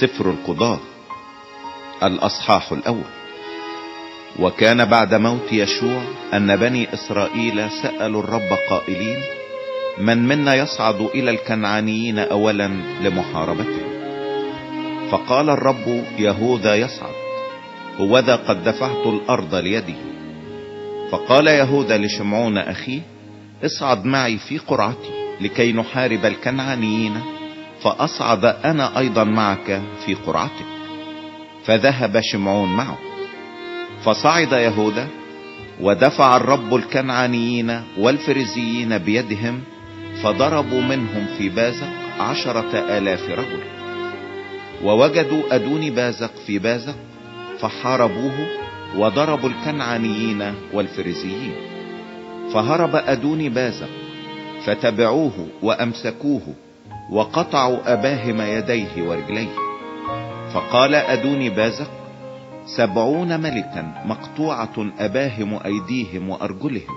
سفر القضاة الأصحاح الأول. وكان بعد موت يشوع أن بني إسرائيل سألوا الرب قائلين من منا يصعد إلى الكنعانيين اولا لمحاربتهم؟ فقال الرب يهوذا يصعد هوذا قد دفعت الأرض ليده. فقال يهوذا لشمعون أخيه اصعد معي في قرعتي لكي نحارب الكنعانيين. فاصعد أنا أيضا معك في قرعتك. فذهب شمعون معه. فصعد يهوذا ودفع الرب الكنعانيين والفرزيين بيدهم فضربوا منهم في بازق عشرة آلاف رجل. ووجدوا أدوني بازق في بازق فحاربوه وضربوا الكنعانيين والفرزيين فهرب أدوني بازق فتبعوه وأمسكوه وقطعوا أباهم يديه ورجليه. فقال أدوني بازق؟ سبعون ملكا مقطوعة أباهم أيديهم وأرجلهم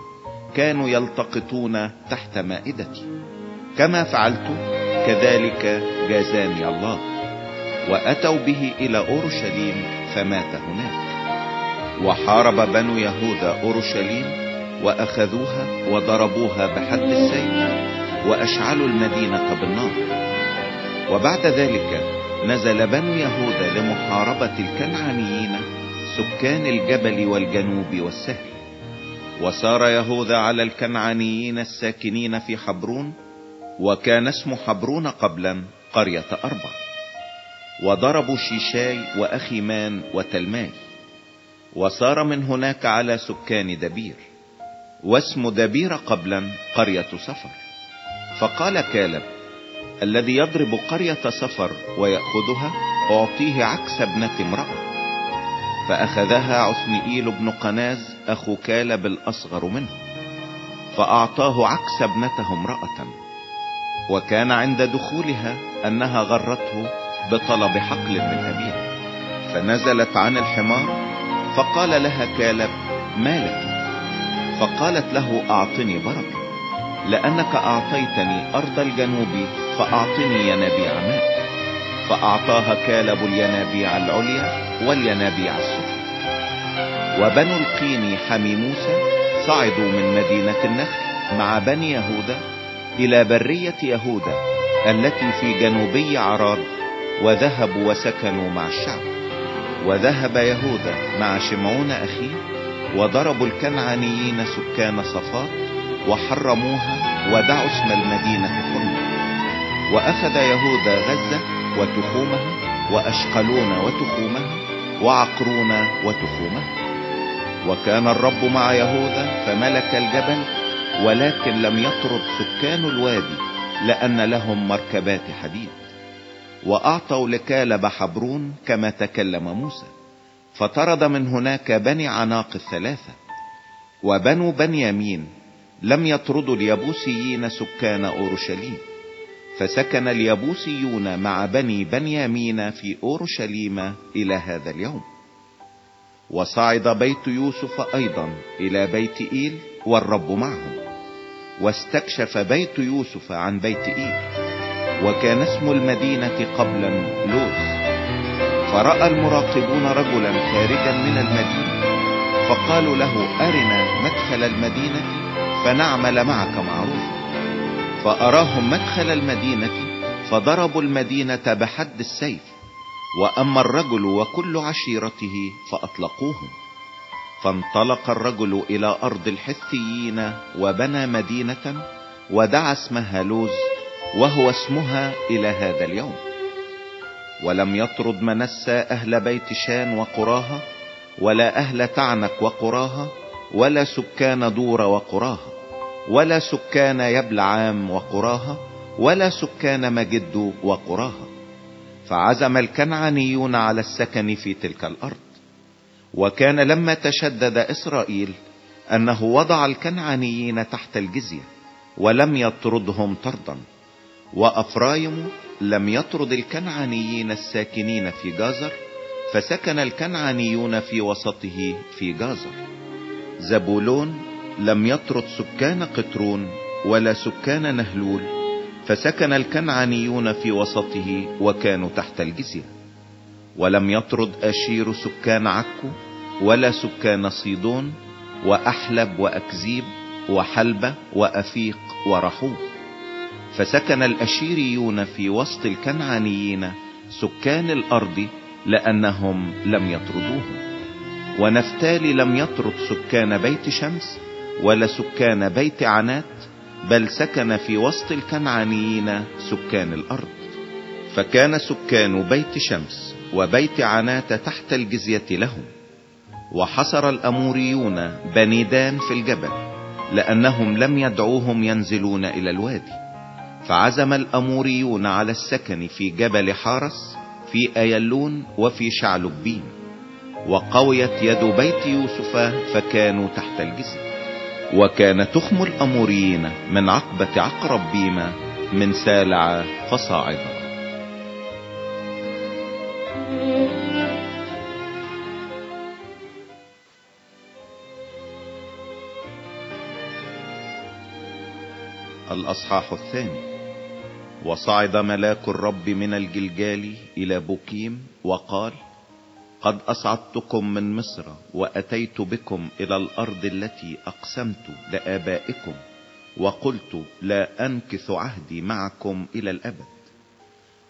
كانوا يلتقطون تحت مائدتي. كما فعلت كذلك جازاني الله. وأتوا به إلى أورشليم فمات هناك. وحارب بنو يهوذا أورشليم وأخذوها وضربوها بحد السيف. وأشعلوا المدينة بالنار. وبعد ذلك نزل بنو يهوذا لمحاربة الكنعانيين سكان الجبل والجنوب والسهل. وسار يهوذا على الكنعانيين الساكنين في حبرون وكان اسم حبرون قبلا قرية أربع. وضربوا شيشاي وأخيمان وتلماي. وسار من هناك على سكان دبير. واسم دبير قبلا قرية سفر. فقال كالب الذي يضرب قرية سفر ويأخذها أعطيه عكس ابنة امرأة. فأخذها عثنئيل بن قناز أخو كالب الأصغر منه فأعطاه عكس ابنته امرأة. وكان عند دخولها أنها غرته بطلب حقل من أبيها. فنزلت عن الحمار فقال لها كالب ما لك؟ فقالت له أعطني بركة. لأنك أعطيتني أرض الجنوب فأعطني ينابيع ماء. فأعطاها كالب الينابيع العليا والينابيع السفلى. وبنو القين حمي موسى صعدوا من مدينة النخل مع بني يهوذا إلى برية يهوذا التي في جنوبي عراد وذهبوا وسكنوا مع الشعب. وذهب يهوذا مع شمعون أخيه وضربوا الكنعانيين سكان صفات وحرموها ودعوا اسم المدينة حرمة وأخذ يهوذا غزة وتخومها وأشقلون وتخومها وعقرون وتخومها. وكان الرب مع يهوذا فملك الجبل ولكن لم يطرد سكان الوادي لأن لهم مركبات حديد. وأعطوا لكالب حبرون كما تكلم موسى. فطرد من هناك بني عناق الثلاثة وبنو بنيامين لم يطردوا اليبوسيين سكان أورشليم فسكن اليبوسيون مع بني بنيامين في أورشليم إلى هذا اليوم. وصعد بيت يوسف أيضا إلى بيت إيل والرب معهم واستكشف بيت يوسف عن بيت إيل وكان اسم المدينة قبلا لوز فرأى المراقبون رجلا خارجا من المدينة فقالوا له أرنا مدخل المدينة. فنعمل معك معروفا فأراهم مدخل المدينة فضربوا المدينة بحد السيف. وأما الرجل وكل عشيرته فأطلقوهم. فانطلق الرجل إلى أرض الحثيين وبنى مدينة ودعا اسمها لوز وهو اسمها إلى هذا اليوم. ولم يطرد منسى أهل بيت شان وقراها ولا أهل تعنك وقراها ولا سكان دور وقراها. ولا سكان يبلعام وقراها ولا سكان مجد وقراها. فعزم الكنعانيون على السكن في تلك الأرض. وكان لما تشدد إسرائيل أنه وضع الكنعانيين تحت الجزية ولم يطردهم طردا. وأفرايم لم يطرد الكنعانيين الساكنين في جازر فسكن الكنعانيون في وسطه في جازر. زبولون لم يطرد سكان قطرون ولا سكان نهلول فسكن الكنعانيون في وسطه وكانوا تحت الجزية. ولم يطرد أشير سكان عكو ولا سكان صيدون وأحلب وأكزيب وحلبة وأفيق ورحوب. فسكن الأشيريون في وسط الكنعانيين سكان الأرض لأنهم لم يطردوهم. ونفتالي لم يطرد سكان بيت شمس ولا سكان بيت عنات بل سكن في وسط الكنعانيين سكان الأرض. فكان سكان بيت شمس وبيت عنات تحت الجزية لهم. وحصر الأموريون بني دان في الجبل لأنهم لم يدعوهم ينزلون إلى الوادي. فعزم الأموريون على السكن في جبل حارس في أيلون وفي شعلبين. وقويت يد بيت يوسف فكانوا تحت الجزء وكان تخم الأموريين من عقبة عقرب بيما من سالع فصاعدا الأصحاح الثاني. وصعد ملاك الرب من الجلجال إلى بوكيم وقال قد أصعدتكم من مصر وأتيت بكم إلى الأرض التي أقسمت لآبائكم وقلت لا أنكث عهدي معكم إلى الأبد.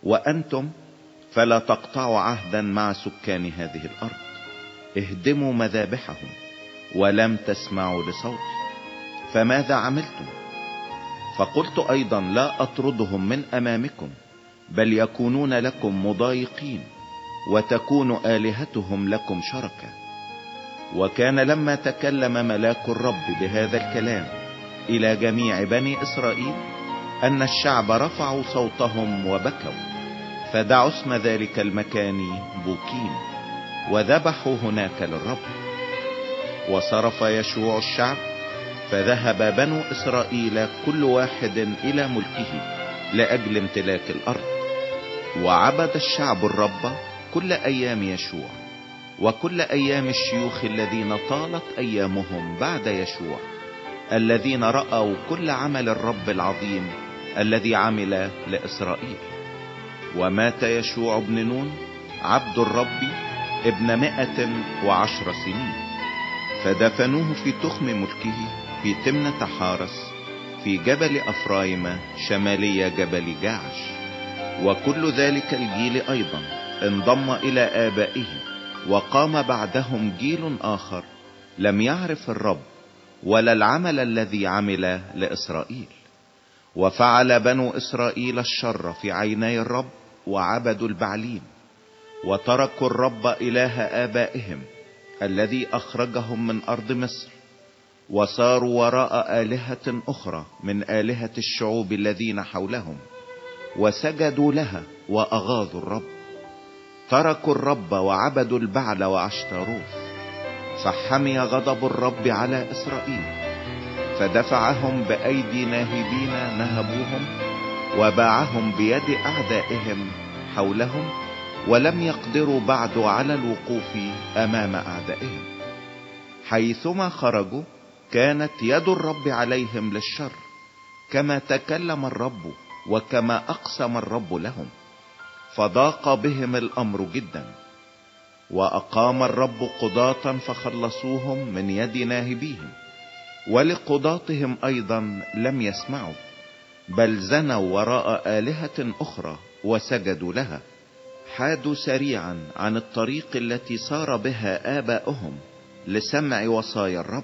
وأنتم فلا تقطعوا عهدا مع سكان هذه الأرض. اهدموا مذابحهم ولم تسمعوا لصوتي. فماذا عملتم؟ فقلت أيضا لا أطردهم من أمامكم بل يكونون لكم مضايقين. وتكون آلهتهم لكم شركا. وكان لما تكلم ملاك الرب بهذا الكلام إلى جميع بني إسرائيل أن الشعب رفعوا صوتهم وبكوا فدعوا اسم ذلك المكان بوكين وذبحوا هناك للرب. وصرف يشوع الشعب فذهب بنو إسرائيل كل واحد إلى ملكه لأجل امتلاك الأرض. وعبد الشعب الرب كل أيام يشوع وكل أيام الشيوخ الذين طالت أيامهم بعد يشوع الذين رأوا كل عمل الرب العظيم الذي عمل لإسرائيل. ومات يشوع بن نون عبد الرب ابن مائة وعشر سنين. فدفنوه في تخم ملكه في تمنة حارس في جبل أفرايم شمالي جبل جعش. وكل ذلك الجيل أيضا. انضم إلى آبائه وقام بعدهم جيل آخر لم يعرف الرب ولا العمل الذي عمل لإسرائيل. وفعل بنو إسرائيل الشر في عيني الرب وعبدوا البعليم وتركوا الرب إله آبائهم الذي أخرجهم من أرض مصر وصاروا وراء آلهة أخرى من آلهة الشعوب الذين حولهم وسجدوا لها وأغاظوا الرب. تركوا الرب وعبدوا البعل وعشتروث فحمي غضب الرب على إسرائيل. فدفعهم بأيدي ناهبين نهبوهم وباعهم بيد أعدائهم حولهم ولم يقدروا بعد على الوقوف أمام أعدائهم. حيثما خرجوا كانت يد الرب عليهم للشر كما تكلم الرب وكما أقسم الرب لهم. فضاق بهم الأمر جدا وأقام الرب قضاة فخلصوهم من يد ناهبيهم ولقضاتهم أيضا لم يسمعوا بل زنوا وراء آلهة أخرى وسجدوا لها حادوا سريعا عن الطريق التي سار بها آباؤهم لسمع وصايا الرب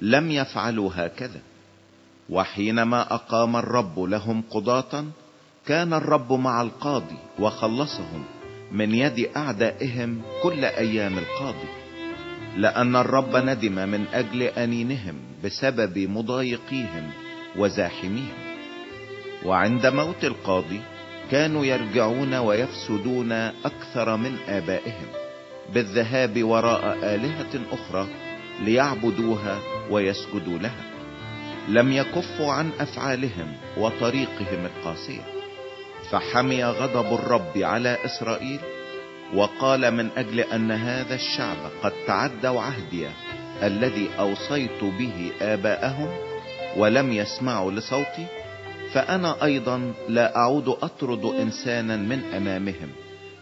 لم يفعلوا هكذا. وحينما أقام الرب لهم قضاة كان الرب مع القاضي وخلصهم من يد أعدائهم كل أيام القاضي لأن الرب ندم من أجل أنينهم بسبب مضايقيهم وزاحميهم. وعند موت القاضي كانوا يرجعون ويفسدون أكثر من آبائهم بالذهاب وراء آلهة أخرى ليعبدوها ويسجدوا لها. لم يكفوا عن أفعالهم وطريقهم القاسية. فحمي غضب الرب على إسرائيل وقال من أجل أن هذا الشعب قد تعدوا عهدي الذي أوصيت به آباءهم ولم يسمعوا لصوتي فأنا أيضا لا أعود أطرد انسانا من أمامهم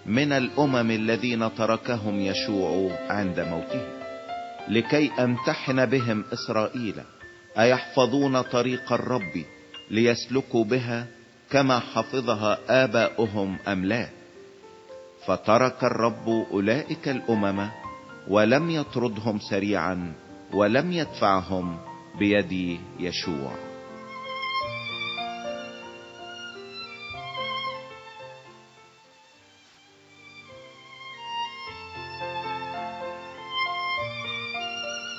من الأمم الذين تركهم يشوع عند موته. لكي أمتحن بهم إسرائيل أيحفظون طريق الرب ليسلكوا بها كما حفظها آباؤهم أم لا. فترك الرب أولئك الأمم ولم يطردهم سريعا ولم يدفعهم بيد يشوع.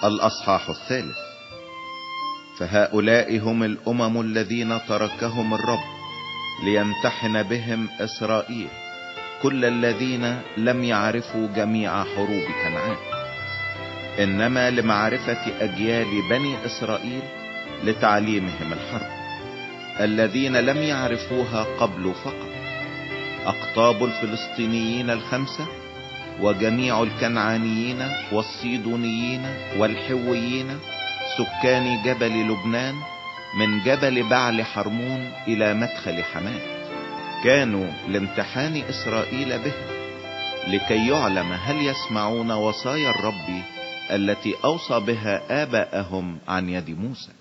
الأصحاح الثالث. فهؤلاء هم الأمم الذين تركهم الرب. ليمتحن بهم إسرائيل. كل الذين لم يعرفوا جميع حروب كنعان. إنما لمعرفة أجيال بني إسرائيل لتعليمهم الحرب. الذين لم يعرفوها قبل فقط. أقطاب الفلسطينيين الخمسة وجميع الكنعانيين والصيدونيين والحويين سكان جبل لبنان من جبل بعل حرمون إلى مدخل حماه كانوا لامتحان إسرائيل به لكي يعلم هل يسمعون وصايا الرب التي أوصى بها آباءهم عن يد موسى.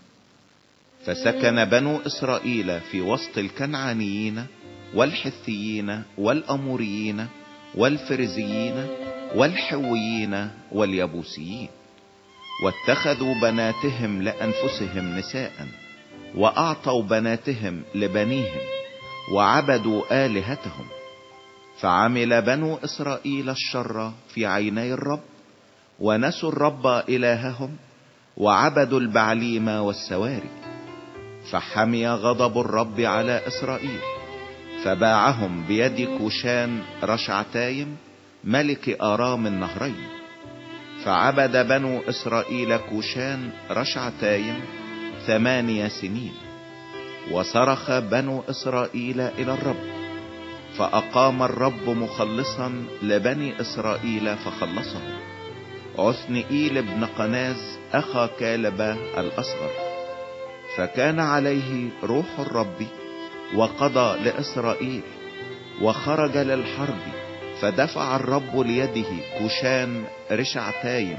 فسكن بنو إسرائيل في وسط الكنعانيين والحثيين والأموريين والفرزيين والحويين واليبوسيين واتخذوا بناتهم لأنفسهم نساء. وأعطوا بناتهم لبنيهم وعبدوا آلهتهم. فعمل بنو إسرائيل الشر في عيني الرب ونسوا الرب إلههم وعبدوا البعليم والسواري. فحمي غضب الرب على إسرائيل فباعهم بيد كوشان رشعتايم ملك آرام النهرين. فعبد بنو إسرائيل كوشان رشعتايم ثمانية سنين وصرخ بنو إسرائيل إلى الرب فأقام الرب مخلصا لبني إسرائيل فخلصهم. عثنئيل بن قناز أخا كالب الأصغر. فكان عليه روح الرب وقضى لإسرائيل وخرج للحرب فدفع الرب ليده كوشان رشعتايم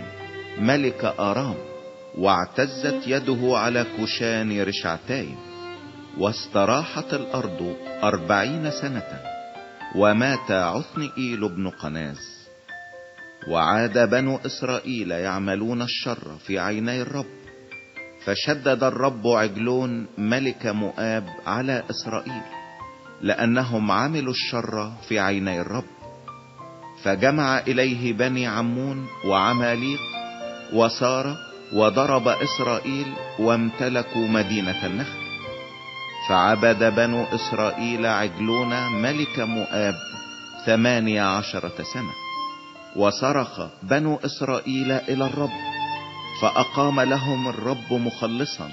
ملك آرام. واعتزت يده على كوشان رشعتايم واستراحت الأرض أربعين سنة ومات عثنئيل بن قناز وعاد بنو إسرائيل يعملون الشر في عيني الرب فشدد الرب عجلون ملك مؤاب على إسرائيل لأنهم عملوا الشر في عيني الرب فجمع إليه بني عمون وعماليق وسار وضرب إسرائيل وامتلكوا مدينة النخل. فعبد بنو إسرائيل عجلون ملك مؤاب ثمانية عشرة سنة وصرخ بنو إسرائيل إلى الرب فأقام لهم الرب مخلصا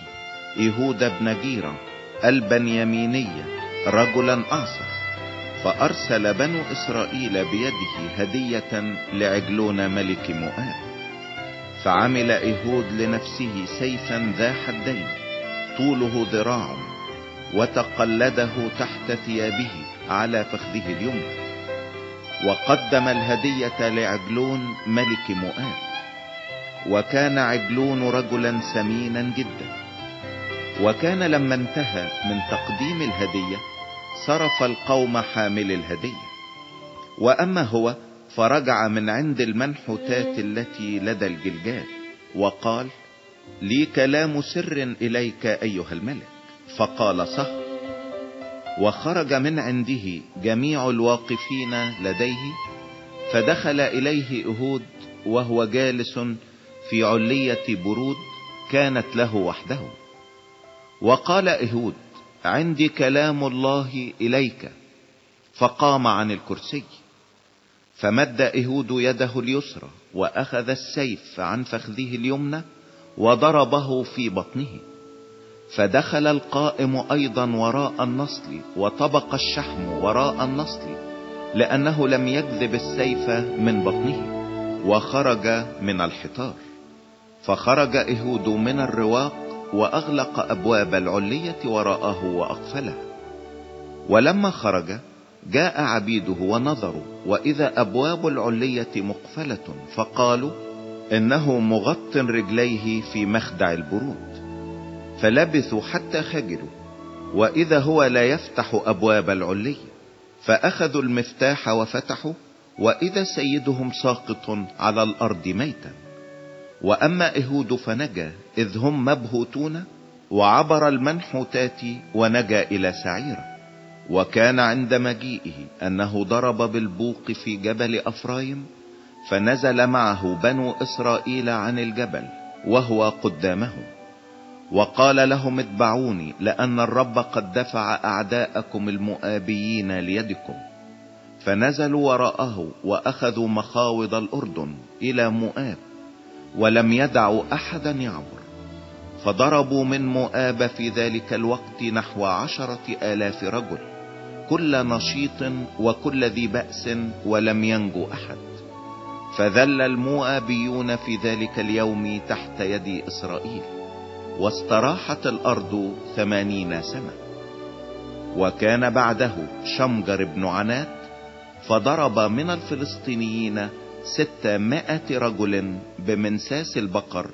إيهود بن جيرة البنيامينية رجلا أعصر فأرسل بنو إسرائيل بيده هدية لعجلون ملك مؤاب. فعمل إيهود لنفسه سيفا ذا حدين طوله ذراع وتقلده تحت ثيابه على فخذه اليمنى. وقدم الهدية لعجلون ملك مؤاب وكان عجلون رجلا سمينا جدا. وكان لما انتهى من تقديم الهدية صرف القوم حامل الهدية. وأما هو فرجع من عند المنحوتات التي لدى الجلجال وقال لي كلام سر إليك أيها الملك. فقال صح وخرج من عنده جميع الواقفين لديه فدخل إليه أهود وهو جالس في علية برود كانت له وحده. وقال أهود عندي كلام الله إليك. فقام عن الكرسي. فمد إهود يده اليسرى وأخذ السيف عن فخذه اليمنى وضربه في بطنه. فدخل القائم أيضا وراء النصل وطبق الشحم وراء النصل لأنه لم يجذب السيف من بطنه وخرج من الحطار. فخرج إهود من الرواق وأغلق أبواب العلية وراءه واقفلها ولما خرج جاء عبيده ونظروا وإذا أبواب العلية مقفلة فقالوا إنه مغط رجليه في مخدع البرود. فلبثوا حتى خجلوا وإذا هو لا يفتح أبواب العلية فأخذوا المفتاح وفتحوا وإذا سيدهم ساقط على الأرض ميتا. وأما إهود فنجا إذ هم مبهوتون وعبر المنحوتات ونجا إلى سعيرة. وكان عند مجيئه أنه ضرب بالبوق في جبل أفرايم فنزل معه بنو إسرائيل عن الجبل وهو قدامهم وقال لهم اتبعوني لأن الرب قد دفع أعداءكم المؤابيين ليدكم. فنزلوا وراءه وأخذوا مخاوض الأردن إلى مؤاب ولم يدعوا أحدا يعبر. فضربوا من مؤاب في ذلك الوقت نحو عشرة آلاف رجل. كل نشيط وكل ذي بأس ولم ينجو أحد. فذل المؤابيون في ذلك اليوم تحت يد إسرائيل واستراحت الأرض ثمانين سنة. وكان بعده شمجر بن عنات فضرب من الفلسطينيين ستمائة رجل بمنساس البقر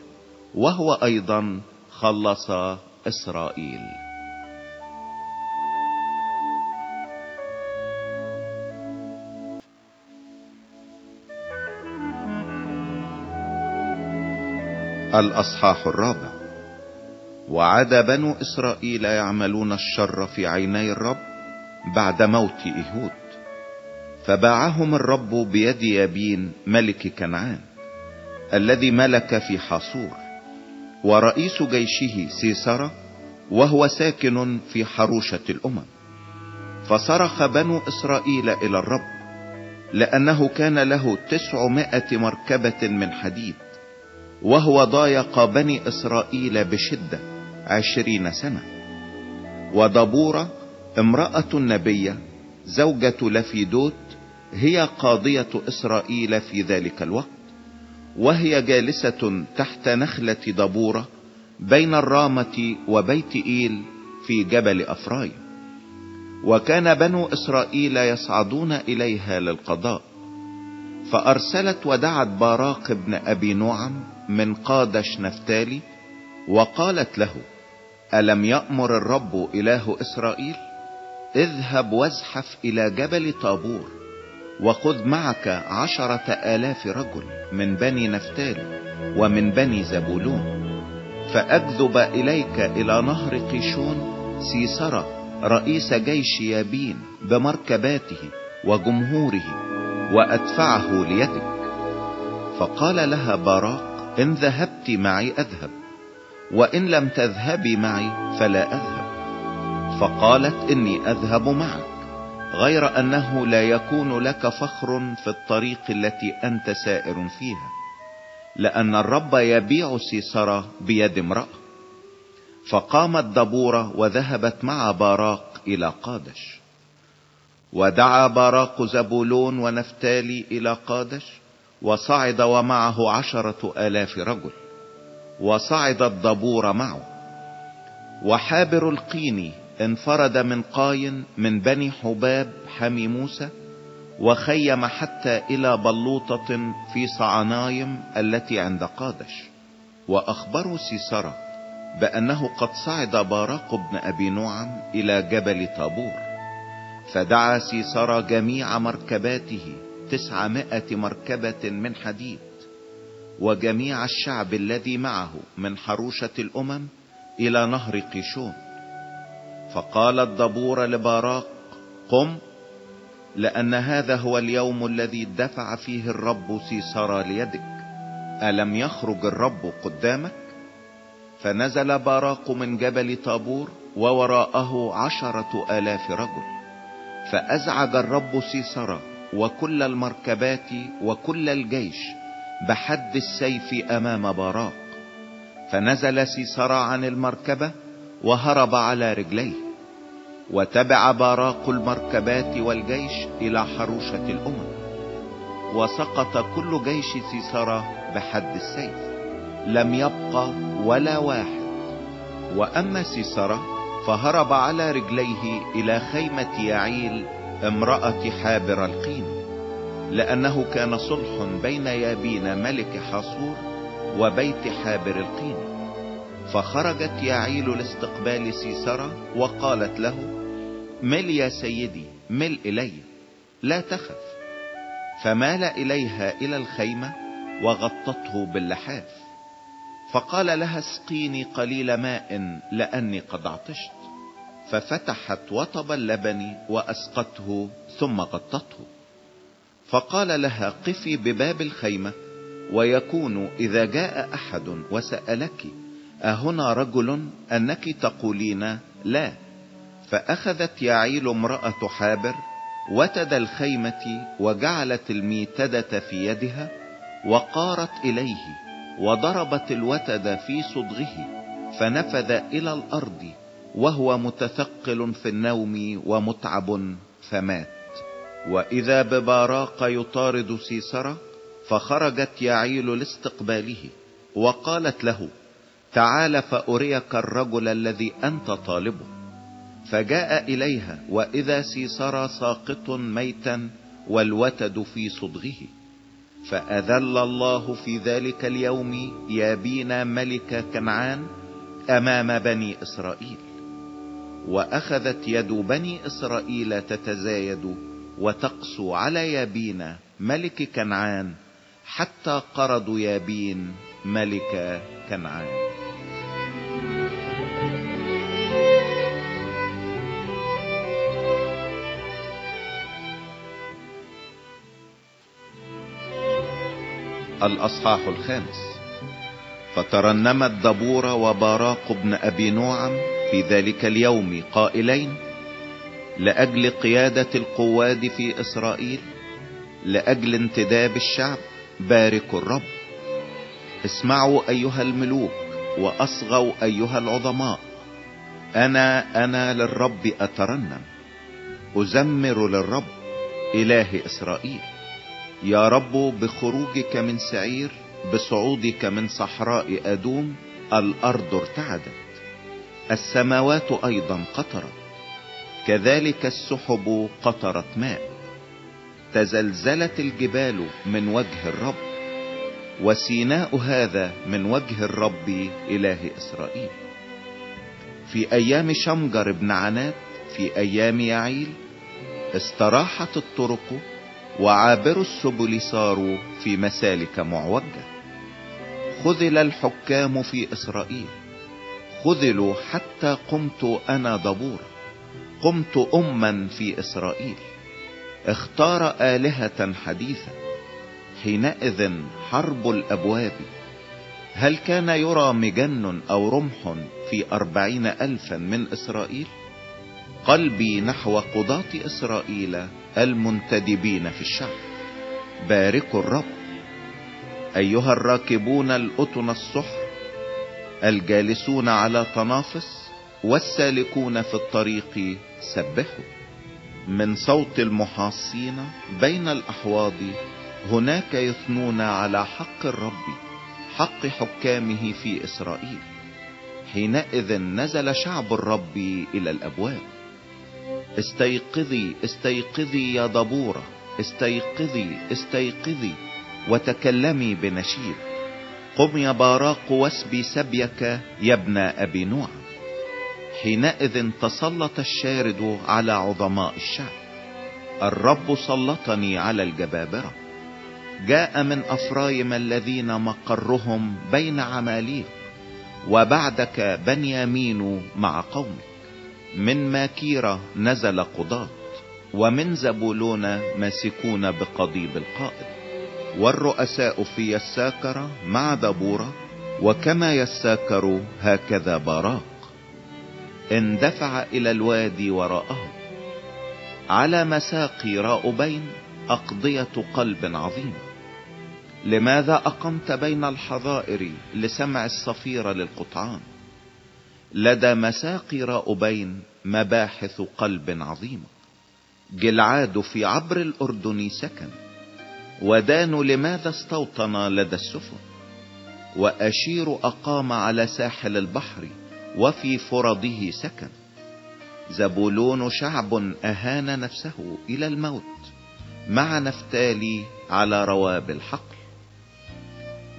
وهو أيضا خلص إسرائيل. الأصحاح الرابع. وعاد بنو إسرائيل يعملون الشر في عيني الرب بعد موت إيهود. فباعهم الرب بيد يابين ملك كنعان الذي ملك في حاصور ورئيس جيشه سيسرة وهو ساكن في حروشة الأمم. فصرخ بنو إسرائيل إلى الرب لأنه كان له تسعمائة مركبة من حديد. وهو ضايق بني إسرائيل بشدة عشرين سنة. ودبورة امرأة النبية زوجة لفيدوت هي قاضية إسرائيل في ذلك الوقت وهي جالسة تحت نخلة دبورة بين الرامة وبيت إيل في جبل أفرايم. وكان بنو إسرائيل يصعدون إليها للقضاء فأرسلت ودعت باراق بن أبي نعم من قادش نفتالي وقالت له ألم يأمر الرب إله إسرائيل؟ اذهب وازحف إلى جبل طابور وخذ معك عشرة آلاف رجل من بني نفتالي ومن بني زبولون فاجذب إليك إلى نهر قيشون سيسرة رئيس جيش يابين بمركباته وجمهوره وأدفعه ليدك. فقال لها باراق إن ذهبت معي أذهب وإن لم تذهبي معي فلا أذهب. فقالت إني أذهب معك غير أنه لا يكون لك فخر في الطريق التي أنت سائر فيها لأن الرب يبيع سيسرة بيد امرأة. فقامت دبورة وذهبت مع باراق إلى قادش. ودعا باراق زبولون ونفتالي إلى قادش. وصعد ومعه عشرة آلاف رجل وصعد الدبور معه. وحابر القيني انفرد من قاين من بني حباب حمي موسى وخيم حتى إلى بلوطة في صعنايم التي عند قادش. وأخبروا سيسرة بأنه قد صعد باراق بن أبي نعم إلى جبل طابور. فدعا سيسرى جميع مركباته تسعمائة مركبة من حديد وجميع الشعب الذي معه من حروشة الأمم إلى نهر قيشون. فقال الدبور لباراق قم لأن هذا هو اليوم الذي دفع فيه الرب سيسرى ليدك. ألم يخرج الرب قدامك؟ فنزل باراق من جبل طابور ووراءه عشرة آلاف رجل. فأزعج الرب سيسرى وكل المركبات وكل الجيش بحد السيف أمام باراق. فنزل سيسرى عن المركبة وهرب على رجليه وتبع باراق المركبات والجيش إلى حروشة الأمم. وسقط كل جيش سيسرى بحد السيف لم يبقى ولا واحد. وأما سيسرى فهرب على رجليه إلى خيمة يعيل امرأة حابر القين لأنه كان صلح بين يابين ملك حاصور وبيت حابر القين. فخرجت يعيل لاستقبال سيسرة وقالت له مل يا سيدي مل إلي لا تخف. فمال إليها إلى الخيمة وغطته باللحاف. فقال لها اسقيني قليل ماء لأني قد عطشت. ففتحت وطب اللبن وأسقته ثم غطته. فقال لها قفي بباب الخيمة ويكون إذا جاء أحد وسألك أهنا رجل أنك تقولين لا؟ فأخذت يعيل امرأة حابر وتد الخيمة وجعلت الميتدة في يدها وقارت إليه وضربت الوتد في صدغه فنفذ إلى الأرض وهو متثقل في النوم ومتعب فمات. وإذا بباراق يطارد سيسرة فخرجت يعيل لاستقباله وقالت له تعال فأريك الرجل الذي أنت طالبه. فجاء إليها وإذا سيسرى ساقط ميتا والوتد في صدغه. فأذل الله في ذلك اليوم يابين ملك كنعان أمام بني إسرائيل. وأخذت يد بني إسرائيل تتزايد وتقسو على يابين ملك كنعان حتى قرضوا يابين ملك كنعان. الأصحاح الخامس. فترنمت دبور وباراق بن أبي نوعم في ذلك اليوم قائلين لأجل قيادة القواد في إسرائيل لأجل انتداب الشعب باركوا الرب. اسمعوا أيها الملوك وأصغوا أيها العظماء. أنا أنا للرب أترنم أزمر للرب إله إسرائيل. يا رب بخروجك من سعير بصعودك من صحراء أدوم الأرض ارتعدت. السماوات أيضا قطرت. كذلك السحب قطرت ماء. تزلزلت الجبال من وجه الرب. وسيناء هذا من وجه الرب إله إسرائيل. في أيام شمجر بن عنات في أيام يعيل استراحت الطرق وعابروا السبل صاروا في مسالك معوجة. خذل الحكام في إسرائيل. خذلوا حتى قمت أنا دبور. قمت أما في إسرائيل. اختار آلهة حديثة حينئذ حرب الأبواب. هل كان يرى مجن أو رمح في أربعين ألفا من إسرائيل؟ قلبي نحو قضاة إسرائيل المنتدبين في الشعب باركوا الرب. أيها الراكبون الأتن الصحر الجالسون على تنافس والسالكون في الطريق سبحوا. من صوت المحاصين بين الأحواض هناك يثنون على حق الرب حق حكامه في إسرائيل. حينئذ نزل شعب الرب إلى الأبواب. استيقظي استيقظي يا دبورة استيقظي استيقظي. وتكلمي بنشيد. قم يا باراق واسبي سبيك يا ابن أبينوعم. حينئذ تسلط الشارد على عظماء الشعب. الرب سلطني على الجبابرة. جاء من أفرايم الذين مقرهم بين عماليق. وبعدك بنيامين مع قومك. من ماكيرة نزل قضاة. ومن زبولون ماسكون بقضيب القائد. والرؤساء في يساكر مع دبورة وكما يساكر هكذا باراق اندفع إلى الوادي وراءه. على مساقي راؤبين أقضية قلب عظيم. لماذا أقمت بين الحظائر لسمع الصفير للقطعان؟ لدى مساقي راؤبين مباحث قلب عظيمة جلعاد في عبر الأردن سكن. ودان لماذا استوطن لدى السفن؟ وأشير أقام على ساحل البحر وفي فرضه سكن. زبولون شعب أهان نفسه إلى الموت. مع نفتالي على رواب الحقل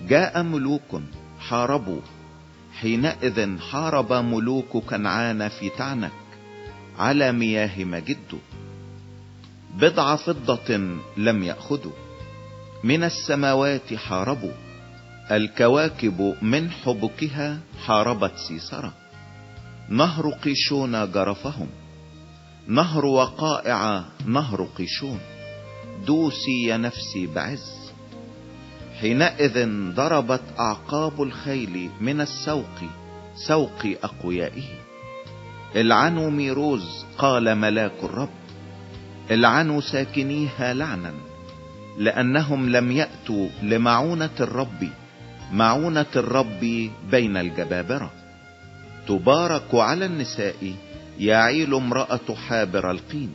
جاء ملوك حاربوا. حينئذ حارب ملوك كنعان في تعنك. على مياه مجد. بضع فضة لم يأخذوا. من السماوات حاربوا الكواكب من حبكها حاربت سيسرة. نهر قيشون جرفهم نهر وقائع نهر قيشون. دوسي يا نفسي بعز. حينئذ ضربت أعقاب الخيل من السوق سوق أقويائه. العنوا ميروز قال ملاك الرب العنوا ساكنيها لعنا. لأنهم لم يأتوا لمعونة الرب. معونة الرب بين الجبابرة. تبارك على النساء يعيل امرأة حابر القين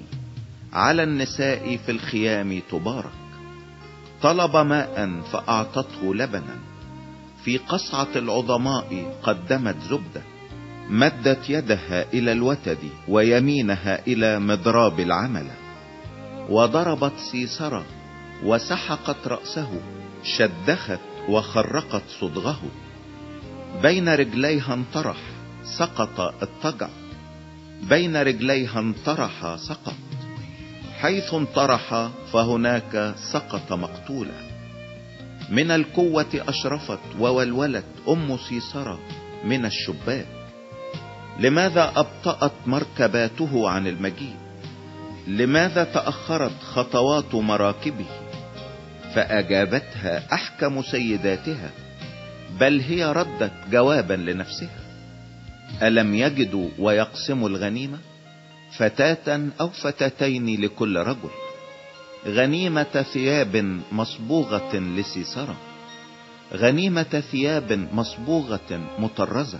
على النساء في الخيام تبارك. طلب ماء فأعطته لبنا. في قصعة العظماء قدمت زبدة. مدت يدها إلى الوتد ويمينها إلى مضراب العمل. وضربت سيسرة وسحقت رأسه شدخت وخرقت صدغه. بين رجليها انطرح سقط اضطجع بين رجليها انطرح سقط. حيث انطرح فهناك سقط مقتولا. من القوة أشرفت وولولت أم سيسرة من الشباك. لماذا أبطأت مركباته عن المجيء؟ لماذا تأخرت خطوات مراكبه؟ فأجابتها أحكم سيداتها بل هي ردت جوابا لنفسها. ألم يجدوا ويقسموا الغنيمة؟ فتاة أو فتاتين لكل رجل. غنيمة ثياب مصبوغة لسيسرة. غنيمة ثياب مصبوغة مطرزة.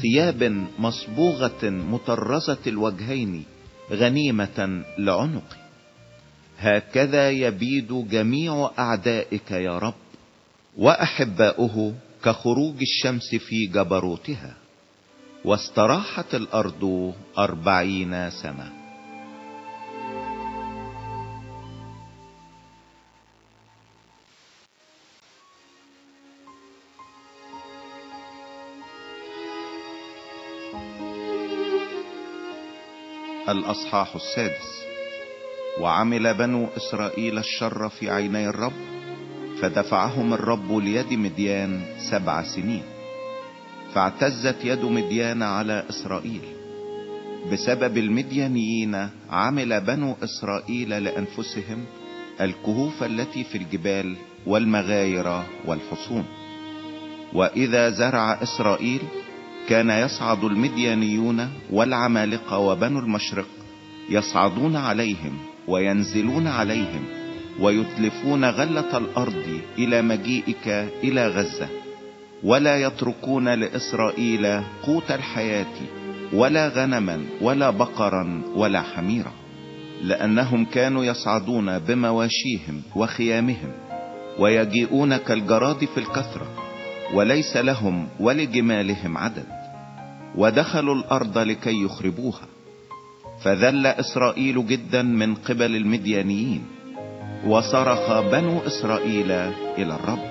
ثياب مصبوغة مطرزة الوجهين غنيمة لعنق هكذا يبيد جميع أعدائك يا رب وأحباؤه كخروج الشمس في جبروتها واستراحت الأرض أربعين سنة. الأصحاح السادس. وعمل بنو إسرائيل الشر في عيني الرب فدفعهم الرب ليد مديان سبع سنين. فاعتزت يد مديان على إسرائيل. بسبب المديانيين عمل بنو إسرائيل لأنفسهم الكهوف التي في الجبال والمغاير والحصون. وإذا زرع إسرائيل كان يصعد المديانيون والعمالقة وبنو المشرق يصعدون عليهم وينزلون عليهم ويتلفون غلة الأرض إلى مجيئك إلى غزة. ولا يتركون لإسرائيل قوت الحياة ولا غنما ولا بقرا ولا حميرا لأنهم كانوا يصعدون بمواشيهم وخيامهم ويجيئون كالجراد في الكثرة وليس لهم ولجمالهم عدد. ودخلوا الأرض لكي يخربوها. فذل إسرائيل جدا من قبل المديانيين وصرخ بنو إسرائيل إلى الرب.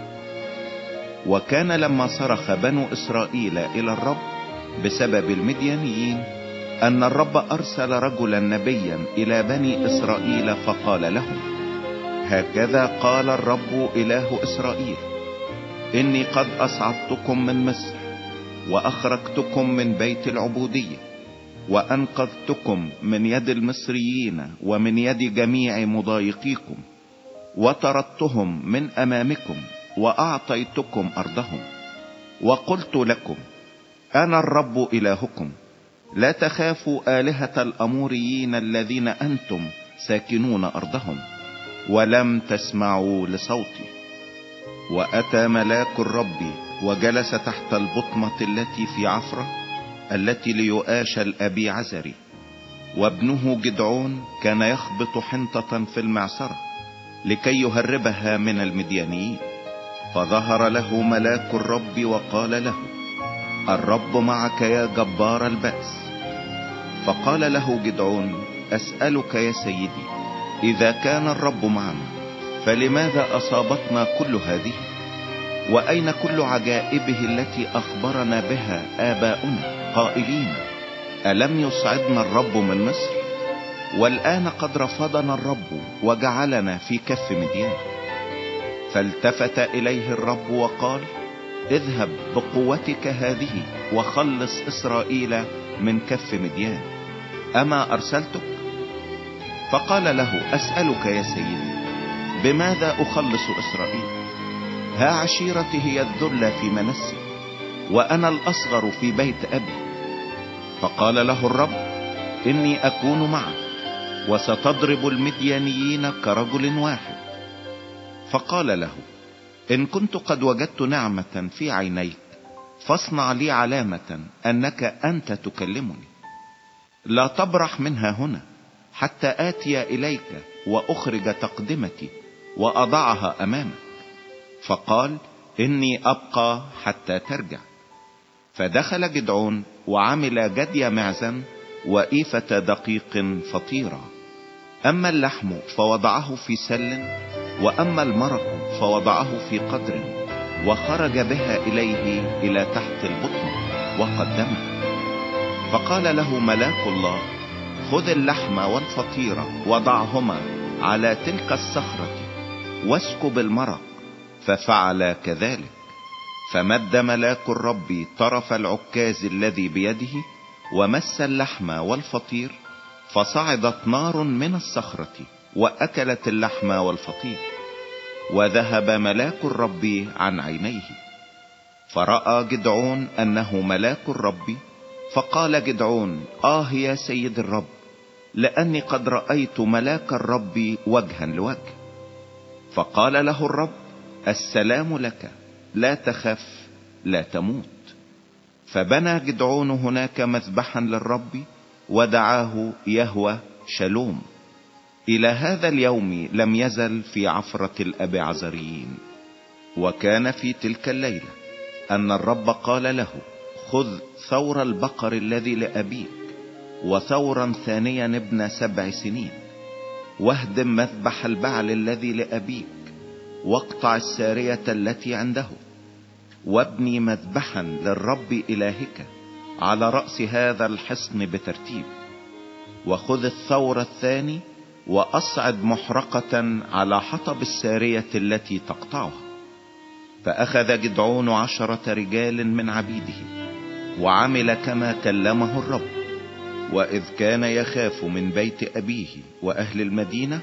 وكان لما صرخ بنو إسرائيل إلى الرب بسبب المديانيين أن الرب أرسل رجلا نبيا إلى بني إسرائيل فقال لهم هكذا قال الرب إله إسرائيل إني قد أصعدتكم من مصر وأخرجتكم من بيت العبودية وأنقذتكم من يد المصريين ومن يد جميع مضايقيكم وطردتهم من أمامكم وأعطيتكم أرضهم. وقلت لكم أنا الرب إلهكم لا تخافوا آلهة الأموريين الذين أنتم ساكنون أرضهم ولم تسمعوا لصوتي. وأتى ملاك الرب وجلس تحت البطمة التي في عفرة التي ليؤاش الابي عزري وابنه جدعون كان يخبط حنطة في المعصرة لكي يهربها من المديانيين. فظهر له ملاك الرب وقال له الرب معك يا جبار البأس. فقال له جدعون أسألك يا سيدي إذا كان الرب معنا فلماذا أصابتنا كل هذه؟ وأين كل عجائبه التي أخبرنا بها آباؤنا؟ قائلين ألم يصعدنا الرب من مصر؟ والآن قد رفضنا الرب وجعلنا في كف مديان. فالتفت إليه الرب وقال اذهب بقوتك هذه وخلص إسرائيل من كف مديان. أما أرسلتك؟ فقال له أسألك يا سيدي بماذا أخلص إسرائيل؟ ها عشيرتي هي الذل في منسي وأنا الأصغر في بيت أبي. فقال له الرب إني أكون معك وستضرب المديانيين كرجل واحد. فقال له إن كنت قد وجدت نعمة في عينيك فاصنع لي علامة أنك أنت تكلمني. لا تبرح منها هنا حتى آتي إليك وأخرج تقدمتي وأضعها أمامك. فقال إني أبقى حتى ترجع. فدخل جدعون وعمل جدي معزا وإيفة دقيق فطيرة أما اللحم فوضعه في سل وأما المرق فوضعه في قدر وخرج بها إليه إلى تحت البطن وقدمها فقال له ملاك الله خذ اللحم والفطيرة وضعهما على تلك الصخرة واسكب المرق ففعل كذلك. فمد ملاك الرب طرف العكاز الذي بيده ومس اللحم والفطير فصعدت نار من الصخرة وأكلت اللحم والفطير. وذهب ملاك الرب عن عينيه. فرأى جدعون أنه ملاك الرب فقال جدعون آه يا سيد الرب لأني قد رأيت ملاك الرب وجها لوجه. فقال له الرب السلام لك لا تخف لا تموت. فبنى جدعون هناك مذبحا للرب ودعاه يهوى شلوم إلى هذا اليوم لم يزل في عفرة الابعزريين وكان في تلك الليلة أن الرب قال له خذ ثور البقر الذي لأبيك وثورا ثانيا ابن سبع سنين واهدم مذبح البعل الذي لأبيك واقطع السارية التي عنده وابني مذبحا للرب إلهك على رأس هذا الحصن بترتيب وخذ الثور الثاني وأصعد محرقة على حطب السارية التي تقطعها. فأخذ جدعون عشرة رجال من عبيده وعمل كما كلمه الرب. وإذ كان يخاف من بيت أبيه وأهل المدينة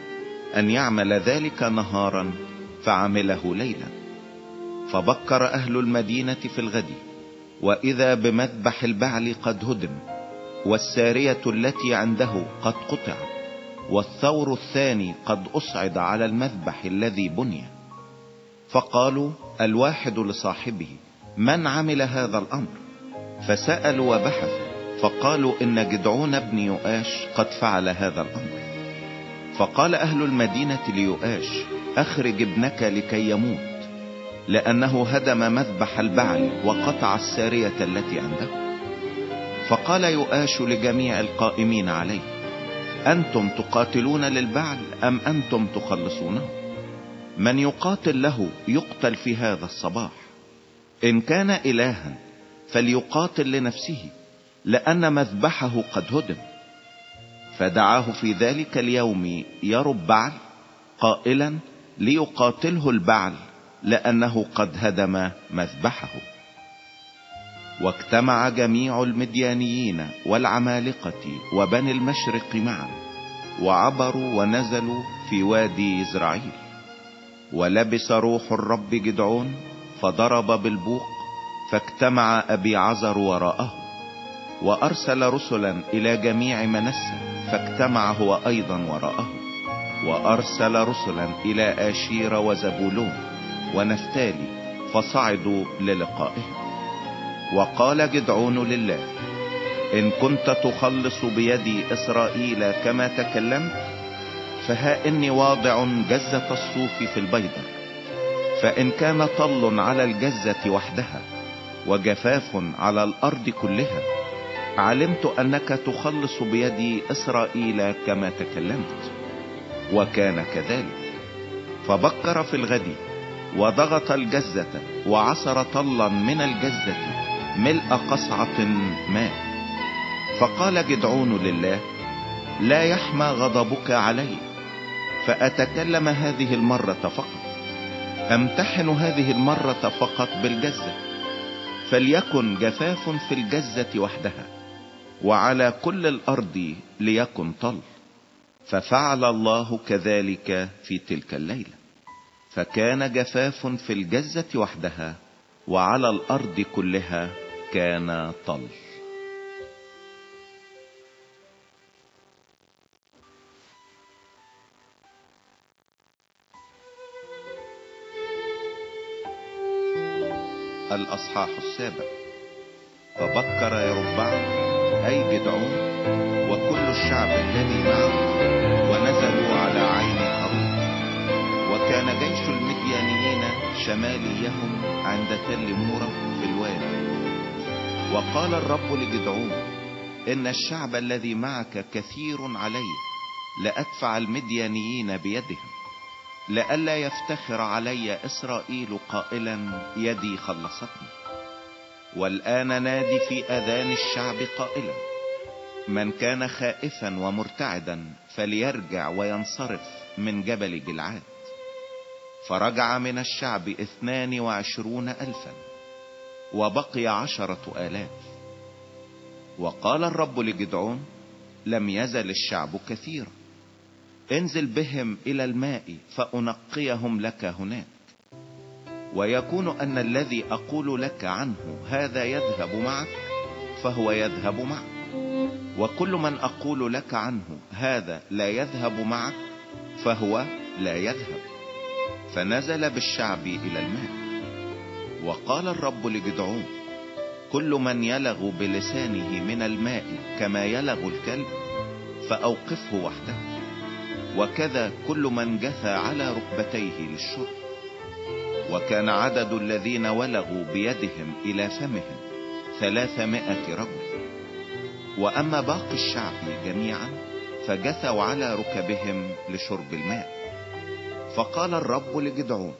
أن يعمل ذلك نهارا فعمله ليلا. فبكر أهل المدينة في الغد وإذا بمذبح البعل قد هدم والسارية التي عنده قد قطع والثور الثاني قد أصعد على المذبح الذي بني. فقالوا الواحد لصاحبه من عمل هذا الأمر؟ فسألوا وبحثوا فقالوا إن جدعون بن يؤاش قد فعل هذا الأمر. فقال أهل المدينة ليؤاش أخرج ابنك لكي يموت لأنه هدم مذبح البعل وقطع السارية التي عنده. فقال يؤاش لجميع القائمين عليه أنتم تقاتلون للبعل أم أنتم تخلصونه؟ من يقاتل له يقتل في هذا الصباح. إن كان الها فليقاتل لنفسه لأن مذبحه قد هدم. فدعاه في ذلك اليوم يرب بعل قائلا ليقاتله البعل لأنه قد هدم مذبحه. واجتمع جميع المديانيين والعمالقة وبني المشرق معا وعبروا ونزلوا في وادي إزرائيل. ولبس روح الرب جدعون فضرب بالبوق فاجتمع أبي عزر وراءه وأرسل رسلا إلى جميع منسى فاجتمع هو أيضا وراءه. وأرسل رسلا إلى آشير وزبولون ونفتالي فصعدوا للقائه. وقال جدعون لله إن كنت تخلص بيدي إسرائيل كما تكلمت فها إني واضع جزة الصوف في البيضة فإن كان طل على الجزة وحدها وجفاف على الأرض كلها علمت أنك تخلص بيدي إسرائيل كما تكلمت. وكان كذلك. فبكر في الغد وضغط الجزة وعصر طلا من الجزة ملء قصعة ماء فقال جدعون لله لا يحمى غضبك علي فأتكلم هذه المرة فقط. أمتحن هذه المرة فقط بالجزة فليكن جفاف في الجزة وحدها وعلى كل الأرض ليكن طل. ففعل الله كذلك في تلك الليلة. فكان جفاف في الجزة وحدها وعلى الأرض كلها كان طل. الأصحاح السابع. فبكر يربعم أي جدعون وكل الشعب الذي معه وكان جيش المديانيين شماليهم عند تل مورة في الوادي. وقال الرب لجدعون إن الشعب الذي معك كثير علي لأدفع المديانيين بيدهم لئلا يفتخر علي إسرائيل قائلا يدي خلصتني. والآن نادي في أذان الشعب قائلا من كان خائفا ومرتعدا فليرجع وينصرف من جبل جلعاد. فرجع من الشعب اثنان وعشرون ألفا وبقي عشرة آلاف. وقال الرب لجدعون لم يزل الشعب كثيرا. انزل بهم إلى الماء فأنقيهم لك هناك. ويكون أن الذي أقول لك عنه هذا يذهب معك فهو يذهب معك. وكل من أقول لك عنه هذا لا يذهب معك فهو لا يذهب. فنزل بالشعب إلى الماء وقال الرب لجدعون كل من يلغ بلسانه من الماء كما يلغ الكلب فأوقفه وحده. وكذا كل من جثى على ركبتيه للشرب وكان عدد الذين ولغوا بيدهم إلى فمهم ثلاثمائة رجل. وأما باقي الشعب جميعا فجثوا على ركبهم لشرب الماء. فقال الرب لجدعون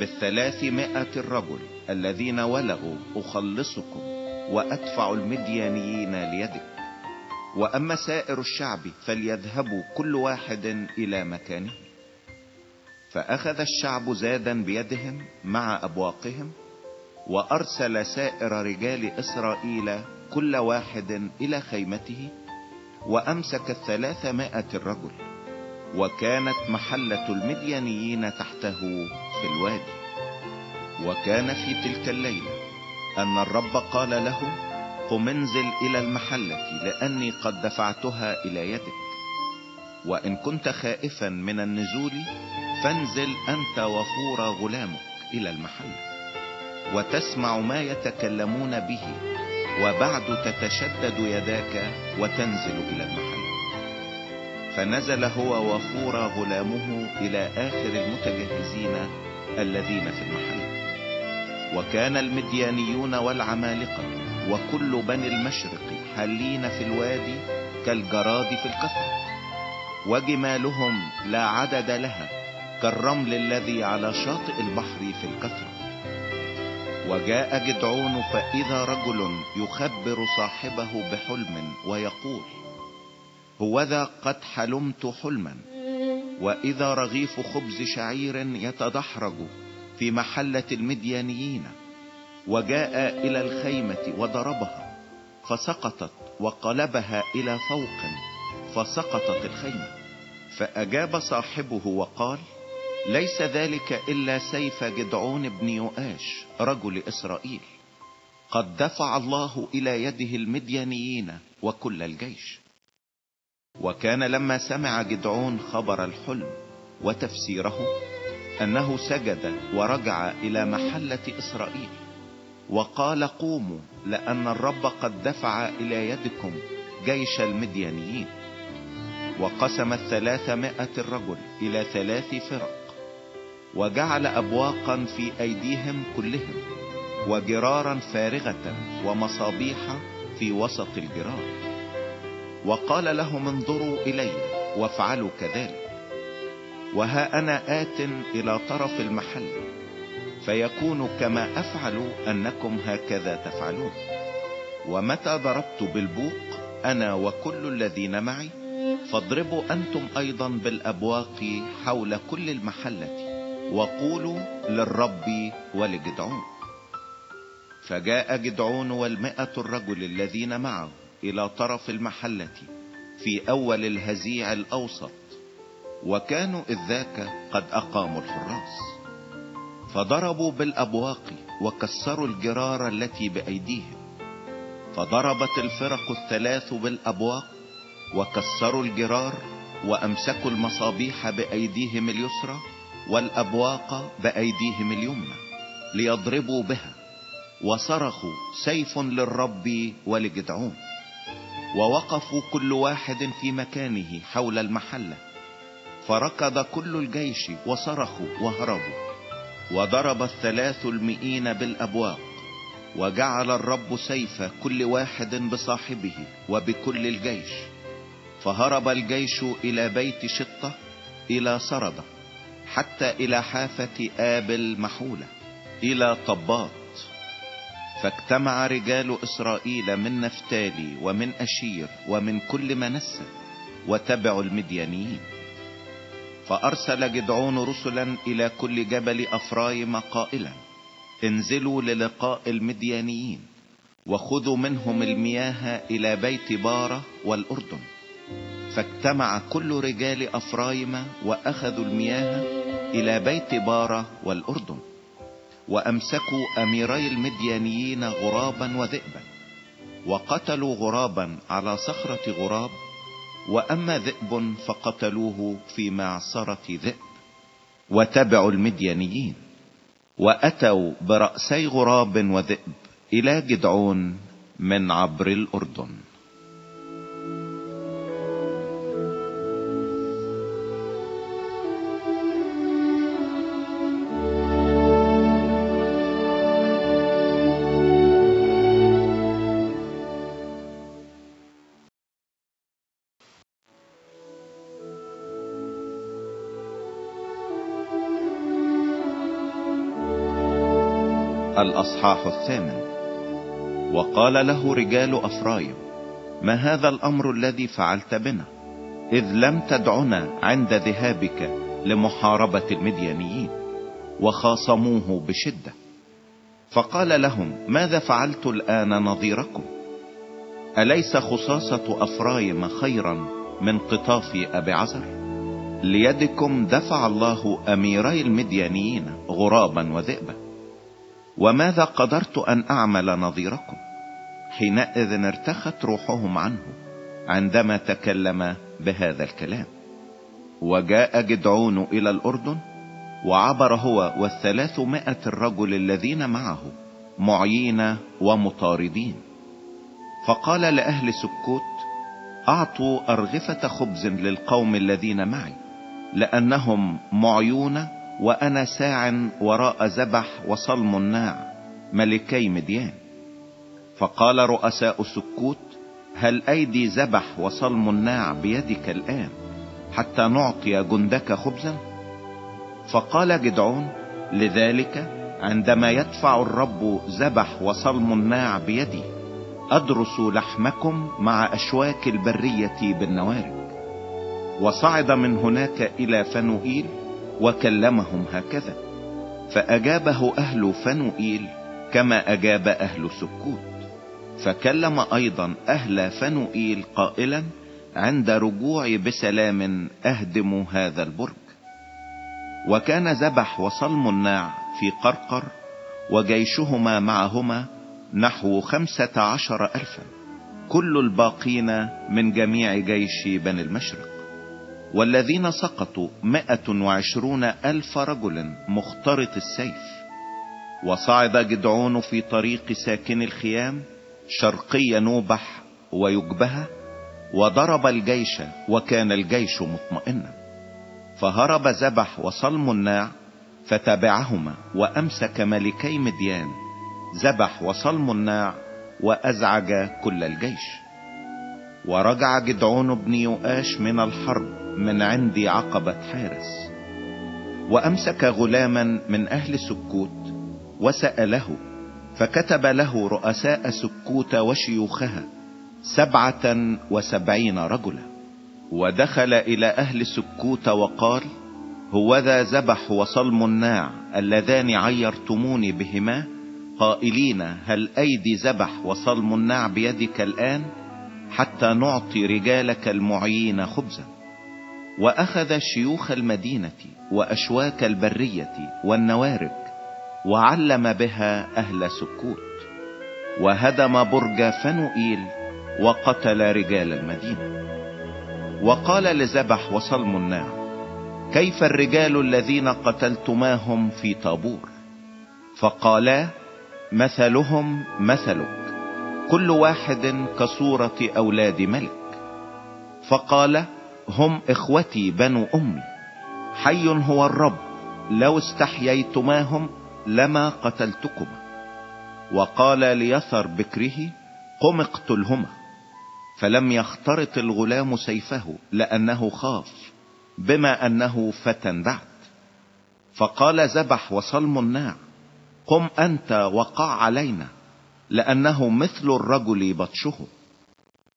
بالثلاثمائة الرجل الذين ولغوا أخلصكم وأدفع المديانيين ليدك. وأما سائر الشعب فليذهبوا كل واحد إلى مكانه. فأخذ الشعب زادا بيدهم مع أبواقهم وأرسل سائر رجال إسرائيل كل واحد إلى خيمته وأمسك الثلاثمائة الرجل وكانت محلة المديانيين تحته في الوادي. وكان في تلك الليلة أن الرب قال له قم انزل إلى المحلة لأني قد دفعتها إلى يدك. وإن كنت خائفا من النزول فانزل أنت وفور غلامك إلى المحل وتسمع ما يتكلمون به وبعد تتشدد يداك وتنزل إلى المحل فنزل هو وفور غلامه إلى آخر المتجهزين الذين في المحل. وكان المديانيون والعمالقة وكل بني المشرق حالين في الوادي كالجراد في الكثرة وجمالهم لا عدد لها كالرمل الذي على شاطئ البحر في الكثرة وجاء جدعون فإذا رجل يخبر صاحبه بحلم ويقول هوذا قد حلمت حلما وإذا رغيف خبز شعير يتدحرج في محلة المديانيين وجاء إلى الخيمة وضربها فسقطت وقلبها إلى فوق فسقطت الخيمة. فأجاب صاحبه وقال ليس ذلك إلا سيف جدعون بن يؤاش رجل إسرائيل. قد دفع الله إلى يده المديانيين وكل الجيش. وكان لما سمع جدعون خبر الحلم وتفسيره أنه سجد ورجع إلى محلة إسرائيل وقال قوموا لأن الرب قد دفع إلى يدكم جيش المديانيين وقسم الثلاثمائة الرجل إلى ثلاث فرق وجعل أبواقا في أيديهم كلهم وجرارا فارغة ومصابيح في وسط الجرار وقال لهم انظروا إلي وافعلوا كذلك. وها أنا آت إلى طرف المحل فيكون كما افعل أنكم هكذا تفعلون. ومتى ضربت بالبوق أنا وكل الذين معي فاضربوا أنتم أيضا بالأبواق حول كل المحلة وقولوا للرب ولجدعون. فجاء جدعون والمئة الرجل الذين معه إلى طرف المحلة في أول الهزيع الأوسط وكانوا إذ ذاك قد أقاموا الحراس. فضربوا بالأبواق وكسروا الجرار التي بأيديهم. فضربت الفرق الثلاث بالأبواق وكسروا الجرار وأمسكوا المصابيح بأيديهم اليسرى والأبواق بأيديهم اليمنى ليضربوا بها. وصرخوا سيف للرب ولجدعون. ووقفوا كل واحد في مكانه حول المحلة فركض كل الجيش وصرخوا وهربوا. وضرب الثلاث المئين بالأبواق. وجعل الرب سيف كل واحد بصاحبه وبكل الجيش. فهرب الجيش إلى بيت شطة إلى سردة حتى إلى حافة آبل محولة إلى طباط فاجتمع رجال إسرائيل من نفتالي ومن أشير ومن كل منسى وتبعوا المديانيين. فأرسل جدعون رسلا إلى كل جبل أفرايم قائلا انزلوا للقاء المديانيين وخذوا منهم المياه إلى بيت بارة والأردن. فاجتمع كل رجال أفرايم وأخذوا المياه إلى بيت بارة والأردن. وأمسكوا أميري المديانيين غرابا وذئبا وقتلوا غرابا على صخرة غراب وأما ذئب فقتلوه في معصرة ذئب. وتبعوا المديانيين وأتوا برأسي غراب وذئب إلى جدعون من عبر الأردن. الأصحاح الثامن. وقال له رجال أفرايم ما هذا الأمر الذي فعلت بنا؟ إذ لم تدعنا عند ذهابك لمحاربة المديانيين وخاصموه بشدة. فقال لهم ماذا فعلت الآن نظيركم؟ أليس خصاصة أفرايم خيرا من قطاف أبي عزر؟ ليدكم دفع الله أميري المديانيين غرابا وذئبا. وماذا قدرت أن أعمل نظيركم؟ حينئذ ارتخت روحهم عنه عندما تكلم بهذا الكلام. وجاء جدعون إلى الأردن وعبر هو والثلاثمائة الرجل الذين معه معيين ومطاردين. فقال لأهل سكوت أعطوا أرغفة خبز للقوم الذين معي لأنهم معيون وأنا ساع وراء زبح وصلم الناع ملكي مديان. فقال رؤساء سكوت هل أيدي زبح وصلم الناع بيدك الآن حتى نعطي جندك خبزا؟ فقال جدعون لذلك عندما يدفع الرب زبح وصلم الناع بيدي أدرس لحمكم مع أشواك البرية بالنوارج وصعد من هناك إلى فنوئيل وكلمهم هكذا. فأجابه أهل فنوئيل كما أجاب أهل سكوت. فكلم أيضا أهل فنوئيل قائلا عند رجوعي بسلام اهدم هذا البرج. وكان زبح وصلم الناع في قرقر وجيشهما معهما نحو خمسة عشر الفا. كل الباقين من جميع جيش بني المشرق. والذين سقطوا مائة وعشرون ألف رجل مخترط السيف. وصعد جدعون في طريق ساكن الخيام شرقي نوبح ويجبها وضرب الجيش وكان الجيش مطمئنا. فهرب زبح وصلم الناع فتبعهما وأمسك ملكي مديان. زبح وصلم الناع وأزعج كل الجيش. ورجع جدعون بن يؤاش من الحرب من عند عقبة حارس وأمسك غلاما من أهل سكوت وسأله فكتب له رؤساء سكوت وشيوخها سبعة وسبعين رجلا ودخل إلى أهل سكوت وقال هوذا ذبح وصلم الناع اللذان عيرتموني بهما؟ قائلين هل أيدي ذبح وصلم الناع بيدك الآن حتى نعطي رجالك المعيين خبزا؟ وأخذ شيوخ المدينة وأشواك البرية والنوارج وعلم بها أهل سكوت وهدم برج فنوئيل وقتل رجال المدينة. وقال لزبح وصلم الناع كيف الرجال الذين قتلتماهم في طابور؟ فقالا مثلهم مثلك كل واحد كصورة أولاد ملك. فقال هم إخوتي بنو أمي. حي هو الرب لو استحييتماهم لما قتلتكما. وقال ليثر بكره قم اقتلهما. فلم يخترط الغلام سيفه لأنه خاف بما أنه فتى بعد. فقال زبح وصلم الناع قم أنت وقع علينا لأنه مثل الرجل بطشه.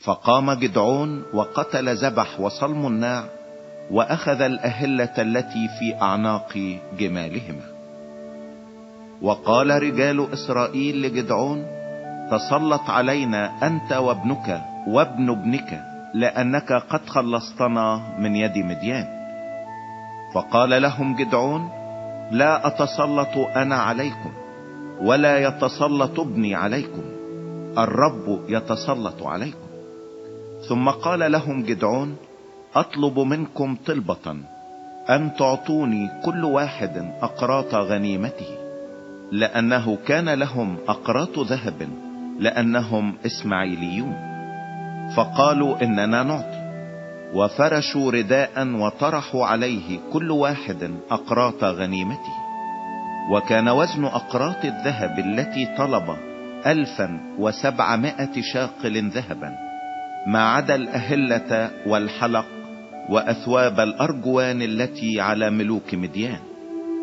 فقام جدعون وقتل زبح وصلم الناع وأخذ الأهلة التي في أعناق جمالهما. وقال رجال إسرائيل لجدعون تسلط علينا أنت وابنك وابن ابنك لأنك قد خلصتنا من يد مديان. فقال لهم جدعون لا أتسلط أنا عليكم ولا يتسلط ابني عليكم الرب يتسلط عليكم. ثم قال لهم جدعون أطلب منكم طلبة أن تعطوني كل واحد أقراط غنيمته لأنه كان لهم أقراط ذهب لأنهم إسماعيليون. فقالوا إننا نعطي. وفرشوا رداء وطرحوا عليه كل واحد أقراط غنيمته. وكان وزن أقراط الذهب التي طلب الفا وسبعمائة شاقل ذهبا. ما عدا الأهلة والحلق وأثواب الأرجوان التي على ملوك مديان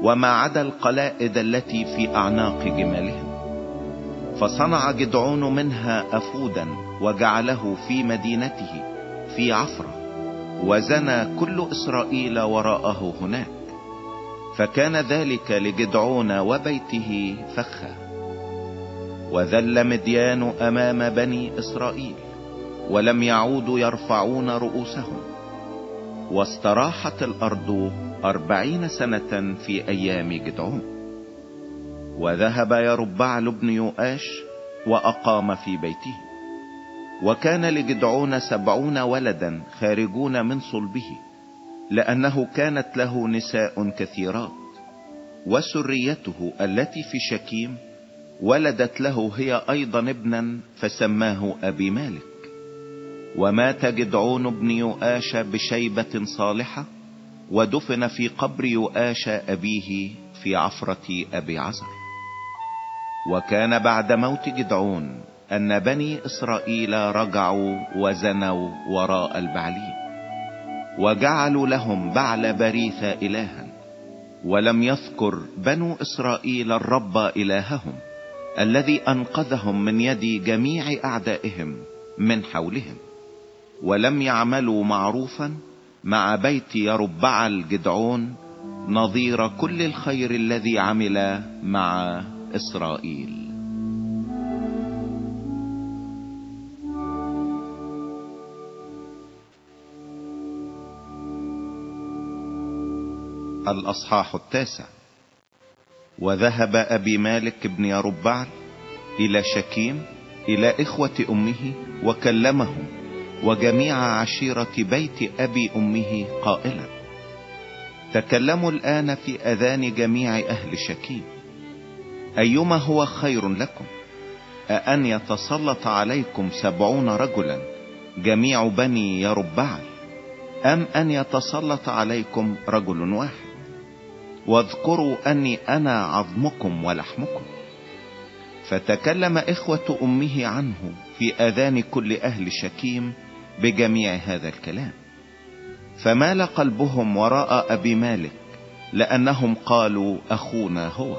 وما عدا القلائد التي في أعناق جمالهم. فصنع جدعون منها أفودا وجعله في مدينته في عفرة وزنى كل إسرائيل وراءه هناك. فكان ذلك لجدعون وبيته فخا. وذل مديان أمام بني إسرائيل. ولم يعودوا يرفعون رؤوسهم. واستراحت الأرض أربعين سنة في أيام جدعون. وذهب يربعل بن يؤاش وأقام في بيته. وكان لجدعون سبعون ولدا خارجون من صلبه لأنه كانت له نساء كثيرات. وسريته التي في شكيم ولدت له هي أيضا ابنا فسماه أبي مالك. ومات جدعون بن يؤاش بشيبة صالحة؟ ودفن في قبر يؤاش أبيه في عفرة أبي عزر. وكان بعد موت جدعون أن بني إسرائيل رجعوا وزنوا وراء البعلين وجعلوا لهم بعل بريث إلها ولم يذكر بنو إسرائيل الرب إلههم الذي أنقذهم من يد جميع أعدائهم من حولهم. ولم يعملوا معروفا مع بيت يربع الجدعون نظير كل الخير الذي عمل مع إسرائيل. الأصحاح التاسع. وذهب أبي مالك بن يربعل إلى شكيم إلى إخوة أمه وكلمهم. وجميع عشيرة بيت أبي أمه قائلا تكلموا الآن في أذان جميع أهل شكيم. أيما هو خير لكم؟ أأن يتسلط عليكم سبعون رجلا جميع بني يربعل أم أن يتسلط عليكم رجل واحد؟ واذكروا أني أنا عظمكم ولحمكم. فتكلم إخوة أمه عنه في آذان كل أهل شكيم بجميع هذا الكلام. فمال قلبهم وراء أبي مالك لأنهم قالوا أخونا هو.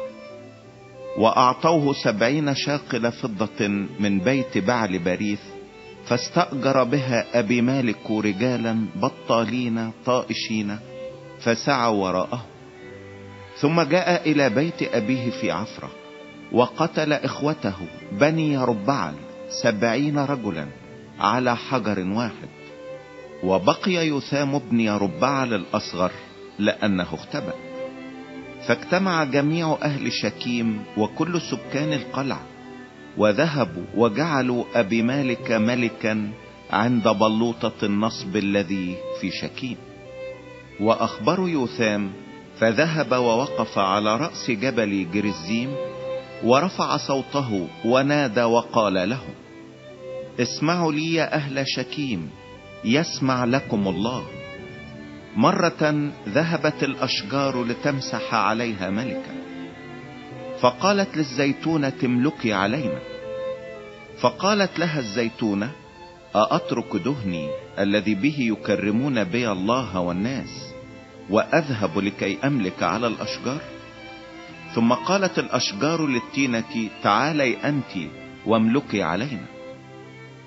وأعطوه سبعين شاقل فضة من بيت بعل بريث فاستأجر بها أبي مالك رجالا بطالين طائشين فسعوا وراءه. ثم جاء إلى بيت أبيه في عفرة وقتل إخوته بني ربعل سبعين رجلا. على حجر واحد. وبقي يثام ابن يربعل الأصغر لأنه اختبأ. فاجتمع جميع أهل شكيم وكل سكان القلعة وذهبوا وجعلوا أبي مالك ملكا عند بلوطة النصب الذي في شكيم. وأخبروا يوثام فذهب ووقف على رأس جبل جرزيم ورفع صوته ونادى وقال لهم اسمعوا لي يا أهل شكيم يسمع لكم الله. مرة ذهبت الأشجار لتمسح عليها ملكا فقالت للزيتونة املكي علينا. فقالت لها الزيتونة أأترك دهني الذي به يكرمون بي الله والناس وأذهب لكي أملك على الأشجار؟ ثم قالت الأشجار للتينة تعالي أنت واملكي علينا.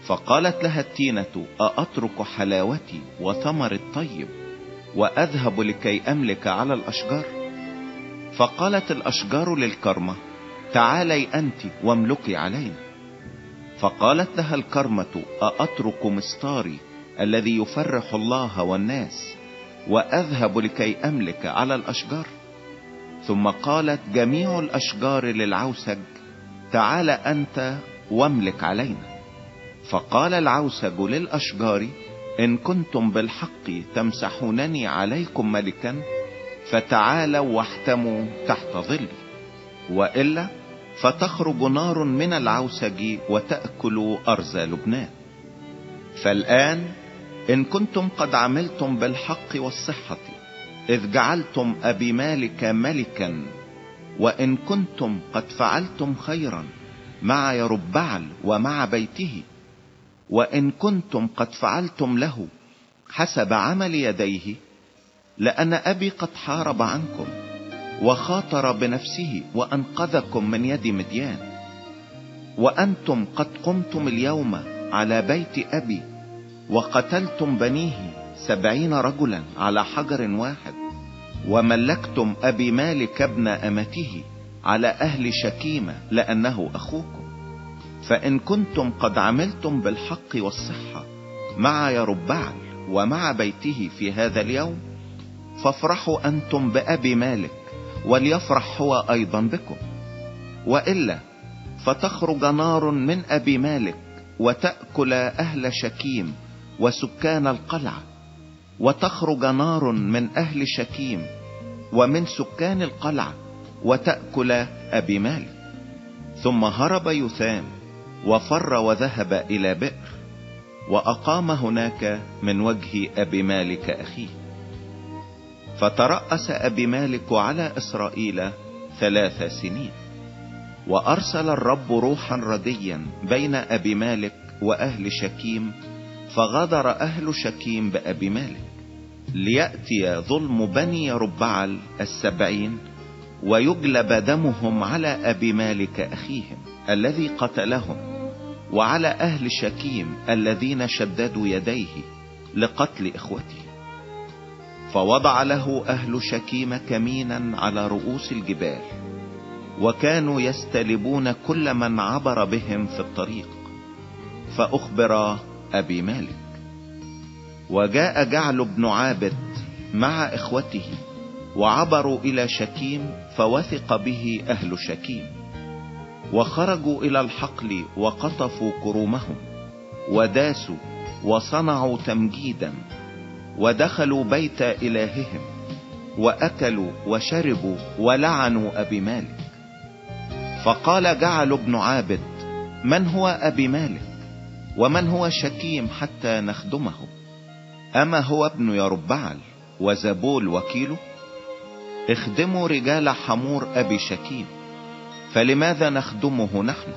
فقالت لها التينة أأترك حلاوتي وثمر الطيب وأذهب لكي أملك على الأشجار؟ فقالت الأشجار للكرمة تعالي أنت واملكي علينا. فقالت لها الكرمة أأترك مستاري الذي يفرح الله والناس وأذهب لكي أملك على الأشجار؟ ثم قالت جميع الأشجار للعوسج تعال أنت واملك علينا. فقال العوسج للأشجار إن كنتم بالحق تمسحونني عليكم ملكا فتعالوا واحتموا تحت ظلي. وإلا فتخرج نار من العوسج وتأكل أرز لبنان. فالآن إن كنتم قد عملتم بالحق والصحة إذ جعلتم أبي مالك ملكا وإن كنتم قد فعلتم خيرا مع يربعل ومع بيته. وإن كنتم قد فعلتم له حسب عمل يديه لأن أبي قد حارب عنكم وخاطر بنفسه وأنقذكم من يد مديان. وأنتم قد قمتم اليوم على بيت أبي وقتلتم بنيه سبعين رجلا على حجر واحد وملكتم أبي مالك ابن أمته على أهل شكيمة لأنه أخوكم. فإن كنتم قد عملتم بالحق والصحة مع يربعل ومع بيته في هذا اليوم فافرحوا أنتم بأبي مالك وليفرح هو أيضا بكم. وإلا فتخرج نار من أبي مالك وتأكل أهل شكيم وسكان القلعة وتخرج نار من أهل شكيم ومن سكان القلعة وتأكل أبي مالك. ثم هرب يثام وفر وذهب إلى بئر وأقام هناك من وجه أبي مالك أخيه. فترأس أبي مالك على إسرائيل ثلاث سنين وأرسل الرب روحا رديا بين أبي مالك وأهل شكيم فغدر أهل شكيم بأبي مالك. ليأتي ظلم بني ربعل السبعين ويجلب دمهم على أبي مالك أخيهم. الذي قتلهم وعلى أهل شكيم الذين شددوا يديه لقتل إخوته. فوضع له أهل شكيم كمينا على رؤوس الجبال وكانوا يستلبون كل من عبر بهم في الطريق. فأخبر أبي مالك. وجاء جعل بن عابد مع إخوته وعبروا إلى شكيم فوثق به أهل شكيم. وخرجوا إلى الحقل وقطفوا كرومهم وداسوا وصنعوا تمجيدا ودخلوا بيت إلههم وأكلوا وشربوا ولعنوا أبي مالك. فقال جعل بن عابد من هو أبي مالك؟ ومن هو شكيم حتى نخدمه؟ أما هو ابن يربعل وزبول وكيله؟ اخدموا رجال حمور أبي شكيم. فلماذا نخدمه نحن؟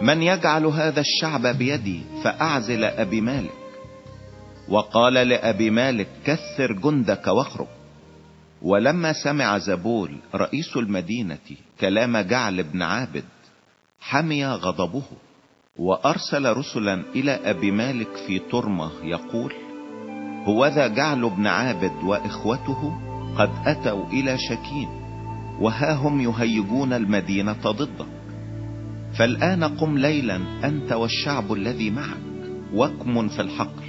من يجعل هذا الشعب بيدي فأعزل أبي مالك. وقال لأبي مالك كثر جندك واخرج. ولما سمع زبول رئيس المدينة كلام جعل بن عابد حمي غضبه. وأرسل رسلا إلى أبي مالك في ترمة يقول هوذا جعل بن عابد وإخوته قد أتوا إلى شكيم وها هم يهيجون المدينة ضدك. فالآن قم ليلا أنت والشعب الذي معك واكمن في الحقل.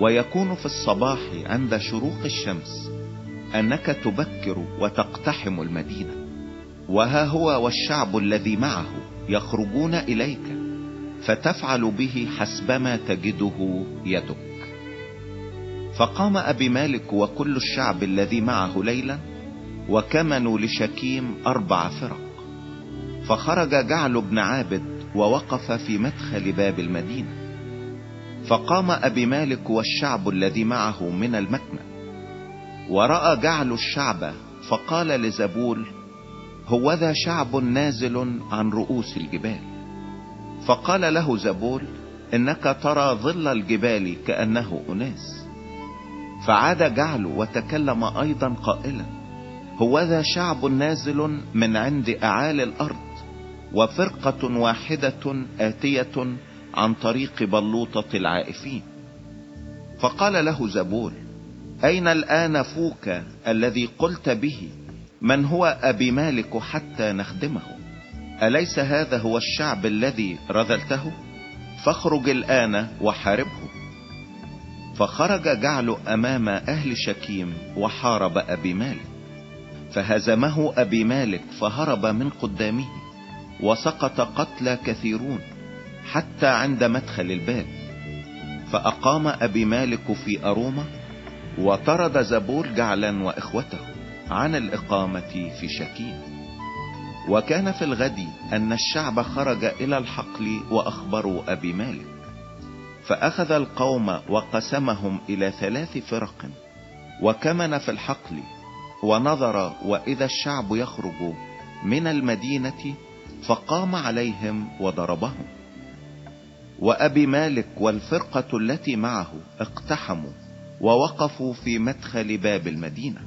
ويكون في الصباح عند شروق الشمس أنك تبكر وتقتحم المدينة. وها هو والشعب الذي معه يخرجون إليك فتفعل به حسبما تجده يدك. فقام أبي مالك وكل الشعب الذي معه ليلا وكمنوا لشكيم أربع فرق. فخرج جعل بن عابد ووقف في مدخل باب المدينة. فقام أبي مالك والشعب الذي معه من المكمن ورأى جعل الشعب فقال لزبول هوذا شعب نازل عن رؤوس الجبال. فقال له زبول إنك ترى ظل الجبال كأنه أناس. فعاد جعل وتكلم أيضا قائلا هوذا شعب نازل من عند أعالي الأرض وفرقة واحدة آتية عن طريق بلوطة العائفين. فقال له زبول أين الآن فوك الذي قلت به؟ من هو أبي مالك حتى نخدمه؟ أليس هذا هو الشعب الذي رذلته؟ فاخرج الآن وحاربه. فخرج جعل أمام أهل شكيم وحارب أبي مالك. فهزمه أبي مالك فهرب من قدامه وسقط قتلى كثيرون حتى عند مدخل الباب. فأقام أبي مالك في أرومة وطرد زبور جعلا وإخوته عن الإقامة في شكيم. وكان في الغد أن الشعب خرج إلى الحقل وأخبروا أبي مالك. فأخذ القوم وقسمهم إلى ثلاث فرق وكمن في الحقل ونظر وإذا الشعب يخرج من المدينة فقام عليهم وضربهم. وأبي مالك والفرقة التي معه اقتحموا ووقفوا في مدخل باب المدينة.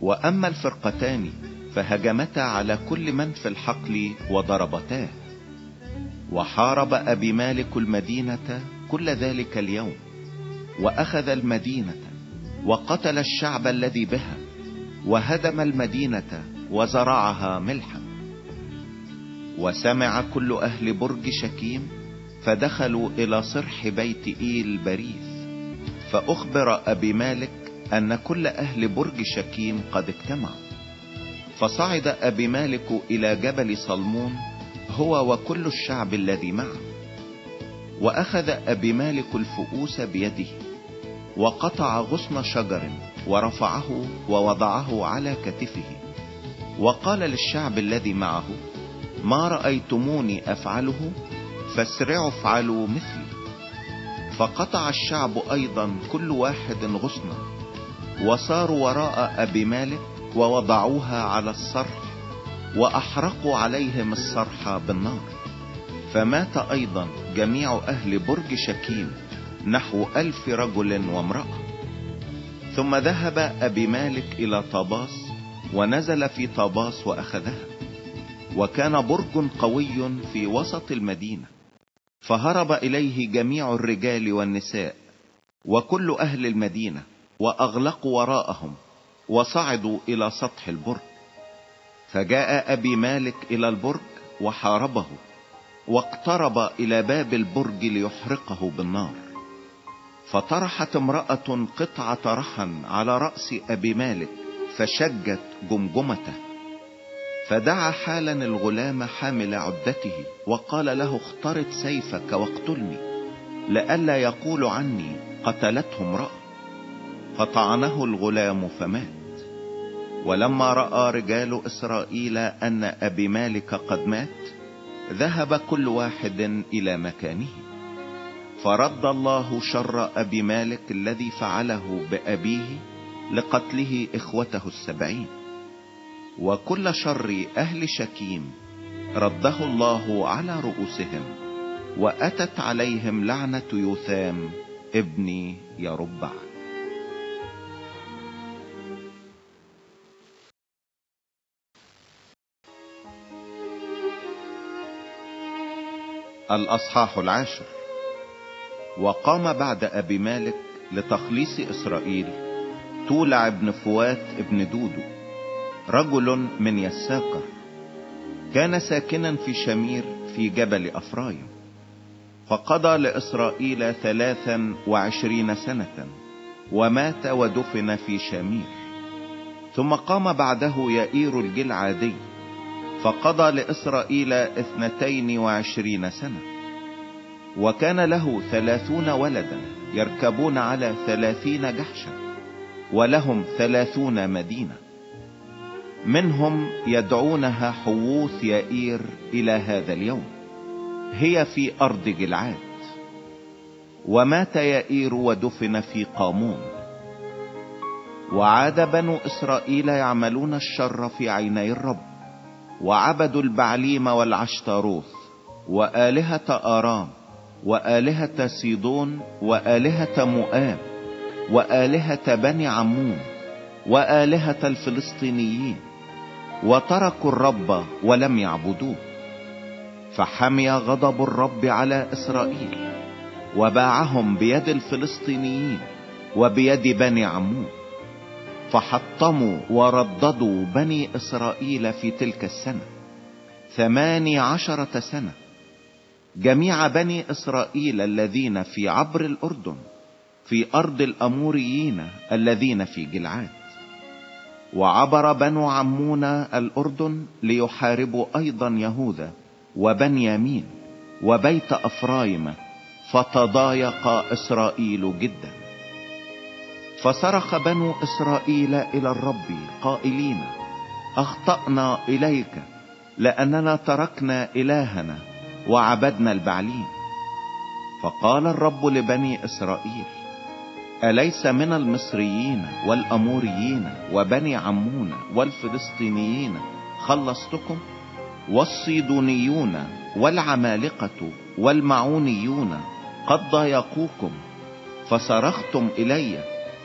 وأما الفرقتان فهجمتا على كل من في الحقل وضربتاه وحارب أبي مالك المدينة كل ذلك اليوم. وأخذ المدينة وقتل الشعب الذي بها. وهدم المدينة وزرعها ملحا. وسمع كل أهل برج شكيم فدخلوا إلى صرح بيت إيل بريث. فأخبر أبي مالك أن كل أهل برج شكيم قد اجتمعوا. فصعد أبي مالك إلى جبل صلمون هو وكل الشعب الذي معه. وأخذ أبي مالك الفؤوس بيده. وقطع غصن شجر ورفعه ووضعه على كتفه. وقال للشعب الذي معه ما رأيتموني أفعله فاسرعوا افعلوا مثلي. فقطع الشعب أيضا كل واحد غصنا وصاروا وراء أبي مالك ووضعوها على الصرح وأحرقوا عليهم الصرح بالنار. فمات أيضا جميع أهل برج شكيم نحو ألف رجل وامرأة. ثم ذهب أبي مالك إلى طاباس ونزل في طاباس وأخذها. وكان برج قوي في وسط المدينة. فهرب إليه جميع الرجال والنساء وكل أهل المدينة وأغلقوا وراءهم وصعدوا إلى سطح البرج. فجاء أبي مالك إلى البرج وحاربه واقترب إلى باب البرج ليحرقه بالنار. فطرحت امرأة قطعة رحا على رأس أبي مالك فشجت جمجمته. فدعا حالا الغلام حامل عدته وقال له اخترت سيفك واقتلني. لئلا يقول عني قتلته امرأة. فطعنه الغلام فمات. ولما رأى رجال إسرائيل أن أبي مالك قد مات ذهب كل واحد إلى مكانه. فرد الله شر أبي مالك الذي فعله بأبيه لقتله إخوته السبعين. وكل شر أهل شكيم رده الله على رؤوسهم وأتت عليهم لعنة يوثام ابن يربع. الأصحاح العاشر. وقام بعد أبي مالك لتخليص إسرائيل تولع ابن فوات ابن دودو رجل من يساكر كان ساكنا في شمير في جبل أفرايم فقضى لإسرائيل ثلاثا وعشرين سنة ومات ودفن في شمير. ثم قام بعده يائير الجلعادي فقضى لإسرائيل اثنتين وعشرين سنة. وكان له ثلاثون ولدا يركبون على ثلاثين جحشا ولهم ثلاثون مدينة. منهم يدعونها حووث يائير إلى هذا اليوم هي في أرض جلعاد. ومات يائير ودفن في قامون وعاد بنو إسرائيل يعملون الشر في عيني الرب وعبدوا البعليم والعشتاروث وآلهة آرام وآلهة سيدون وآلهة مؤاب وآلهة بني عمون وآلهة الفلسطينيين وتركوا الرب ولم يعبدوه فحمي غضب الرب على إسرائيل وباعهم بيد الفلسطينيين وبيد بني عمون فحطموا ورددوا بني إسرائيل في تلك السنة ثماني عشرة سنة. جميع بني إسرائيل الذين في عبر الأردن في أرض الأموريين الذين في جلعاد. وعبر بنو عمون الأردن ليحاربوا أيضا يهوذا وبنيامين وبيت أفرايم فتضايق إسرائيل جدا. فصرخ بنو إسرائيل إلى الرب قائلين أخطأنا إليك لأننا تركنا إلهنا. وعبدنا البعلين فقال الرب لبني إسرائيل أليس من المصريين والأموريين وبني عمون والفلسطينيين خلصتكم؟ والصيدونيون والعمالقة والمعونيون قد ضايقوكم فصرختم إلي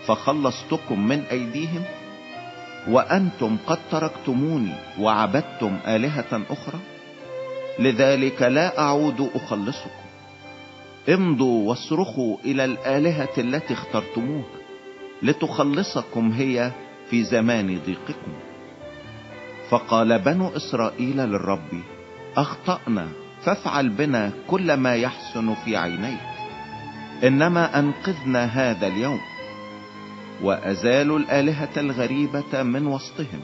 فخلصتكم من أيديهم؟ وأنتم قد تركتموني وعبدتم آلهة أخرى؟ لذلك لا أعود أخلصكم. امضوا واصرخوا إلى الآلهة التي اخترتموها لتخلصكم هي في زمان ضيقكم. فقال بنو إسرائيل للرب أخطأنا فافعل بنا كل ما يحسن في عينيك. إنما أنقذنا هذا اليوم. وأزالوا الآلهة الغريبة من وسطهم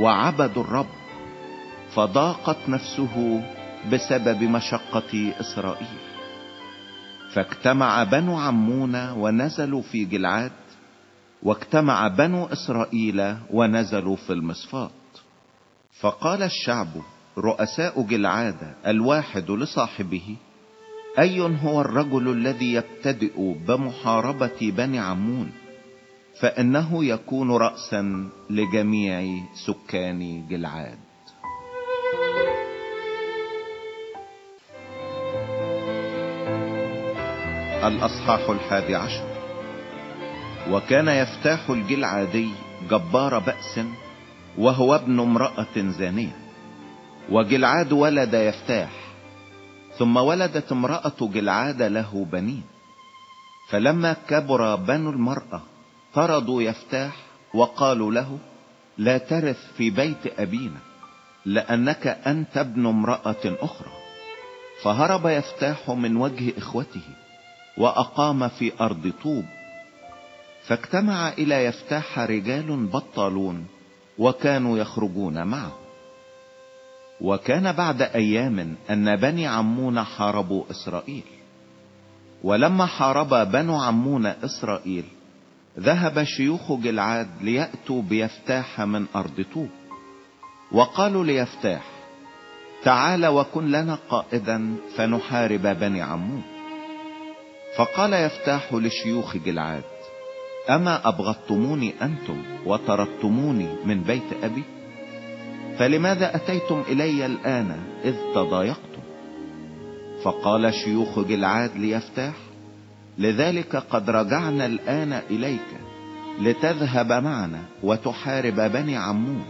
وعبدوا الرب. فضاقت نفسه بسبب مشقة إسرائيل. فاجتمع بنو عمون ونزلوا في جلعاد واجتمع بنو إسرائيل ونزلوا في المصفات فقال الشعب رؤساء جلعاد الواحد لصاحبه اي هو الرجل الذي يبتدئ بمحاربة بني عمون؟ فإنه يكون رأسا لجميع سكان جلعاد. الأصحاح الحادي عشر. وكان يفتاح الجلعادي جبار بأس وهو ابن امرأة زانية. وجلعاد ولد يفتاح ثم ولدت امرأة جلعاد له بنين. فلما كبر بنو المرأة طردوا يفتاح وقالوا له لا ترث في بيت أبينا لأنك أنت ابن امرأة أخرى. فهرب يفتاح من وجه إخوته. وأقام في أرض طوب فاجتمع إلى يفتاح رجال بطالون وكانوا يخرجون معه. وكان بعد أيام أن بني عمون حاربوا إسرائيل. ولما حارب بنو عمون إسرائيل ذهب شيوخ جلعاد ليأتوا بيفتاح من أرض طوب. وقالوا ليفتاح تعال وكن لنا قائدا فنحارب بني عمون. فقال يفتاح لشيوخ جلعاد أما أبغضتموني أنتم وطردتموني من بيت أبي؟ فلماذا أتيتم إلي الآن إذ تضايقتم؟ فقال شيوخ جلعاد ليفتاح لذلك قد رجعنا الآن إليك لتذهب معنا وتحارب بني عمون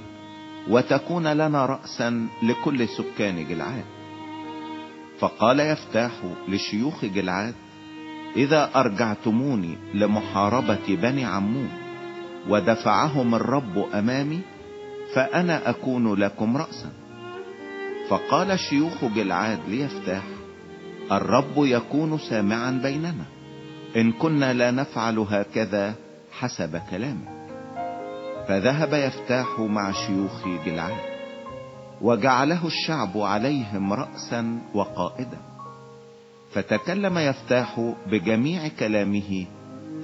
وتكون لنا رأسا لكل سكان جلعاد. فقال يفتاح لشيوخ جلعاد إذا أرجعتموني لمحاربة بني عمون ودفعهم الرب أمامي فأنا أكون لكم رأسا. فقال شيوخ جلعاد ليفتاح الرب يكون سامعا بيننا. إن كنا لا نفعل هكذا حسب كلامه. فذهب يفتاح مع شيوخ جلعاد وجعله الشعب عليهم رأسا وقائدا. فتكلم يفتاح بجميع كلامه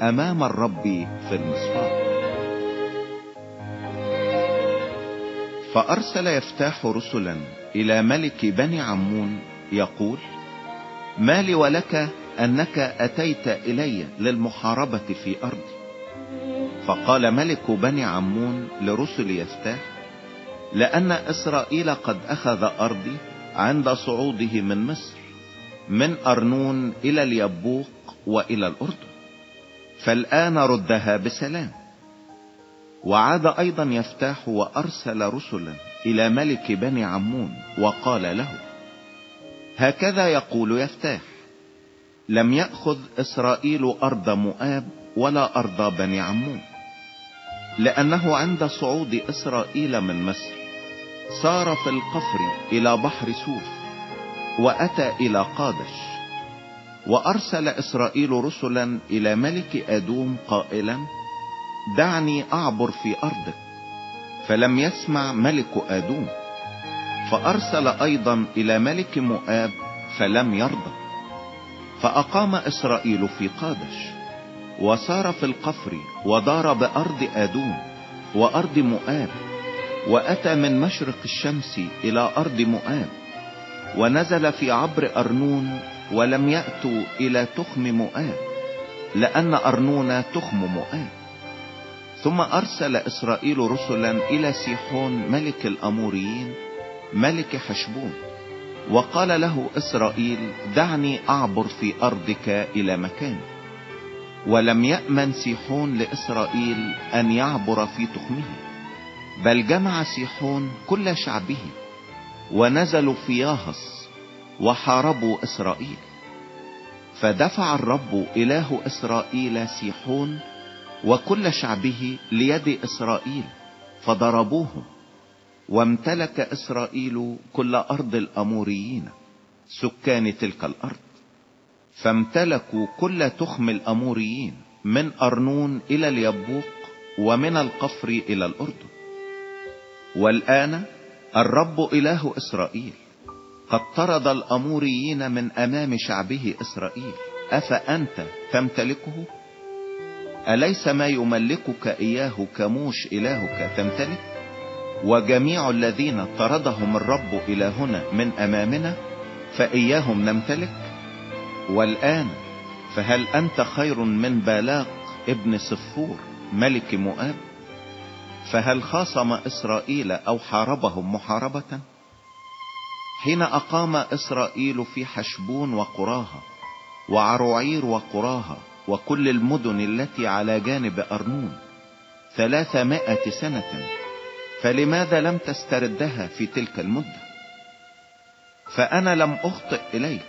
أمام الرب في المصفاة فأرسل يفتاح رسلا إلى ملك بني عمون يقول ما لي ولك أنك أتيت إلي للمحاربة في أرضي. فقال ملك بني عمون لرسل يفتاح لأن إسرائيل قد أخذ أرضي عند صعوده من مصر. من أرنون إلى اليبوق وإلى الأردن. فالآن ردها بسلام. وعاد أيضا يفتاح وأرسل رسلا إلى ملك بني عمون وقال له هكذا يقول يفتاح لم يأخذ إسرائيل أرض مؤاب ولا أرض بني عمون لأنه عند صعود إسرائيل من مصر سار في القفر إلى بحر سوف وأتى إلى قادش وأرسل إسرائيل رسلا إلى ملك أدوم قائلا دعني أعبر في أرضك. فلم يسمع ملك أدوم. فأرسل أيضا إلى ملك مؤاب فلم يرضى. فأقام إسرائيل في قادش وسار في القفر ودار بأرض أدوم وأرض مؤاب وأتى من مشرق الشمس إلى أرض مؤاب. ونزل في عبر أرنون ولم يأتوا إلى تخم مؤاب لأن أرنون تخم مؤاب ثم أرسل إسرائيل رسلا إلى سيحون ملك الأموريين ملك حشبون وقال له إسرائيل دعني أعبر في أرضك إلى مكان. ولم يأمن سيحون لإسرائيل أن يعبر في تخمه بل جمع سيحون كل شعبه. ونزلوا في ياهص وحاربوا إسرائيل. فدفع الرب إله إسرائيل سيحون وكل شعبه ليد إسرائيل فضربوهم وامتلك إسرائيل كل أرض الأموريين سكان تلك الأرض. فامتلكوا كل تخم الأموريين من أرنون إلى اليبوق ومن القفر إلى الأردن. والآن الرب إله إسرائيل. قد طرد الأموريين من أمام شعبه إسرائيل. أفأنت تمتلكه؟ أليس ما يملكك إياه كموش إلهك تمتلك؟ وجميع الذين طردهم الرب إلى هنا من أمامنا فإياهم نمتلك؟ والآن فهل أنت خير من بالاق ابن صفور ملك مؤاب؟ فهل خاصم إسرائيل أو حاربهم محاربة؟ حين أقام إسرائيل في حشبون وقراها وعروعير وقراها وكل المدن التي على جانب أرنون ثلاثمائة سنة فلماذا لم تستردها في تلك المدة؟ فأنا لم أخطئ إليك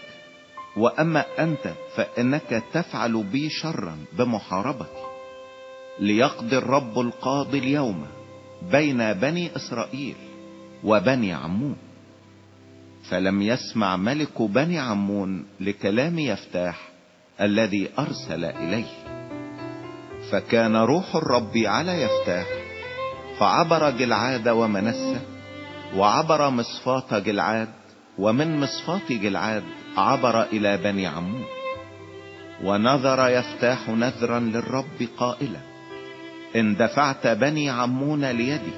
وأما أنت فإنك تفعل بي شرا بمحاربتي. ليقضي الرب القاضي اليوم بين بني إسرائيل وبني عمون. فلم يسمع ملك بني عمون لكلام يفتاح الذي أرسل إليه. فكان روح الرب على يفتاح فعبر جلعاد ومنسة وعبر مصفاة جلعاد ومن مصفاة جلعاد عبر إلى بني عمون. ونذر يفتاح نذرا للرب قائلا إن دفعت بني عمون ليدي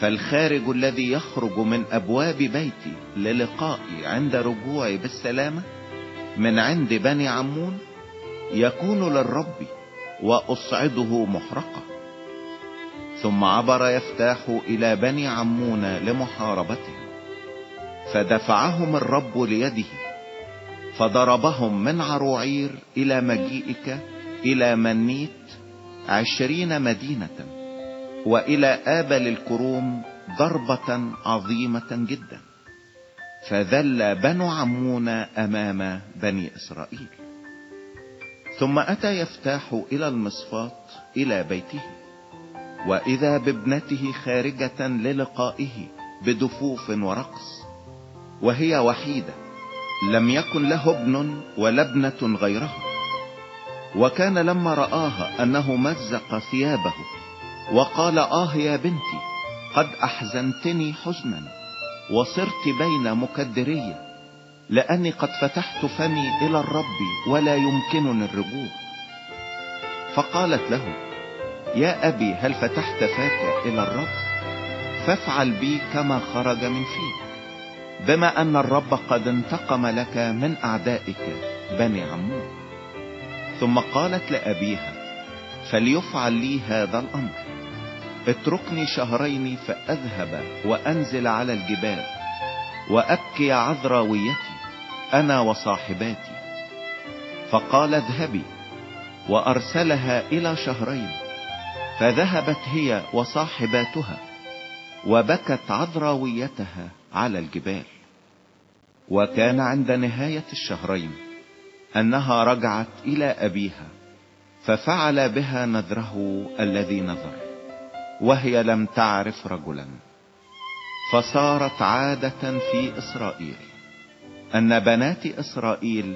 فالخارج الذي يخرج من أبواب بيتي للقائي عند رجوعي بالسلامة من عند بني عمون يكون للرب وأصعده محرقة. ثم عبر يفتاح إلى بني عمون لمحاربتهم فدفعهم الرب ليده فضربهم من عروعير إلى مجيئك إلى منيت عشرين مدينة وإلى آبل الكروم ضربة عظيمة جدا. فذل بنو عمون أمام بني إسرائيل. ثم أتى يفتاح إلى المصفات إلى بيته وإذا بابنته خارجة للقائه بدفوف ورقص وهي وحيدة لم يكن له ابن ولا ابنة غيرها وكان لما رآها أنه مزق ثيابه وقال آه يا بنتي قد أحزنتني حزنا وصرت بين مكدرية لأني قد فتحت فمي إلى الرب ولا يمكنني الرجوع. فقالت له يا أبي هل فتحت فاك إلى الرب؟ فافعل بي كما خرج من فيك بما أن الرب قد انتقم لك من أعدائك بني عمون. ثم قالت لأبيها فليفعل لي هذا الأمر. اتركني شهرين فأذهب وأنزل على الجبال وأبكي عذراويتي أنا وصاحباتي. فقال اذهبي وأرسلها إلى شهرين فذهبت هي وصاحباتها وبكت عذراويتها على الجبال. وكان عند نهاية الشهرين أنها رجعت إلى أبيها ففعل بها نذره الذي نذر وهي لم تعرف رجلا. فصارت عادة في إسرائيل أن بنات إسرائيل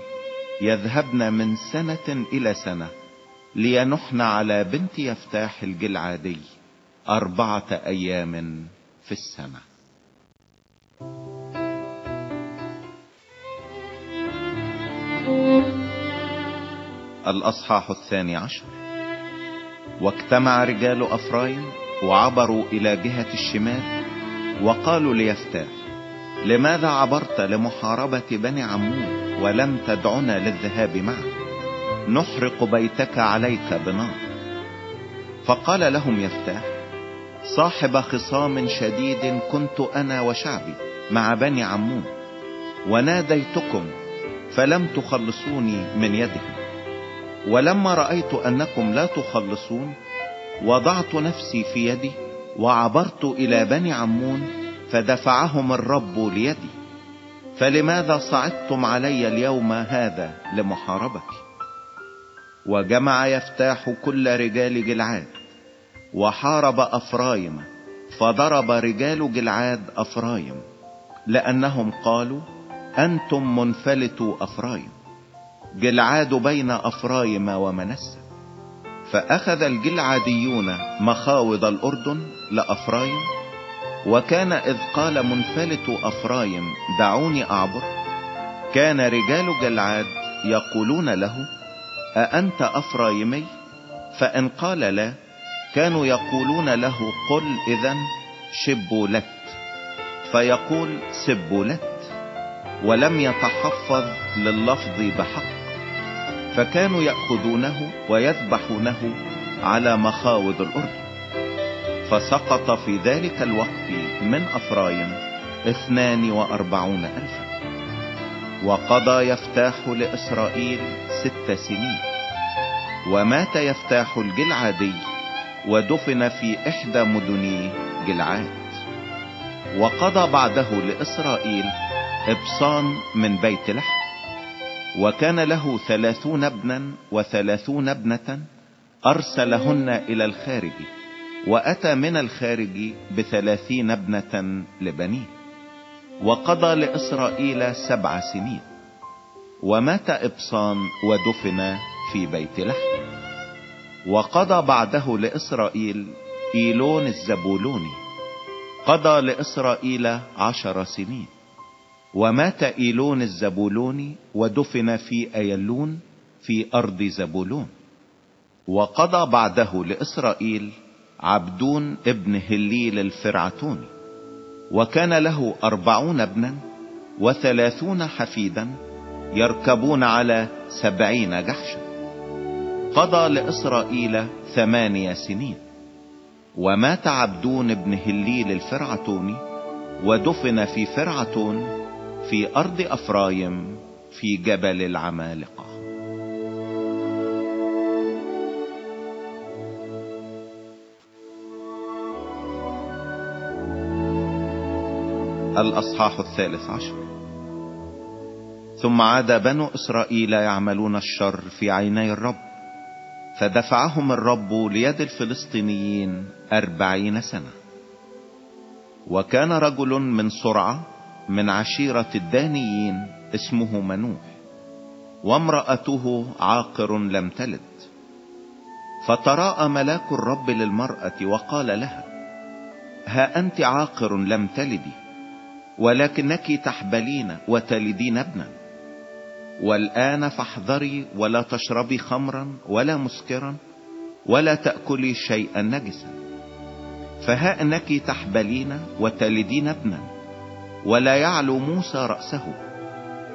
يذهبن من سنة إلى سنة لينحن على بنت يفتاح الجلعادي أربعة أيام في السنة. الأصحاح الثاني عشر. واجتمع رجال افرايم وعبروا إلى جهة الشمال وقالوا ليفتاح لماذا عبرت لمحاربة بني عمون ولم تدعنا للذهاب معك؟ نحرق بيتك عليك بنار. فقال لهم يفتاح صاحب خصام شديد كنت أنا وشعبي مع بني عمون وناديتكم فلم تخلصوني من يدهم. ولما رأيت أنكم لا تخلصون وضعت نفسي في يدي وعبرت إلى بني عمون فدفعهم الرب ليدي. فلماذا صعدتم علي اليوم هذا لمحاربتي؟ وجمع يفتاح كل رجال جلعاد وحارب أفرايم فضرب رجال جلعاد أفرايم لأنهم قالوا أنتم منفلتوا أفرايم جلعاد بين أفرايم ومنسى فأخذ الجلعاديون مخاوض الأردن لأفرايم وكان إذ قال منفلت أفرايم دعوني أعبر. كان رجال جلعاد يقولون له أأنت أفرايمي؟ فإن قال لا كانوا يقولون له قل إذا شبولت. فيقول سبولت ولم يتحفظ لللفظ بحق فكانوا يأخذونه ويذبحونه على مخاوض الأردن فسقط في ذلك الوقت من أفرايم اثنان وأربعون ألفا. وقضى يفتاح لإسرائيل ست سنين. ومات يفتاح الجلعادي ودفن في إحدى مدن جلعاد وقضى بعده لإسرائيل إبصان من بيت لحم. وكان له ثلاثون ابنا وثلاثون ابنة أرسلهن إلى الخارج وأتى من الخارج بثلاثين ابنة لبنيه وقضى لإسرائيل سبع سنين ومات إبصان ودفن في بيت لحم. وقضى بعده لإسرائيل إيلون الزبولوني قضى لإسرائيل عشر سنين. ومات إيلون الزبولوني ودفن في أيلون في أرض زبولون. وقضى بعده لإسرائيل عبدون ابن هليل الفرعتوني. وكان له أربعون ابنا وثلاثون حفيدا يركبون على سبعين جحشا. قضى لإسرائيل ثمانية سنين. ومات عبدون بن هليل الفرعتوني ودفن في فرعتون في أرض أفرايم في جبل العمالقة. الأصحاح الثالث عشر. ثم عاد بنو إسرائيل يعملون الشر في عيني الرب فدفعهم الرب ليد الفلسطينيين أربعين سنة. وكان رجل من سرعة من عشيرة الدانيين اسمه منوح وامرأته عاقر لم تلد. فتراءى ملاك الرب للمرأة وقال لها ها أنت عاقر لم تلدي ولكنك تحبلين وتلدين ابنا. والآن فاحذري ولا تشربي خمرا ولا مسكرا ولا تأكلي شيئا نجسا. فها أنك تحبلين وتلدين ابنا. ولا يعلو موسى رأسه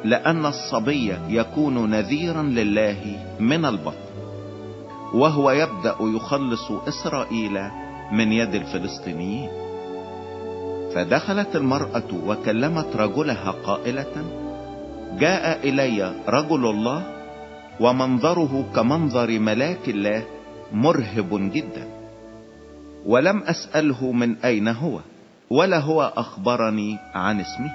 لأن الصبي يكون نذيرا لله من البطن وهو يبدأ يخلص إسرائيل من يد الفلسطينيين. فدخلت المرأة وكلمت رجلها قائلة جاء إلي رجل الله ومنظره كمنظر ملاك الله مرهب جدا ولم أسأله من أين هو ولا هو أخبرني عن اسمه.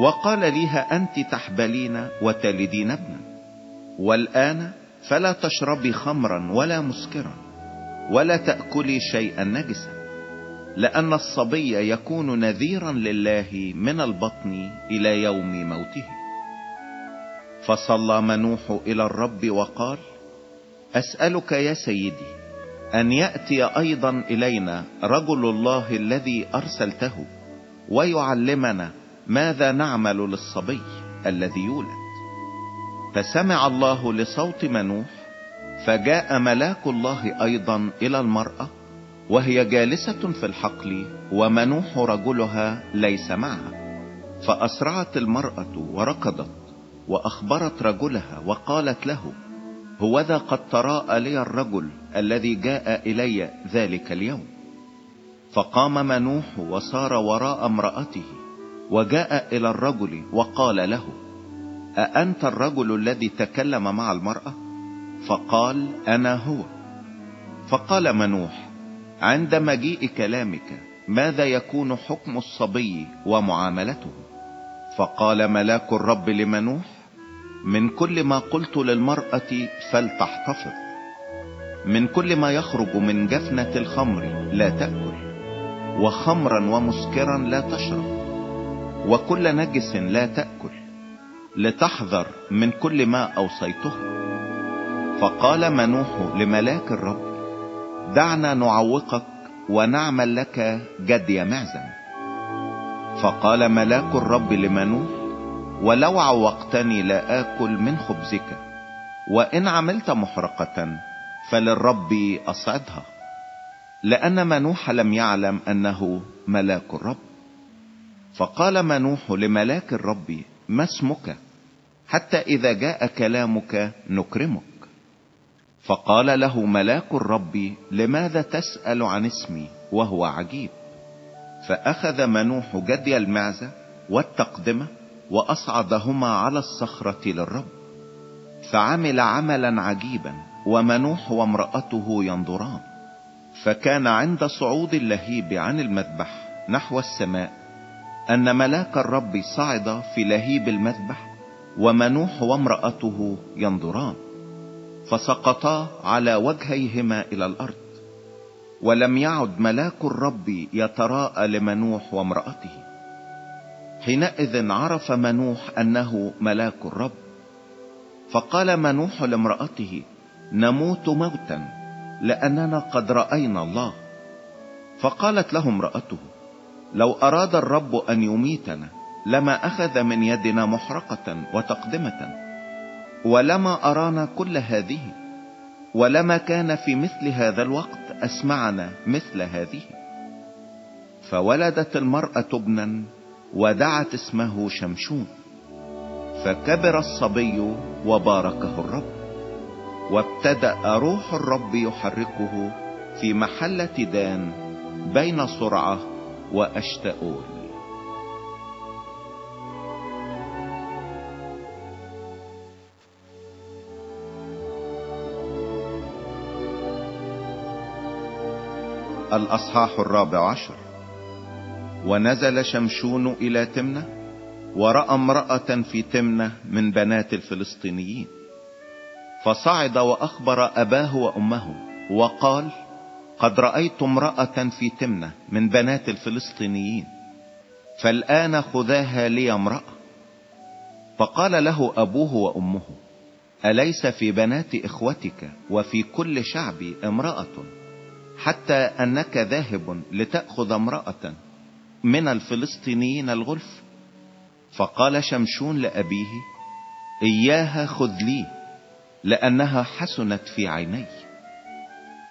وقال ليها أنت تحبلين وتلدين ابنا. والآن فلا تشربي خمرا ولا مسكرا ولا تأكلي شيئا نجسا لأن الصبي يكون نذيرا لله من البطن إلى يوم موته. فصلى منوح إلى الرب وقال أسألك يا سيدي أن يأتي أيضا إلينا رجل الله الذي أرسلته ويعلمنا ماذا نعمل للصبي الذي يولد. فسمع الله لصوت منوح فجاء ملاك الله أيضا إلى المرأة وهي جالسة في الحقل ومنوح رجلها ليس معها. فأسرعت المرأة وركضت وأخبرت رجلها وقالت له هوذا قد تراءى لي الرجل الذي جاء إلي ذلك اليوم. فقام منوح وصار وراء امرأته وجاء إلى الرجل وقال له أأنت الرجل الذي تكلم مع المرأة؟ فقال أنا هو. فقال منوح عند مجيء كلامك ماذا يكون حكم الصبي ومعاملته؟ فقال ملاك الرب لمنوح من كل ما قلت للمرأة فلتحتفظ. من كل ما يخرج من جفنة الخمر لا تأكل وخمرا ومسكرا لا تشرب وكل نجس لا تأكل لتحذر من كل ما أوصيته. فقال منوح لملاك الرب دعنا نعوقك ونعمل لك جدي معزم فقال ملاك الرب لمنوح ولو عوقتني لا آكل من خبزك وإن عملت محرقة فللرب أصعدها. لأن منوح لم يعلم أنه ملاك الرب. فقال منوح لملاك الرب ما اسمك؟ حتى إذا جاء كلامك نكرمك. فقال له ملاك الرب لماذا تسأل عن اسمي وهو عجيب؟ فأخذ منوح جدي المعزة والتقدمة وأصعدهما على الصخرة للرب. فعمل عملا عجيبا. ومنوح وامرأته ينظران فكان عند صعود اللهيب عن المذبح نحو السماء أن ملاك الرب صعد في لهيب المذبح ومنوح وامرأته ينظران فسقطا على وجهيهما إلى الأرض ولم يعد ملاك الرب يتراءى لمنوح وامرأته. حينئذ عرف منوح أنه ملاك الرب فقال منوح لامرأته نموت موتا لأننا قد رأينا الله. فقالت له امرأته لو أراد الرب أن يميتنا لما أخذ من يدنا محرقة وتقدمة ولما أرانا كل هذه ولما كان في مثل هذا الوقت أسمعنا مثل هذه. فولدت المرأة ابنا ودعت اسمه شمشون فكبر الصبي وباركه الرب. وابتدأ روح الرب يحركه في محلة دان بين صرعة وأشتاؤول. الأصحاح الرابع عشر. ونزل شمشون إلى تمنة ورأى امرأة في تمنة من بنات الفلسطينيين. فصعد وأخبر أباه وأمه وقال قد رأيت امرأة في تمنة من بنات الفلسطينيين فالآن خذاها لي امرأة. فقال له أبوه وأمه أليس في بنات إخوتك وفي كل شعبي امرأة حتى أنك ذاهب لتأخذ امرأة من الفلسطينيين الغلف؟ فقال شمشون لأبيه إياها خذ لي لأنها حسنت في عيني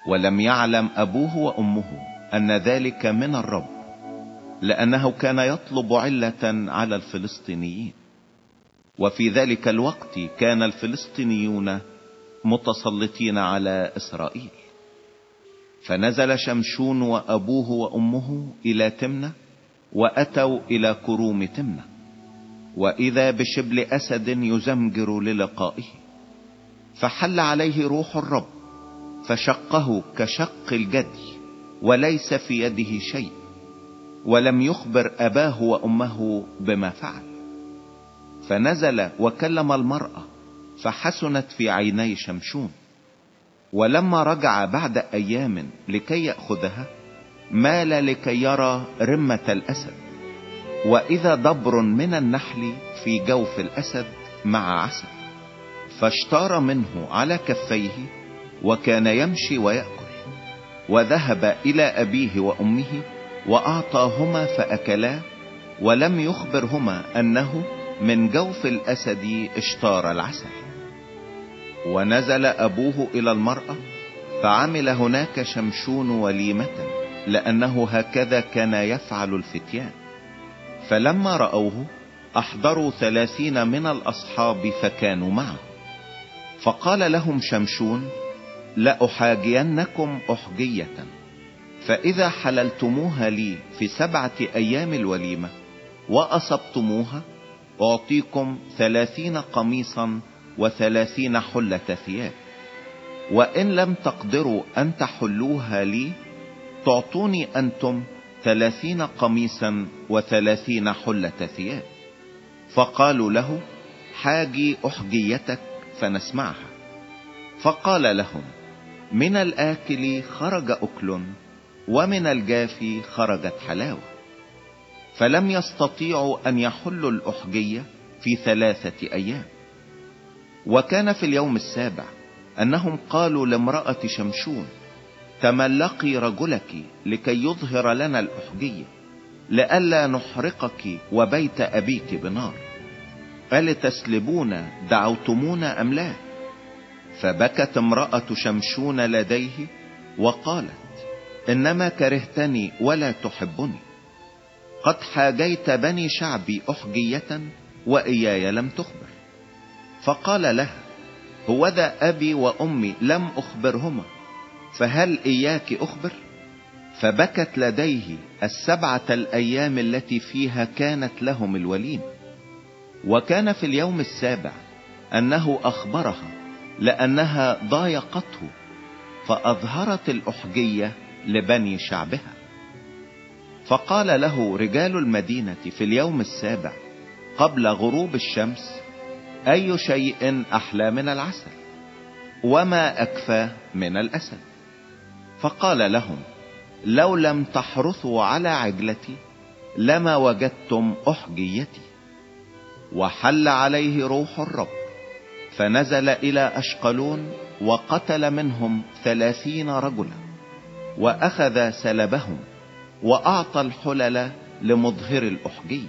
ولم يعلم أبوه وأمه أن ذلك من الرب لأنه كان يطلب علة على الفلسطينيين. وفي ذلك الوقت كان الفلسطينيون متسلطين على إسرائيل. فنزل شمشون وأبوه وأمه إلى تمنة وأتوا إلى كروم تمنة وإذا بشبل أسد يزمجر للقائه. فحل عليه روح الرب فشقه كشق الجدي وليس في يده شيء ولم يخبر أباه وأمه بما فعل. فنزل وكلم المرأة فحسنت في عيني شمشون. ولما رجع بعد أيام لكي يأخذها مال لكي يرى رمة الأسد. وإذا دبر من النحل في جوف الأسد مع عسل. فاشتار منه على كفيه وكان يمشي ويأكل وذهب إلى أبيه وأمه وأعطاهما فأكلا ولم يخبرهما أنه من جوف الأسد اشتار العسل. ونزل أبوه إلى المرأة فعمل هناك شمشون وليمة لأنه هكذا كان يفعل الفتيان. فلما رأوه أحضروا ثلاثين من الأصحاب فكانوا معه. فقال لهم شمشون لأحاجينكم أحجية فإذا حللتموها لي في سبعة أيام الوليمة وأصبتموها أعطيكم ثلاثين قميصا وثلاثين حلة ثياب وإن لم تقدروا أن تحلوها لي تعطوني أنتم ثلاثين قميصا وثلاثين حلة ثياب. فقالوا له حاجي أحجيتك فنسمعها. فقال لهم من الآكل خرج أكل ومن الجافي خرجت حلاوة. فلم يستطيعوا أن يحلوا الأحجية في ثلاثة أيام. وكان في اليوم السابع أنهم قالوا لامرأة شمشون تملقي رجلك لكي يظهر لنا الأحجية لئلا نحرقك وبيت أبيك بنار. ألتسلبون دعوتمونا أم لا؟ فبكت امرأة شمشون لديه وقالت إنما كرهتني ولا تحبني. قد حاجيت بني شعبي أحجية وإياي لم تخبر. فقال له هو ذا أبي وأمي لم أخبرهما فهل إياك أخبر؟ فبكت لديه السبعة الأيام التي فيها كانت لهم الوليم وكان في اليوم السابع أنه أخبرها لأنها ضايقته فأظهرت الأحجية لبني شعبها. فقال له رجال المدينة في اليوم السابع قبل غروب الشمس أي شيء أحلى من العسل؟ وما أكفى من الأسد؟ فقال لهم لو لم تحرثوا على عجلتي لما وجدتم أحجيتي. وحل عليه روح الرب فنزل إلى أشقلون وقتل منهم ثلاثين رجلا وأخذ سلبهم وأعطى الحلل لمظهر الاحجية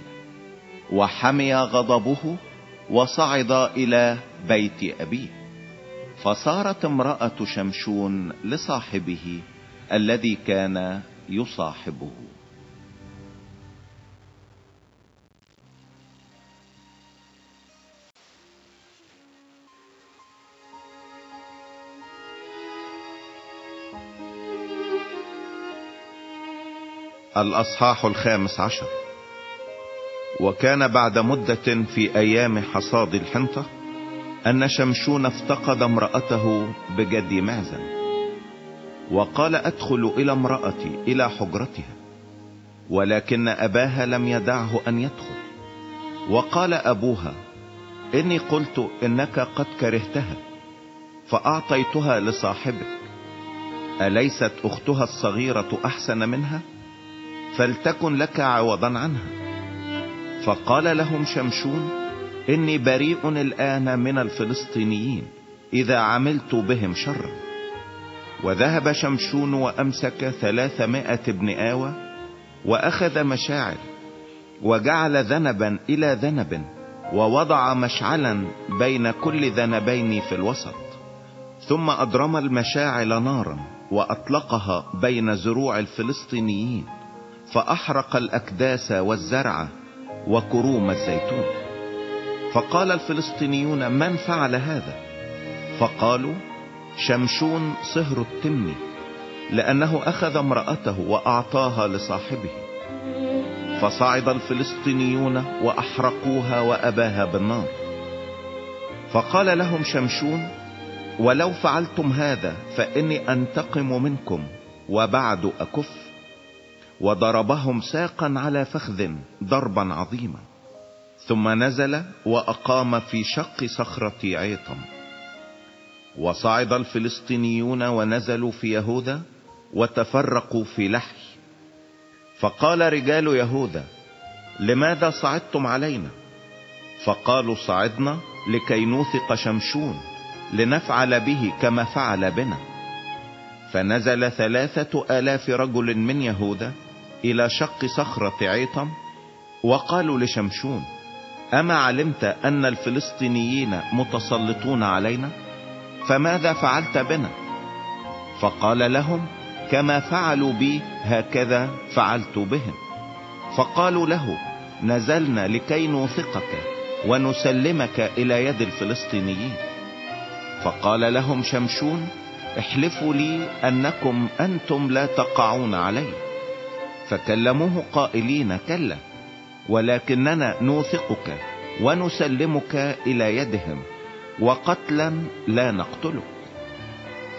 وحمي غضبه وصعد إلى بيت أبيه فصارت امرأة شمشون لصاحبه الذي كان يصاحبه. الأصحاح الخامس عشر. وكان بعد مدة في أيام حصاد الحنطة أن شمشون افتقد امرأته بجد معزن وقال أدخل إلى امرأتي إلى حجرتها ولكن أباها لم يدعه أن يدخل وقال أبوها إني قلت إنك قد كرهتها فأعطيتها لصاحبك أليست أختها الصغيرة أحسن منها؟ فلتكن لك عوضا عنها. فقال لهم شمشون إني بريء الآن من الفلسطينيين إذا عملت بهم شرا. وذهب شمشون وأمسك ثلاثمائة ابن آوى وأخذ مشاعر وجعل ذنبا إلى ذنب ووضع مشعلا بين كل ذنبين في الوسط. ثم أضرم المشاعل نارا وأطلقها بين زروع الفلسطينيين. فأحرق الأكداس والزرع وكروم الزيتون. فقال الفلسطينيون من فعل هذا؟ فقالوا شمشون صهر التمي لأنه أخذ امرأته وأعطاها لصاحبه. فصعد الفلسطينيون وأحرقوها وأباها بالنار. فقال لهم شمشون ولو فعلتم هذا فإني أنتقم منكم وبعد أكف. وضربهم ساقا على فخذ ضربا عظيما. ثم نزل وأقام في شق صخرة عيطم. وصعد الفلسطينيون ونزلوا في يهوذا وتفرقوا في لحي فقال رجال يهوذا لماذا صعدتم علينا؟ فقالوا صعدنا لكي نوثق شمشون لنفعل به كما فعل بنا. فنزل ثلاثة آلاف رجل من يهوذا إلى شق صخرة عيطم وقالوا لشمشون أما علمت أن الفلسطينيين متسلطون علينا؟ فماذا فعلت بنا؟ فقال لهم كما فعلوا بي هكذا فعلت بهم. فقالوا له نزلنا لكي نوثقك ونسلمك إلى يد الفلسطينيين. فقال لهم شمشون احلفوا لي أنكم أنتم لا تقعون علي. فكلموه قائلين كلا ولكننا نوثقك ونسلمك إلى يدهم وقتلا لا نقتلك.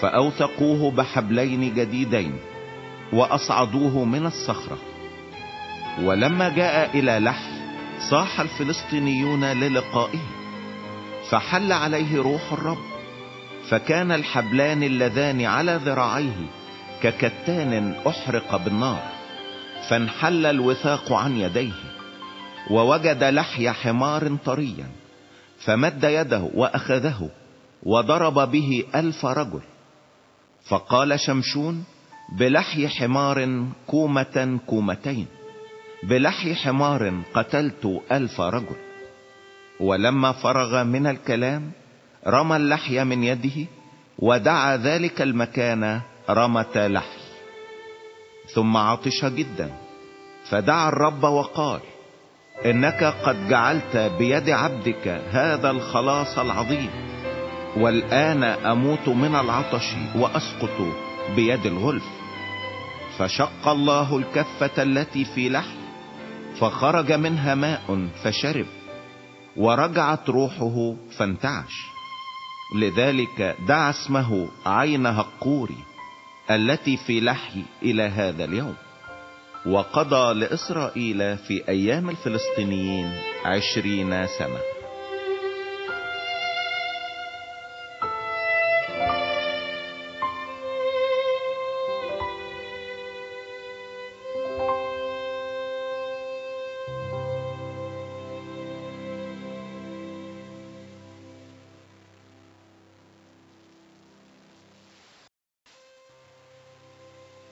فأوثقوه بحبلين جديدين وأصعدوه من الصخرة. ولما جاء إلى لحي صاح الفلسطينيون للقائه فحل عليه روح الرب. فكان الحبلان اللذان على ذراعيه ككتان أحرق بالنار. فانحل الوثاق عن يديه ووجد لحي حمار طريا فمد يده وأخذه وضرب به ألف رجل. فقال شمشون بلحي حمار كومة كومتين بلحي حمار قتلت ألف رجل. ولما فرغ من الكلام رمى اللحي من يده ودعا ذلك المكان رمة لحي. ثم عطش جدا. فدعا الرب وقال إنك قد جعلت بيد عبدك هذا الخلاص العظيم والآن أموت من العطش وأسقط بيد الغلف. فشق الله الكفة التي في لحم فخرج منها ماء فشرب ورجعت روحه فانتعش. لذلك دعا اسمه عين هقوري. التي في لحي إلى هذا اليوم وقضى لإسرائيل في أيام الفلسطينيين عشرين سنة.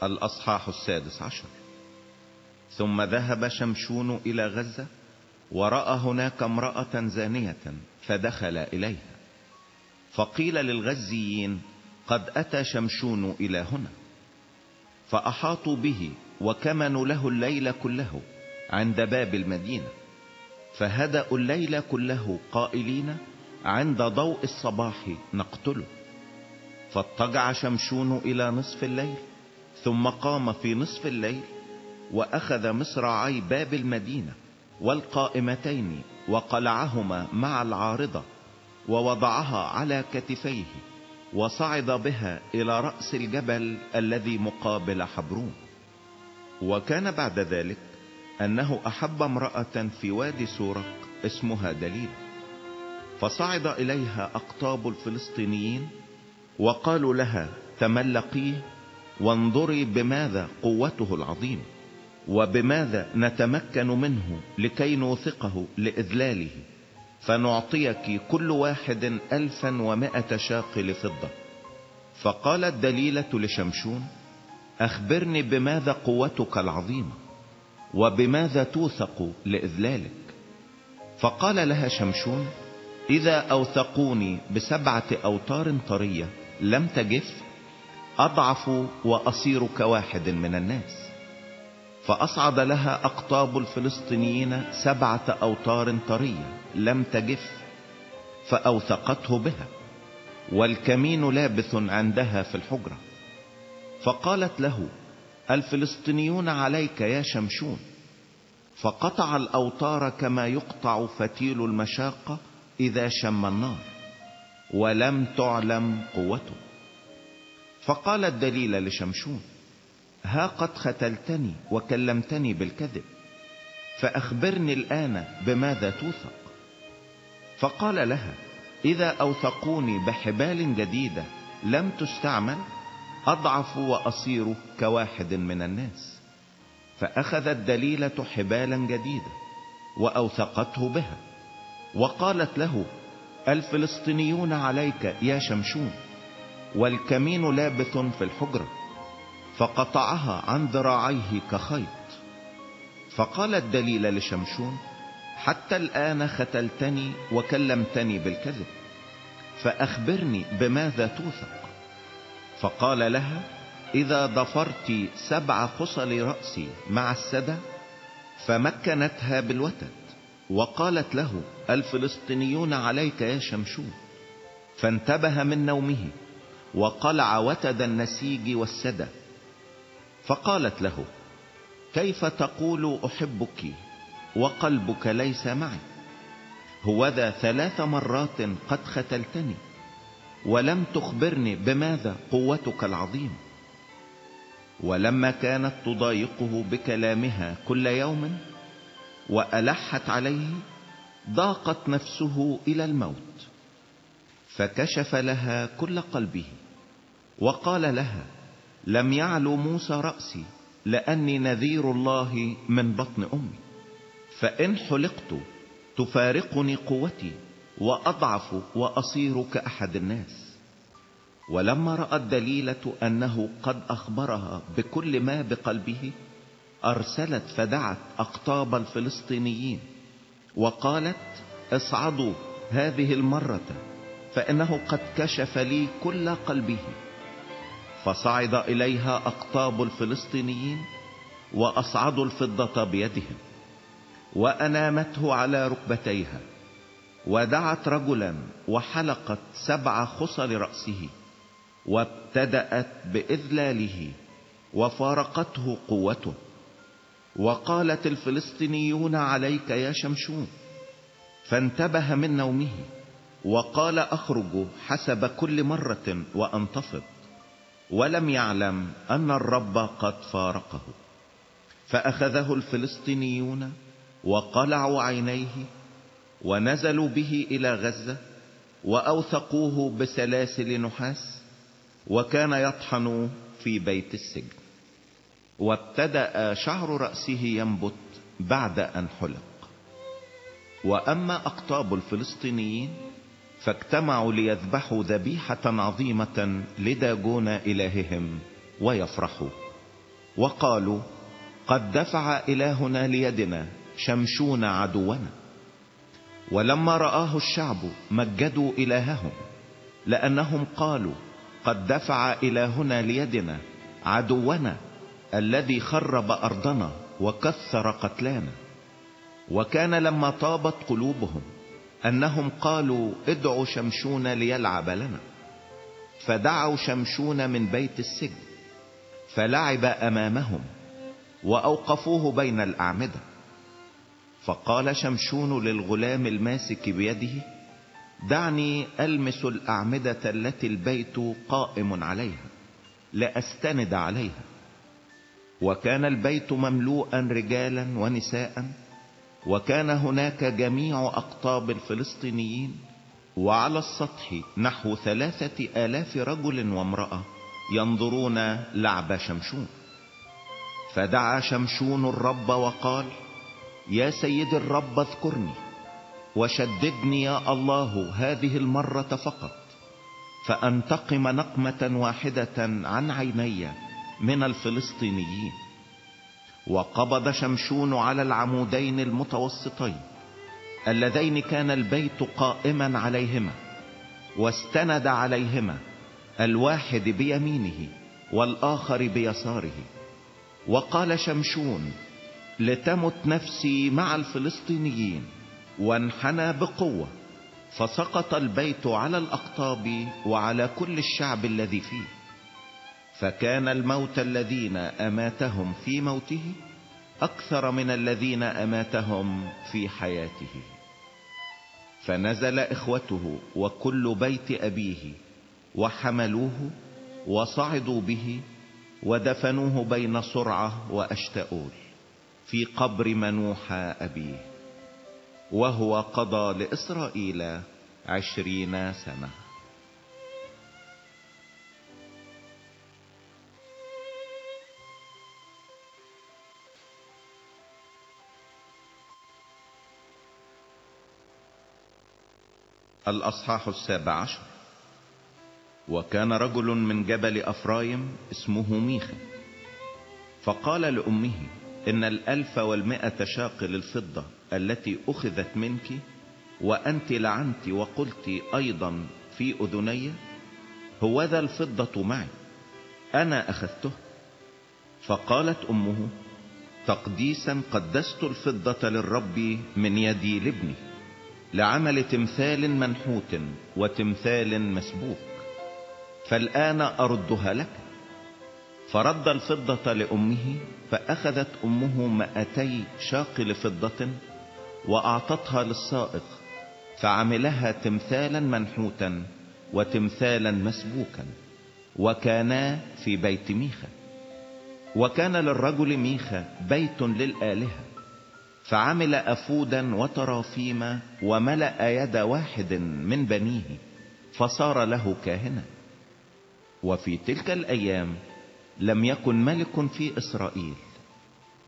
الأصحاح السادس عشر. ثم ذهب شمشون إلى غزة ورأى هناك امرأة زانية فدخل إليها. فقيل للغزيين قد أتى شمشون إلى هنا. فأحاطوا به وكمنوا له الليل كله عند باب المدينة. فهدأوا الليل كله قائلين عند ضوء الصباح نقتله. فاضطجع شمشون إلى نصف الليل. ثم قام في نصف الليل وأخذ مصراعي باب المدينة والقائمتين وقلعهما مع العارضة ووضعها على كتفيه وصعد بها إلى رأس الجبل الذي مقابل حبرون. وكان بعد ذلك أنه أحب امرأة في وادي سورق اسمها دليل. فصعد إليها أقطاب الفلسطينيين وقالوا لها تملقيه؟ وانظري بماذا قوته العظيم وبماذا نتمكن منه لكي نوثقه لإذلاله. فنعطيك كل واحد ألفا ومائة شاقل فضة. فقالت دليلة لشمشون أخبرني بماذا قوتك العظيمة وبماذا توثق لإذلالك. فقال لها شمشون إذا أوثقوني بسبعة أوتار طرية لم تجف أضعف وأصير كواحد من الناس. فأصعد لها أقطاب الفلسطينيين سبعة أوتار طرية لم تجف فأوثقته بها والكمين لابث عندها في الحجرة. فقالت له الفلسطينيون عليك يا شمشون. فقطع الأوتار كما يقطع فتيل المشاقة إذا شم النار ولم تعلم قوته. فقال الدليل لشمشون ها قد ختلتني وكلمتني بالكذب فأخبرني الآن بماذا توثق. فقال لها إذا أوثقوني بحبال جديدة لم تستعمل أضعف وأصير كواحد من الناس. فأخذت دليلة حبالا جديدة وأوثقته بها وقالت له الفلسطينيون عليك يا شمشون والكمين لابث في الحجرة فقطعها عن ذراعيه كخيط. فقال الدليل لشمشون حتى الآن ختلتني وكلمتني بالكذب فأخبرني بماذا توثق. فقال لها إذا ضفرت سبع خصل رأسي مع السدى فمكنتها بالوتد. وقالت له الفلسطينيون عليك يا شمشون. فانتبه من نومه. وقلع وتد النسيج والسدى فقالت له كيف تقول أحبك وقلبك ليس معي؟ هوذا ثلاث مرات قد ختلتني ولم تخبرني بماذا قوتك العظيم؟ ولما كانت تضايقه بكلامها كل يوم وألحت عليه ضاقت نفسه إلى الموت فكشف لها كل قلبه. وقال لها لم يعلو موسى رأسي لأني نذير الله من بطن أمي. فإن حلقت تفارقني قوتي وأضعف وأصير كأحد الناس. ولما رأت دليلة أنه قد أخبرها بكل ما بقلبه أرسلت فدعت أقطاب الفلسطينيين وقالت اصعدوا هذه المرة فإنه قد كشف لي كل قلبه. فصعد إليها أقطاب الفلسطينيين واصعدوا الفضة بيدهم وأنامته على ركبتيها ودعت رجلا وحلقت سبع خصل رأسه وابتدأت بإذلاله وفارقته قوته وقالت الفلسطينيون عليك يا شمشون فانتبه من نومه وقال أخرج حسب كل مرة وأنتفض. ولم يعلم أن الرب قد فارقه. فأخذه الفلسطينيون وقلعوا عينيه ونزلوا به إلى غزة وأوثقوه بسلاسل نحاس وكان يطحن في بيت السجن. وابتدأ شعر رأسه ينبت بعد أن حلق. وأما أقطاب الفلسطينيين فاجتمعوا ليذبحوا ذبيحة عظيمة لداجون إلههم ويفرحوا. وقالوا قد دفع إلهنا ليدنا شمشون عدونا. ولما رآه الشعب مجدوا إلههم لأنهم قالوا قد دفع إلهنا ليدنا عدونا الذي خرب أرضنا وكثر قتلانا. وكان لما طابت قلوبهم أنهم قالوا ادعوا شمشون ليلعب لنا. فدعوا شمشون من بيت السجن فلعب أمامهم وأوقفوه بين الأعمدة. فقال شمشون للغلام الماسك بيده دعني ألمس الأعمدة التي البيت قائم عليها لأستند عليها. وكان البيت مملوءا رجالا ونساء وكان هناك جميع أقطاب الفلسطينيين وعلى السطح نحو ثلاثة آلاف رجل وامرأة ينظرون لعب شمشون. فدعا شمشون الرب وقال يا سيد الرب اذكرني وشددني يا الله هذه المرة فقط فأنتقم نقمة واحدة عن عيني من الفلسطينيين. وقبض شمشون على العمودين المتوسطين اللذين كان البيت قائما عليهما واستند عليهما الواحد بيمينه والآخر بيساره. وقال شمشون لتمت نفسي مع الفلسطينيين وانحنى بقوة فسقط البيت على الأقطاب وعلى كل الشعب الذي فيه. فكان الموت الذين أماتهم في موته أكثر من الذين أماتهم في حياته. فنزل إخوته وكل بيت أبيه وحملوه وصعدوا به ودفنوه بين صرعة واشتاؤول في قبر منوح أبيه وهو قضى لإسرائيل عشرين سنة. الأصحاح السابع عشر. وكان رجل من جبل أفرايم اسمه ميخا فقال لأمه إن الألف والمئة شاقل الفضة التي أخذت منك وأنت لعنت وقلت أيضا في أذني هو ذا الفضة معي أنا أخذته. فقالت أمه تقديسا قدست الفضة للرب من يدي لابني. لعمل تمثال منحوت وتمثال مسبوك فالآن أردها لك. فرد الفضة لأمه فأخذت أمه مائتي شاقل فضة وأعطتها للسائق فعملها تمثالا منحوتا وتمثالا مسبوكا وكانا في بيت ميخا. وكان للرجل ميخا بيت للآلهة. فعمل أفودا وترافيم وملأ يد واحد من بنيه فصار له كاهنا. وفي تلك الأيام لم يكن ملك في إسرائيل.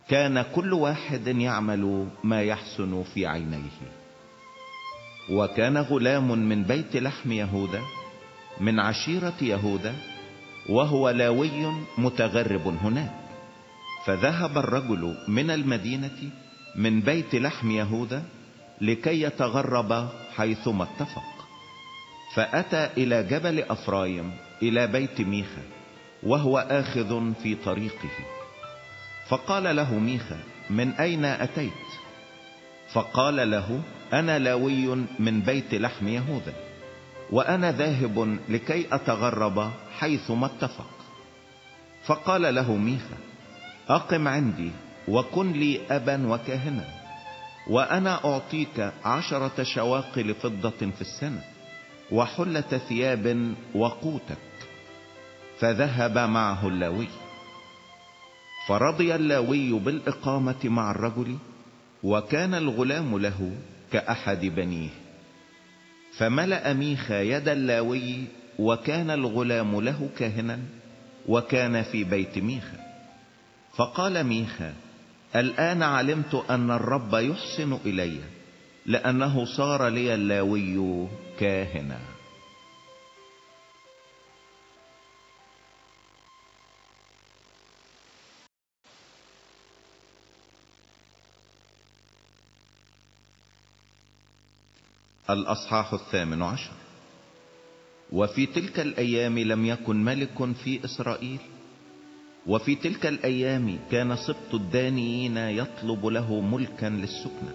كان كل واحد يعمل ما يحسن في عينيه. وكان غلام من بيت لحم يهوذا من عشيرة يهوذا وهو لاوي متغرب هناك. فذهب الرجل من المدينة من بيت لحم يهوذا لكي يتغرب حيثما اتفق. فأتى إلى جبل أفرايم إلى بيت ميخا وهو آخذ في طريقه. فقال له ميخا من أين أتيت؟ فقال له أنا لاوي من بيت لحم يهوذا وأنا ذاهب لكي أتغرب حيثما اتفق. فقال له ميخا أقم عندي وكن لي أبا وكاهنا وأنا أعطيك عشرة شواقل فضة في السنة وحلة ثياب وقوتك فذهب معه اللاوي. فرضي اللاوي بالإقامة مع الرجل وكان الغلام له كأحد بنيه. فملأ ميخا يد اللاوي وكان الغلام له كاهنا وكان في بيت ميخا فقال ميخا الآن علمت أن الرب يحسن إلي لأنه صار لي اللاوي كاهنا. الأصحاح الثامن عشر. وفي تلك الأيام لم يكن ملك في إسرائيل. وفي تلك الأيام كان سبط الدانيين يطلب له ملكا للسكنة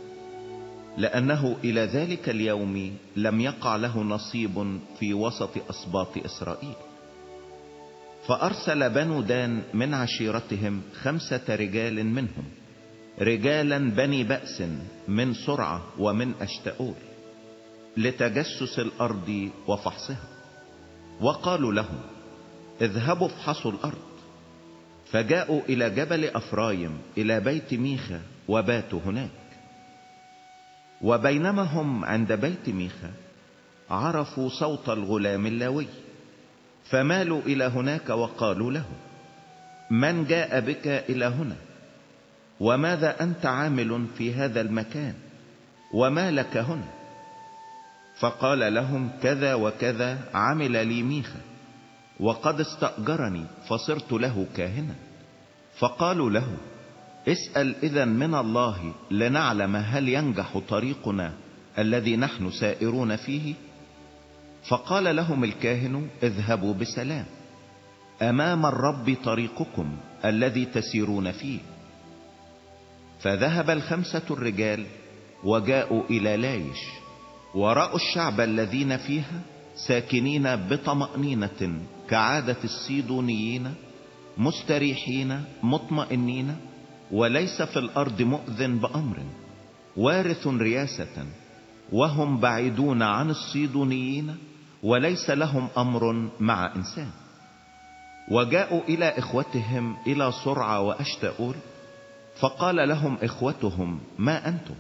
لأنه إلى ذلك اليوم لم يقع له نصيب في وسط اسباط إسرائيل. فأرسل بنو دان من عشيرتهم خمسة رجال منهم رجالا بني بأس من سرعة ومن اشتؤول لتجسس الأرض وفحصها. وقالوا لهم اذهبوا افحصوا الأرض. فجاءوا إلى جبل أفرايم إلى بيت ميخا وباتوا هناك. وبينما هم عند بيت ميخا عرفوا صوت الغلام اللاوي. فمالوا إلى هناك وقالوا له من جاء بك إلى هنا؟ وماذا أنت عامل في هذا المكان؟ وما لك هنا؟ فقال لهم كذا وكذا عمل لي ميخا. وقد استأجرني فصرت له كاهنا. فقالوا له اسأل إذا من الله لنعلم هل ينجح طريقنا الذي نحن سائرون فيه؟ فقال لهم الكاهن اذهبوا بسلام. أمام الرب طريقكم الذي تسيرون فيه. فذهب الخمسة الرجال وجاءوا إلى لايش. ورأوا الشعب الذين فيها ساكنين بطمأنينة كعادة الصيدونيين مستريحين مطمئنين وليس في الأرض مؤذن بأمر وارث رياسة وهم بعيدون عن الصيدونيين وليس لهم أمر مع إنسان وجاءوا إلى إخوتهم إلى سرعة وأشتأول فقال لهم إخوتهم ما أنتم؟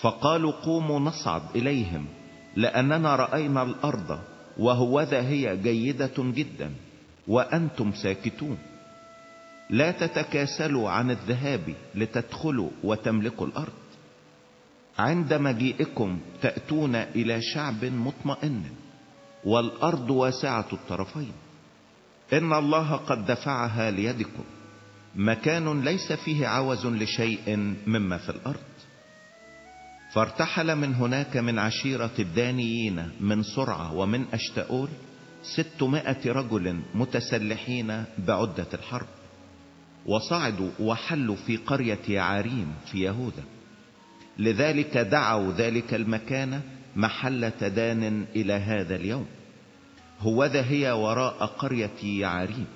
فقالوا قوموا نصعد إليهم لأننا رأينا الأرض وهوذا هي جيدة جدا وأنتم ساكتون. لا تتكاسلوا عن الذهاب لتدخلوا وتملكوا الأرض. عند مجيئكم تأتون إلى شعب مطمئن والأرض واسعة الطرفين. إن الله قد دفعها ليدكم. مكان ليس فيه عوز لشيء مما في الأرض. فارتحل من هناك من عشيرة الدانيين من سرعة ومن اشتؤول ستمائة رجل متسلحين بعدة الحرب وصعدوا وحلوا في قرية عاريم في يهوذا. لذلك دعوا ذلك المكان محلة دان إلى هذا اليوم. هوذا هي وراء قرية يعاريم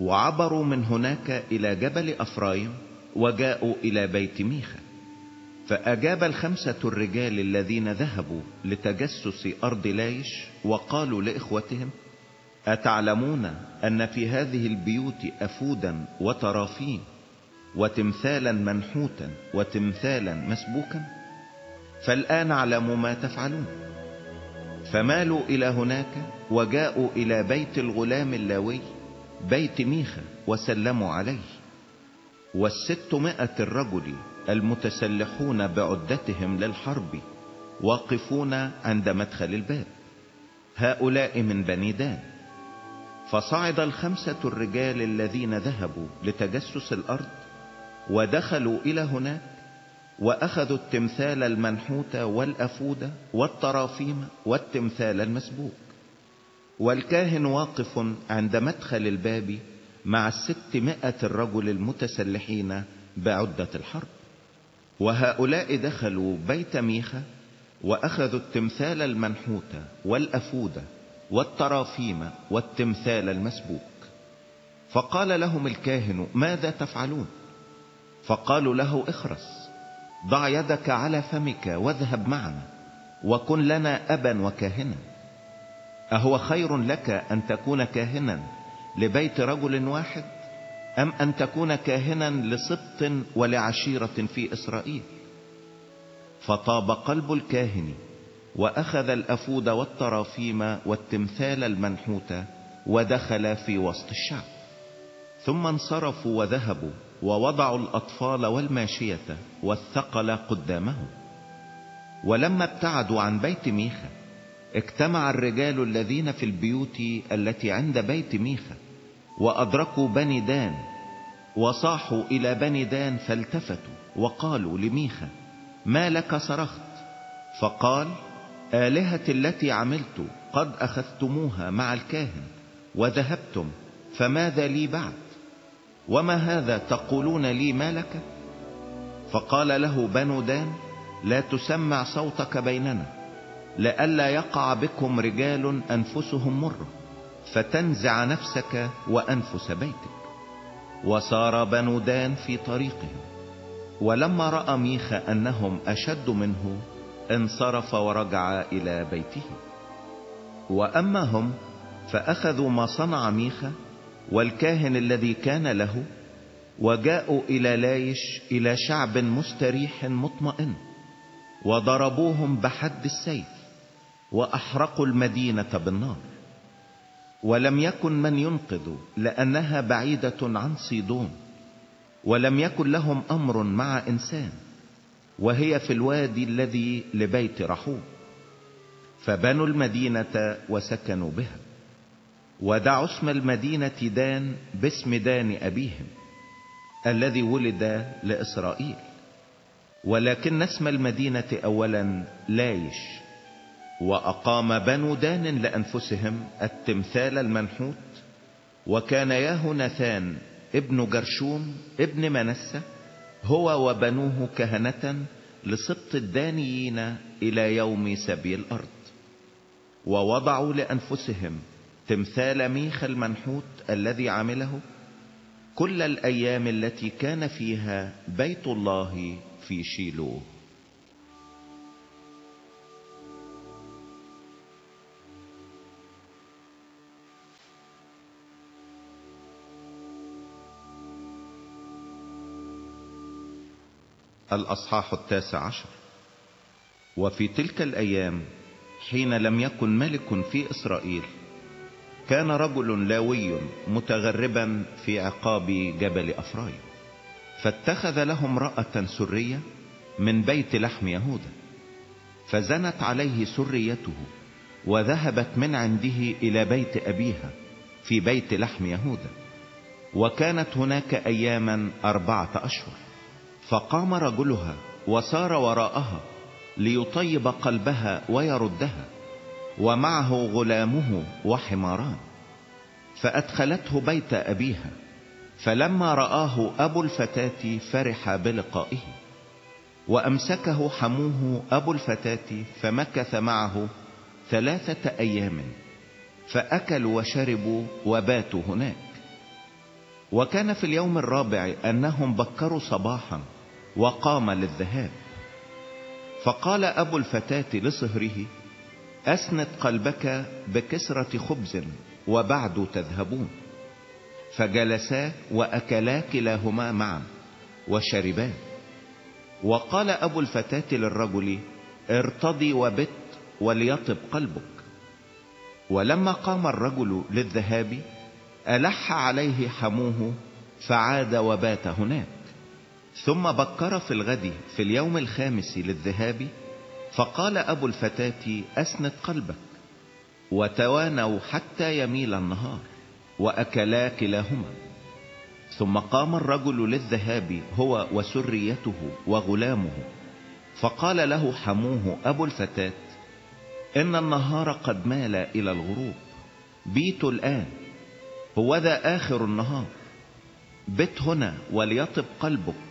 وعبروا من هناك إلى جبل أفرايم وجاءوا إلى بيت ميخا. فأجاب الخمسة الرجال الذين ذهبوا لتجسس أرض لايش وقالوا لإخوتهم أتعلمون أن في هذه البيوت أفودا وترافين وتمثالا منحوتا وتمثالا مسبوكا؟ فالآن اعلموا ما تفعلون. فمالوا إلى هناك وجاءوا إلى بيت الغلام اللاوي بيت ميخا وسلموا عليه. والستمائة الرجل المتسلحون بعدتهم للحرب واقفون عند مدخل الباب. هؤلاء من بني دان. فصعد الخمسة الرجال الذين ذهبوا لتجسس الأرض ودخلوا إلى هناك وأخذوا التمثال المنحوت والأفود والطرافيم والتمثال المسبوك والكاهن واقف عند مدخل الباب مع الستمائة الرجل المتسلحين بعدة الحرب. وهؤلاء دخلوا بيت ميخا وأخذوا التمثال المنحوت والأفود والترافيم والتمثال المسبوك. فقال لهم الكاهن ماذا تفعلون؟ فقالوا له اخرس ضع يدك على فمك واذهب معنا وكن لنا أبا وكاهنا. أهو خير لك أن تكون كاهنا لبيت رجل واحد؟ أم أن تكون كاهنا لسبط ولعشيرة في إسرائيل؟ فطاب قلب الكاهن وأخذ الأفود والترافيم والتمثال المنحوت ودخل في وسط الشعب. ثم انصرفوا وذهبوا ووضعوا الأطفال والماشية والثقل قدامهم. ولما ابتعدوا عن بيت ميخا اجتمع الرجال الذين في البيوت التي عند بيت ميخا وأدركوا بني دان وصاحوا إلى بني دان فالتفتوا وقالوا لميخا ما لك صرخت؟ فقال آلهة التي عملت قد أخذتموها مع الكاهن وذهبتم فماذا لي بعد؟ وما هذا تقولون لي ما لك؟ فقال له بنو دان لا تسمع صوتك بيننا لئلا يقع بكم رجال أنفسهم مرة فتنزع نفسك وأنفس بيتك. وصار بنو دان في طريقهم. ولما رأى ميخا أنهم أشد منه انصرف ورجع إلى بيته. وأما هم فأخذوا ما صنع ميخا والكاهن الذي كان له وجاءوا إلى لايش إلى شعب مستريح مطمئن. وضربوهم بحد السيف وأحرقوا المدينة بالنار. ولم يكن من ينقذ لأنها بعيدة عن صيدون. ولم يكن لهم أمر مع إنسان. وهي في الوادي الذي لبيت رحوم فبنوا المدينة وسكنوا بها. ودعوا اسم المدينة دان باسم دان أبيهم الذي ولد لإسرائيل. ولكن اسم المدينة أولا لايش؟ وأقام بنو دان لأنفسهم التمثال المنحوت وكان ياهوناثان ابن جرشوم ابن منسة هو وبنوه كهنة لسبط الدانيين إلى يوم سبي الأرض. ووضعوا لأنفسهم تمثال ميخ المنحوت الذي عمله كل الأيام التي كان فيها بيت الله في شيلوه. الأصحاح التاسع عشر. وفي تلك الأيام حين لم يكن ملك في إسرائيل كان رجل لاوي متغربا في عقاب جبل أفرايم فاتخذ له امرأة سرية من بيت لحم يهوذا فزنت عليه سريته وذهبت من عنده إلى بيت أبيها في بيت لحم يهوذا وكانت هناك أياما أربعة أشهر. فقام رجلها وسار وراءها ليطيب قلبها ويردها ومعه غلامه وحماران. فأدخلته بيت أبيها فلما رآه أبو الفتاة فرح بلقائه وأمسكه حموه أبو الفتاة فمكث معه ثلاثة أيام فأكلوا وشربوا وباتوا هناك. وكان في اليوم الرابع أنهم بكروا صباحا وقام للذهاب. فقال أبو الفتاة لصهره أسند قلبك بكسرة خبز وبعد تذهبون. فجلسا وأكلا كلاهما معا وشربا. وقال أبو الفتاة للرجل ارتضي وبت وليطب قلبك. ولما قام الرجل للذهاب ألح عليه حموه فعاد وبات هناك. ثم بكر في الغد في اليوم الخامس للذهاب فقال أبو الفتاة أسند قلبك. وتوانوا حتى يميل النهار وأكلا كلاهما. ثم قام الرجل للذهاب هو وسريته وغلامه فقال له حموه أبو الفتاة إن النهار قد مال إلى الغروب. بيت الآن هو ذا آخر النهار. بت هنا وليطب قلبك.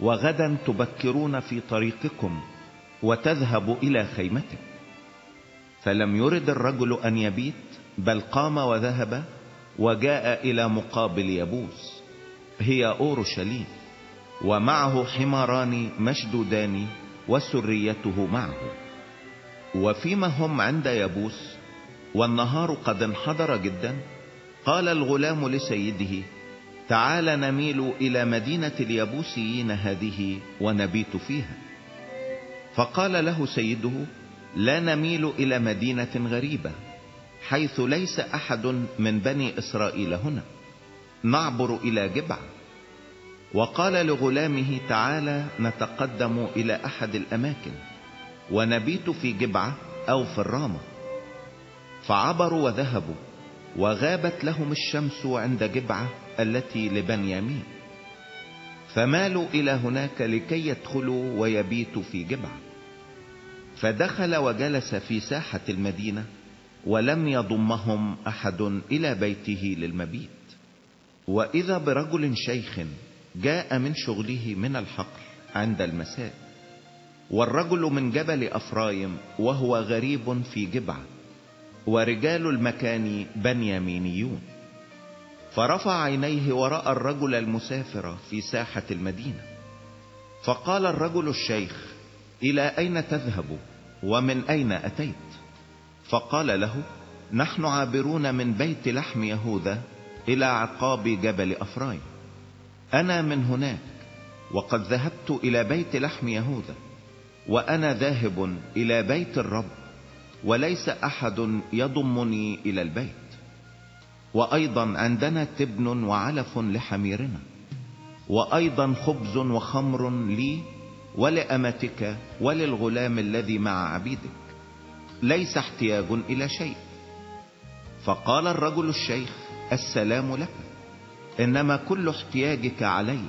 وغدا تبكرون في طريقكم وتذهب إلى خيمتك. فلم يرد الرجل أن يبيت بل قام وذهب وجاء إلى مقابل يبوس هي أورشليم ومعه حماران مشدودان وسريته معه. وفيما هم عند يبوس والنهار قد انحدر جدا قال الغلام لسيده تعال نميل إلى مدينة اليبوسيين هذه ونبيت فيها. فقال له سيده لا نميل إلى مدينة غريبة حيث ليس أحد من بني إسرائيل هنا. نعبر إلى جبع. وقال لغلامه تعالى نتقدم إلى أحد الأماكن ونبيت في جبعة أو في الرامة. فعبروا وذهبوا. وغابت لهم الشمس عند جبعة التي لبنيامين. فمالوا إلى هناك لكي يدخلوا ويبيتوا في جبعة. فدخل وجلس في ساحة المدينة ولم يضمهم أحد إلى بيته للمبيت. وإذا برجل شيخ جاء من شغله من الحقل عند المساء والرجل من جبل أفرايم وهو غريب في جبعة ورجال المكان بنيامينيون. فرفع عينيه ورأى الرجل المسافر في ساحة المدينة. فقال الرجل الشيخ إلى أين تذهب؟ ومن أين أتيت؟ فقال له نحن عابرون من بيت لحم يهوذا إلى عقاب جبل افرايم أنا من هناك وقد ذهبت إلى بيت لحم يهوذا وأنا ذاهب إلى بيت الرب. وليس أحد يضمني إلى البيت. وأيضا عندنا تبن وعلف لحميرنا وأيضا خبز وخمر لي ولأمتك وللغلام الذي مع عبيدك. ليس احتياج إلى شيء. فقال الرجل الشيخ السلام لك. إنما كل احتياجك علي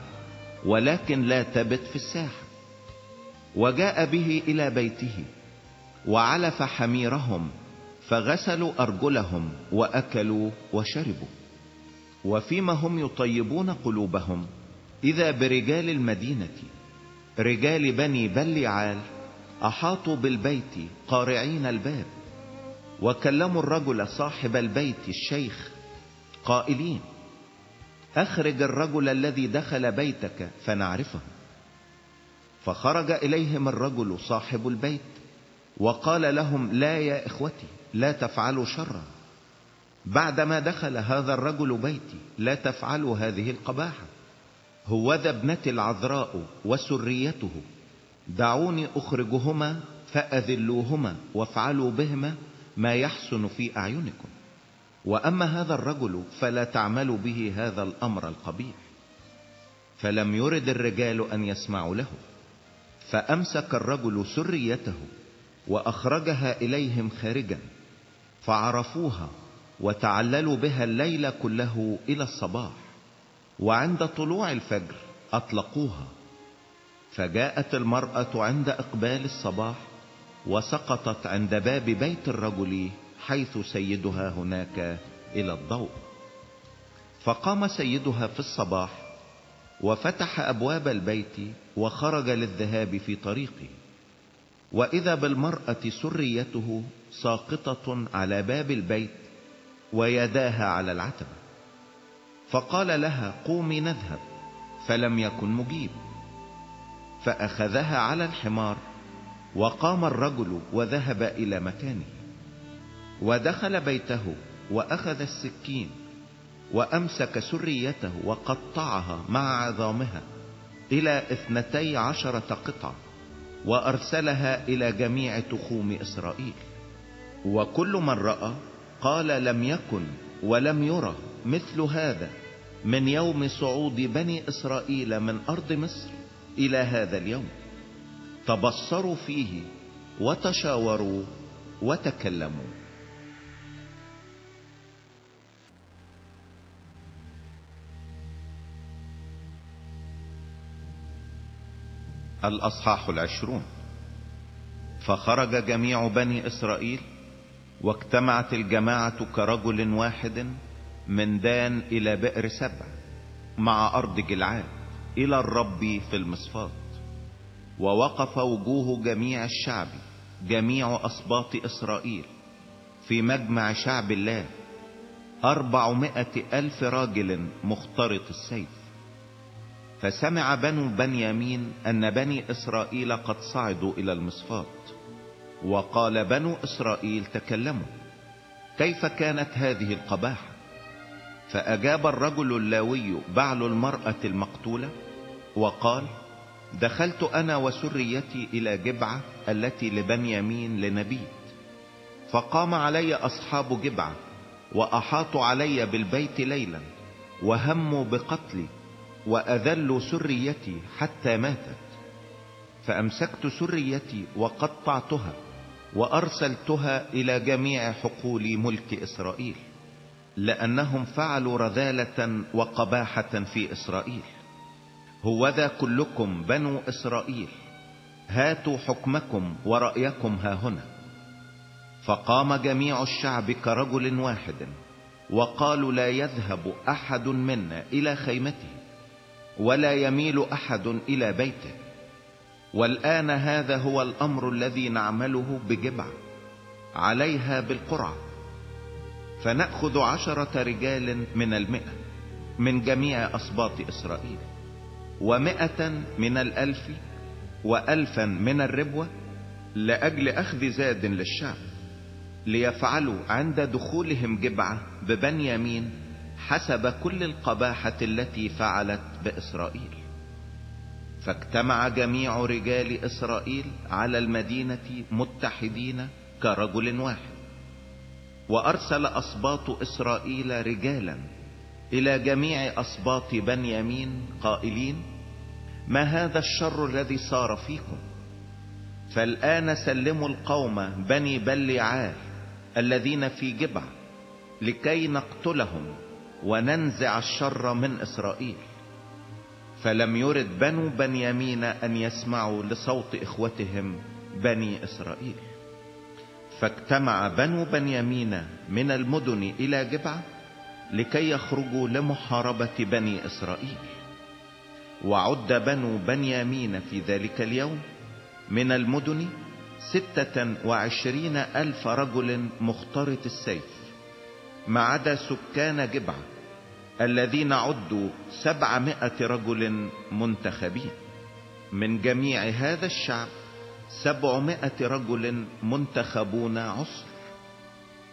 ولكن لا تبت في الساحة. وجاء به إلى بيته وعلف حميرهم فغسلوا أرجلهم وأكلوا وشربوا. وفيما هم يطيبون قلوبهم إذا برجال المدينة رجال بني بلعال أحاطوا بالبيت قارعين الباب وكلموا الرجل صاحب البيت الشيخ قائلين أخرج الرجل الذي دخل بيتك فنعرفه. فخرج إليهم الرجل صاحب البيت وقال لهم لا يا إخوتي لا تفعلوا شرا. بعدما دخل هذا الرجل بيتي لا تفعلوا هذه القباحة. هوذا ابنتي العذراء وسريته. دعوني أخرجهما فأذلوهما وافعلوا بهما ما يحسن في أعينكم. وأما هذا الرجل فلا تعملوا به هذا الأمر القبيح. فلم يرد الرجال أن يسمعوا له. فأمسك الرجل سريته وأخرجها إليهم خارجا فعرفوها وتعللوا بها الليل كله إلى الصباح وعند طلوع الفجر أطلقوها. فجاءت المرأة عند إقبال الصباح وسقطت عند باب بيت الرجل حيث سيدها هناك إلى الضوء. فقام سيدها في الصباح وفتح أبواب البيت وخرج للذهاب في طريقه. وإذا بالمرأة سريته ساقطة على باب البيت ويداها على العتبة. فقال لها قومي نذهب فلم يكن مجيب. فأخذها على الحمار وقام الرجل وذهب إلى مكانه. ودخل بيته وأخذ السكين وأمسك سريته وقطعها مع عظامها إلى اثنتي عشرة قطعة. وأرسلها إلى جميع تخوم إسرائيل. وكل من رأى قال لم يكن ولم يرى مثل هذا من يوم صعود بني إسرائيل من أرض مصر إلى هذا اليوم. تبصروا فيه وتشاوروا وتكلموا. الأصحاح العشرون. فخرج جميع بني إسرائيل واجتمعت الجماعة كرجل واحد من دان إلى بئر سبع مع أرض جلعاد إلى الرب في المصفات ووقف وجوه جميع الشعب جميع أسباط إسرائيل في مجمع شعب الله أربعمائة ألف راجل مخترط السيف. فسمع بنو بنيامين أن بني إسرائيل قد صعدوا إلى المصفات وقال بنو إسرائيل تكلموا كيف كانت هذه القباحة؟ فأجاب الرجل اللاوي بعل المرأة المقتولة وقال دخلت أنا وسريتي إلى جبعة التي لبنيامين لنبيت فقام علي أصحاب جبعة وأحاطوا علي بالبيت ليلا وهموا بقتلي. وأذلوا سريتي حتى ماتت. فأمسكت سريتي وقطعتها وأرسلتها إلى جميع حقول ملك إسرائيل لأنهم فعلوا رذالة وقباحة في إسرائيل. هوذا كلكم بنو إسرائيل هاتوا حكمكم ورأيكم ها هنا. فقام جميع الشعب كرجل واحد وقالوا لا يذهب أحد منا إلى خيمته. ولا يميل أحد إلى بيته. والآن هذا هو الأمر الذي نعمله بجبع. عليها بالقرعة. فنأخذ عشرة رجال من المئة من جميع أصباط إسرائيل. ومئة من الألف وألفا من الربوة لأجل أخذ زاد للشعب. ليفعلوا عند دخولهم جبعة ببنيامين حسب كل القباحة التي فعلت بإسرائيل. فاجتمع جميع رجال إسرائيل على المدينة متحدين كرجل واحد. وأرسل أسباط إسرائيل رجالا إلى جميع أسباط بنيامين قائلين ما هذا الشر الذي صار فيكم؟ فالآن سلموا القوم بني بلعال الذين في جبع لكي نقتلهم وننزع الشر من إسرائيل. فلم يرد بنو بنيامين أن يسمعوا لصوت إخوتهم بني إسرائيل. فاجتمع بنو بنيامين من المدن إلى جبعة لكي يخرجوا لمحاربة بني إسرائيل. وعد بنو بنيامين في ذلك اليوم من المدن ستة وعشرين ألف رجل مخترط السيف ما عدا سكان جبعة الذين عدوا سبعمائة رجل منتخبين. من جميع هذا الشعب سبعمائة رجل منتخبون عصر.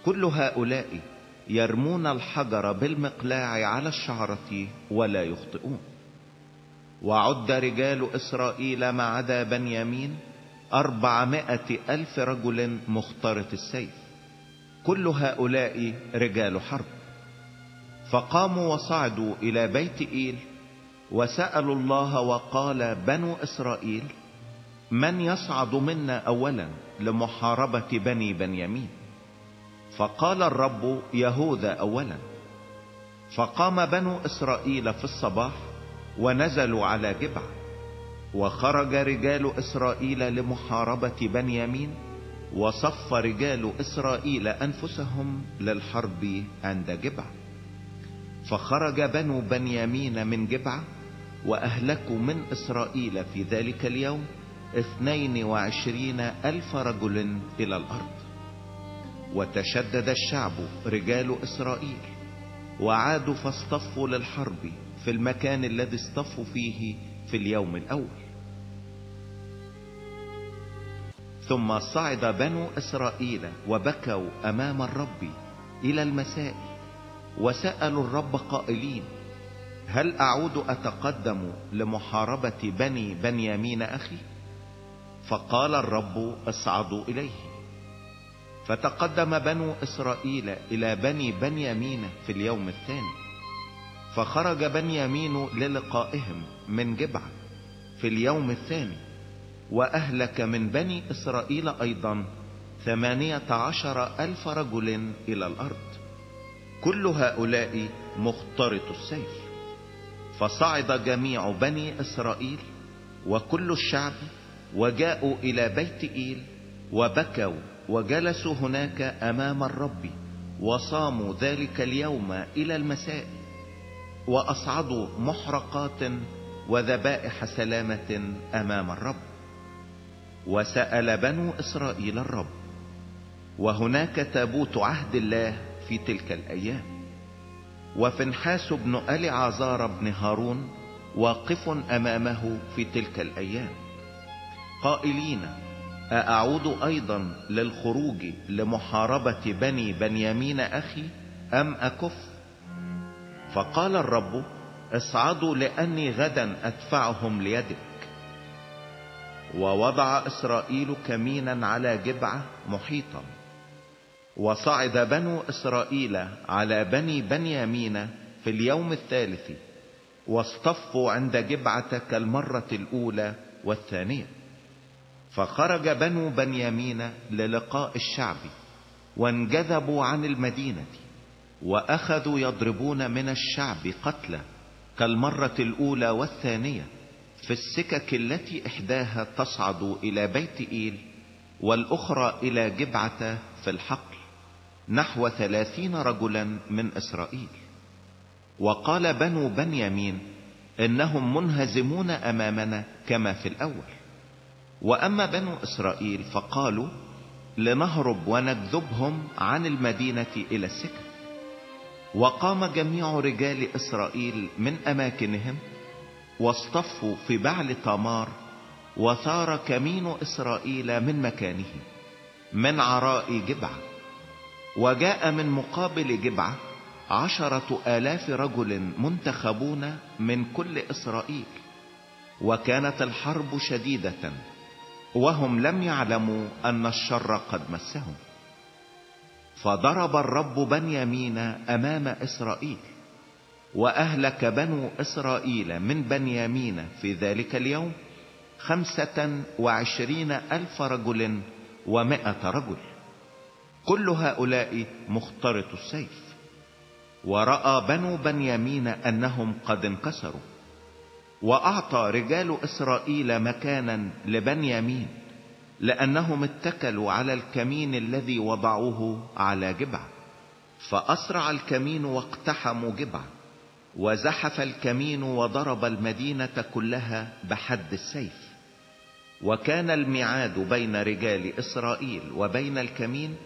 كل هؤلاء يرمون الحجر بالمقلاع على الشعرة ولا يخطئون. وعد رجال إسرائيل ما عدا بنيامين أربعمائة ألف رجل مخترط السيف. كل هؤلاء رجال حرب. فقاموا وصعدوا إلى بيت إيل وسألوا الله وقال بنو إسرائيل من يصعد منا أولا لمحاربة بني بنيامين؟ فقال الرب يهوذا أولا. فقام بنو إسرائيل في الصباح ونزلوا على جبع وخرج رجال إسرائيل لمحاربة بنيامين وصف رجال إسرائيل أنفسهم للحرب عند جبع. فخرج بنو بنيامين من جبع وأهلكوا من إسرائيل في ذلك اليوم اثنين وعشرين ألف رجل إلى الأرض. وتشدد الشعب رجال إسرائيل وعادوا فاصطفوا للحرب في المكان الذي اصطفوا فيه في اليوم الأول. ثم صعد بنو إسرائيل وبكوا أمام الرب إلى المساء. وسألوا الرب قائلين هل أعود أتقدم لمحاربة بني بنيامين أخي؟ فقال الرب اصعدوا إليه. فتقدم بنو إسرائيل إلى بني بنيامين في اليوم الثاني فخرج بنيامين للقائهم من جبعة في اليوم الثاني وأهلك من بني إسرائيل أيضا ثمانية عشر ألف رجل إلى الأرض. كل هؤلاء مخترط السيف. فصعد جميع بني إسرائيل وكل الشعب وجاءوا إلى بيت إيل وبكوا وجلسوا هناك أمام الرب وصاموا ذلك اليوم إلى المساء وأصعدوا محرقات وذبائح سلامة أمام الرب. وسأل بنو إسرائيل الرب وهناك تابوت عهد الله في تلك الأيام. وفنحاس بن ألي عزار بن هارون واقف أمامه في تلك الأيام. قائلين أأعود أيضا للخروج لمحاربة بني بنيامين أخي أم أكف؟ فقال الرب اصعدوا لأني غدا أدفعهم ليدك. ووضع إسرائيل كمينا على جبعة محيطا. وصعد بنو إسرائيل على بني بنيامين في اليوم الثالث واصطفوا عند جبعة كالمرة الأولى والثانية. فخرج بنو بنيامين للقاء الشعب وانجذبوا عن المدينة وأخذوا يضربون من الشعب قتلى كالمرة الأولى والثانية في السكك التي إحداها تصعد إلى بيت إيل والأخرى إلى جبعة في الحقل نحو ثلاثين رجلا من إسرائيل. وقال بنو بنيامين إنهم منهزمون أمامنا كما في الأول. وأما بنو إسرائيل فقالوا لنهرب ونكذبهم عن المدينة إلى السكن. وقام جميع رجال إسرائيل من أماكنهم واصطفوا في بعل تمار وثار كمين إسرائيل من مكانه من عراء جبعة. وجاء من مقابل جبعة عشرة آلاف رجل منتخبون من كل إسرائيل وكانت الحرب شديدة وهم لم يعلموا أن الشر قد مسهم. فضرب الرب بنيامين أمام إسرائيل وأهلك بنو إسرائيل من بنيامين في ذلك اليوم خمسة وعشرين ألف رجل ومائة رجل. كل هؤلاء مخترط السيف. ورأى بنو بنيامين أنهم قد انكسروا. وأعطى رجال إسرائيل مكانا لبنيامين لأنهم اتكلوا على الكمين الذي وضعوه على جبع. فأسرع الكمين واقتحموا جبع وزحف الكمين وضرب المدينة كلها بحد السيف. وكان الميعاد بين رجال إسرائيل وبين الكمين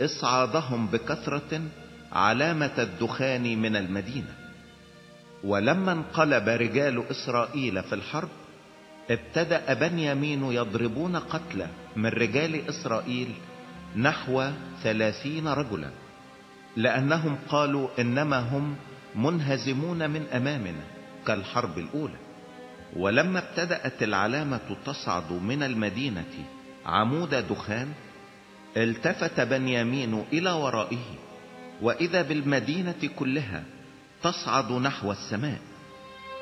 اصعادهم بكثرة علامة الدخان من المدينة. ولما انقلب رجال إسرائيل في الحرب ابتدأ بنيامين يضربون قتلى من رجال إسرائيل نحو ثلاثين رجلا لأنهم قالوا إنما هم منهزمون من أمامنا كالحرب الأولى. ولما ابتدأت العلامة تصعد من المدينة عمود دخان التفت بنيامين إلى ورائه وإذا بالمدينة كلها تصعد نحو السماء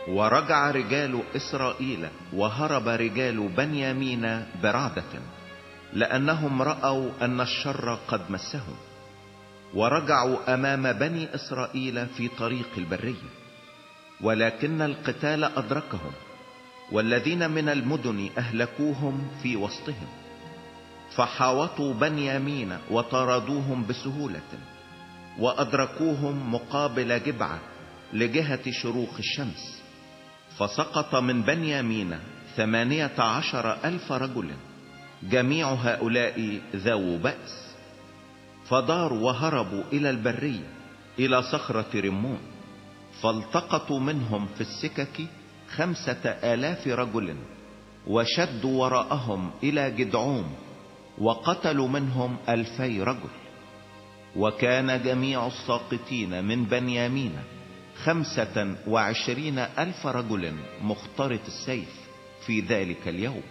ورجع رجال إسرائيل وهرب رجال بنيامين برعدة لأنهم رأوا أن الشر قد مسهم ورجعوا أمام بني إسرائيل في طريق البرية ولكن القتال أدركهم والذين من المدن أهلكوهم في وسطهم. فحاوطوا بنيامين وطردوهم بسهولة وأدركوهم مقابل جبعة لجهة شروق الشمس. فسقط من بنيامين ثمانية عشر ألف رجل جميع هؤلاء ذو بأس. فداروا وهربوا إلى البرية إلى صخرة رمون فالتقطوا منهم في السكك خمسة آلاف رجل وشدوا وراءهم إلى جدعوم. وقتلوا منهم ألفي رجل. وكان جميع الساقطين من بنيامين خمسة وعشرين ألف رجل مخترط السيف في ذلك اليوم.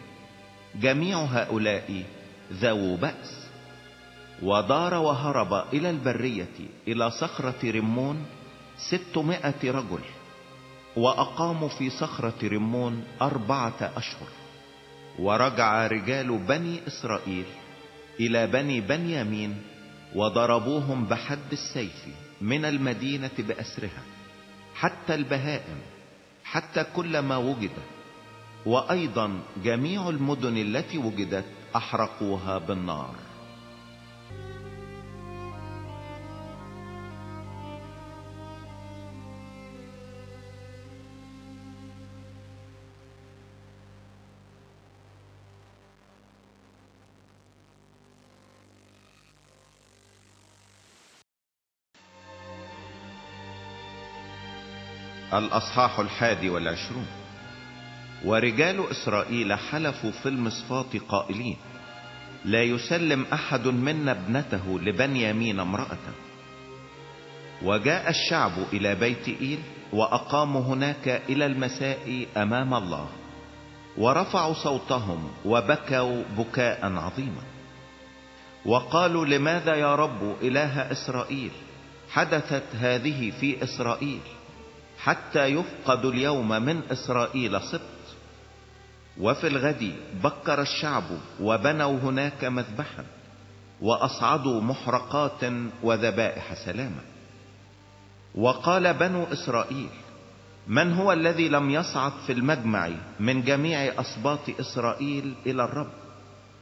جميع هؤلاء ذو بأس. ودار وهرب إلى البرية إلى صخرة رمون ستمائة رجل وأقاموا في صخرة رمون أربعة أشهر. ورجع رجال بني إسرائيل إلى بني بنيامين وضربوهم بحد السيف من المدينة بأسرها حتى البهائم حتى كل ما وجد. وأيضا جميع المدن التي وجدت أحرقوها بالنار. الأصحاح الحادي والعشرون. ورجال إسرائيل حلفوا في المصفات قائلين لا يسلم أحد منا ابنته لبنيامين امرأة. وجاء الشعب إلى بيت إيل وأقاموا هناك إلى المساء أمام الله ورفعوا صوتهم وبكوا بكاء عظيما. وقالوا لماذا يا رب إله إسرائيل حدثت هذه في إسرائيل؟ حتى يفقد اليوم من إسرائيل سبط وفي الغد بكر الشعب وبنوا هناك مذبحا وأصعدوا محرقات وذبائح سلامة وقال بنو إسرائيل من هو الذي لم يصعد في المجمع من جميع اسباط إسرائيل إلى الرب؟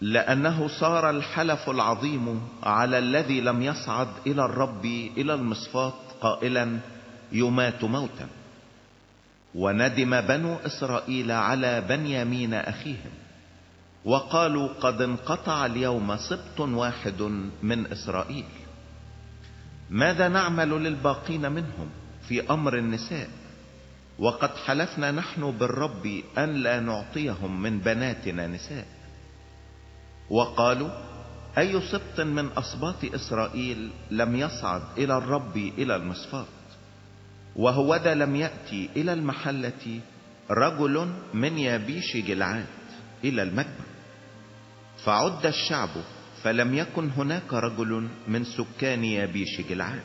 لأنه صار الحلف العظيم على الذي لم يصعد إلى الرب إلى المصفات قائلا يمات موتا. وندم بنو إسرائيل على بنيامين أخيهم. وقالوا قد انقطع اليوم سبط واحد من إسرائيل. ماذا نعمل للباقين منهم في أمر النساء؟ وقد حلفنا نحن بالرب أن لا نعطيهم من بناتنا نساء. وقالوا أي سبط من اسباط إسرائيل لم يصعد إلى الرب إلى المصفات وهوذا لم يأتي إلى المحلة رجل من يبيش جلعاد إلى المجمع. فعد الشعب فلم يكن هناك رجل من سكان يبيش جلعاد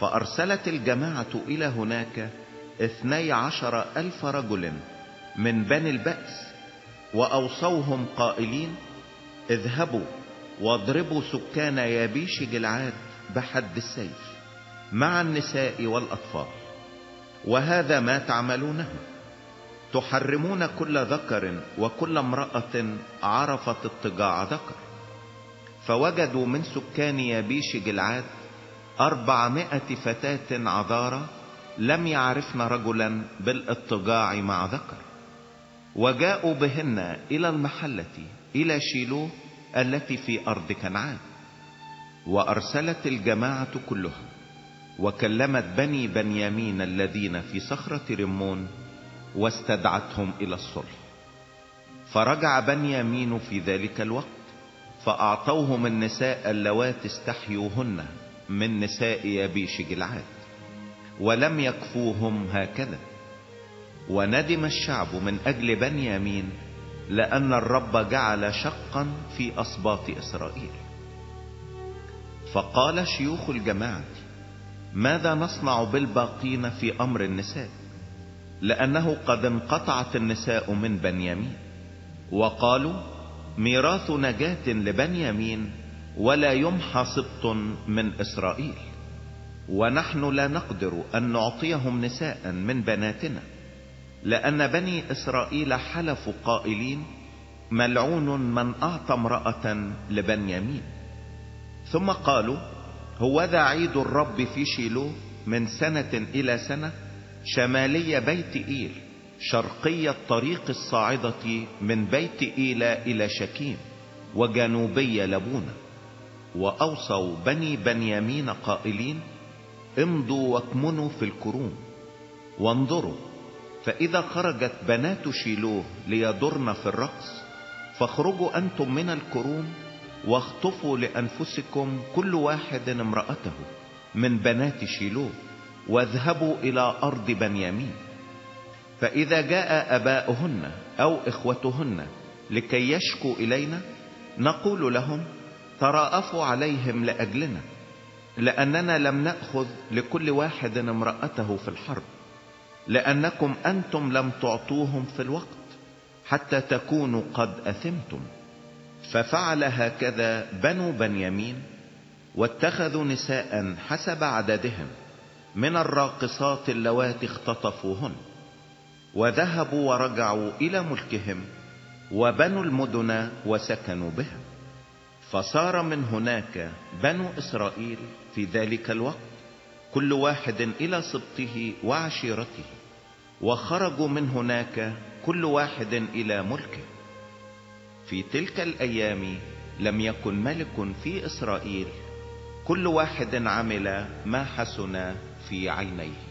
فأرسلت الجماعة إلى هناك اثني عشر ألف رجل من بني البأس وأوصوهم قائلين اذهبوا واضربوا سكان يابيش جلعاد بحد السيف. مع النساء والأطفال وهذا ما تعملونه. تحرمون كل ذكر وكل امرأة عرفت اضطجاع ذكر. فوجدوا من سكان يابيش جلعاد أربعمائة فتاة عذارى لم يعرفن رجلا بالاضطجاع مع ذكر. وجاءوا بهن إلى المحلة إلى شيلوه التي في أرض كنعان وأرسلت الجماعة كلها وكلمت بني بنيامين الذين في صخرة رمون واستدعتهم إلى الصلح. فرجع بنيامين في ذلك الوقت فأعطوهم النساء اللواتي استحيوهن من نساء يبيش جلعاد ولم يكفوهم هكذا. وندم الشعب من أجل بنيامين لأن الرب جعل شقا في اسباط إسرائيل. فقال شيوخ الجماعة ماذا نصنع بالباقين في أمر النساء؟ لأنه قد انقطعت النساء من بنيامين. وقالوا ميراث نجاة لبنيامين ولا يمحى سبط من إسرائيل. ونحن لا نقدر أن نعطيهم نساء من بناتنا لأن بني إسرائيل حلفوا قائلين ملعون من أعطى امرأة لبنيامين. ثم قالوا هوذا عيد الرب في شيلو من سنة إلى سنة شمالي بيت إيل شرقي الطريق الصاعدة من بيت ايلا إلى شكيم وجنوبي لبونة وأوصوا بني بنيامين قائلين امضوا واكمنوا في الكروم وانظروا فإذا خرجت بنات شيلوه ليضرن في الرقص فاخرجوا أنتم من الكروم واخطفوا لأنفسكم كل واحد امرأته من بنات شيلوه واذهبوا إلى أرض بنيامين. فإذا جاء أباؤهن أو إخوتهن لكي يشكوا إلينا نقول لهم تراءفوا عليهم لأجلنا لأننا لم نأخذ لكل واحد امرأته في الحرب لأنكم أنتم لم تعطوهم في الوقت حتى تكونوا قد أثمتم. ففعل هكذا بنو بنيامين واتخذوا نساء حسب عددهم من الراقصات اللواتي اختطفوهن وذهبوا ورجعوا إلى ملكهم وبنوا المدن وسكنوا بها فصار من هناك بنو إسرائيل في ذلك الوقت كل واحد إلى سبطه وعشيرته وخرجوا من هناك كل واحد إلى ملكه. في تلك الأيام لم يكن ملك في إسرائيل. كل واحد عمل ما حسن في عينيه.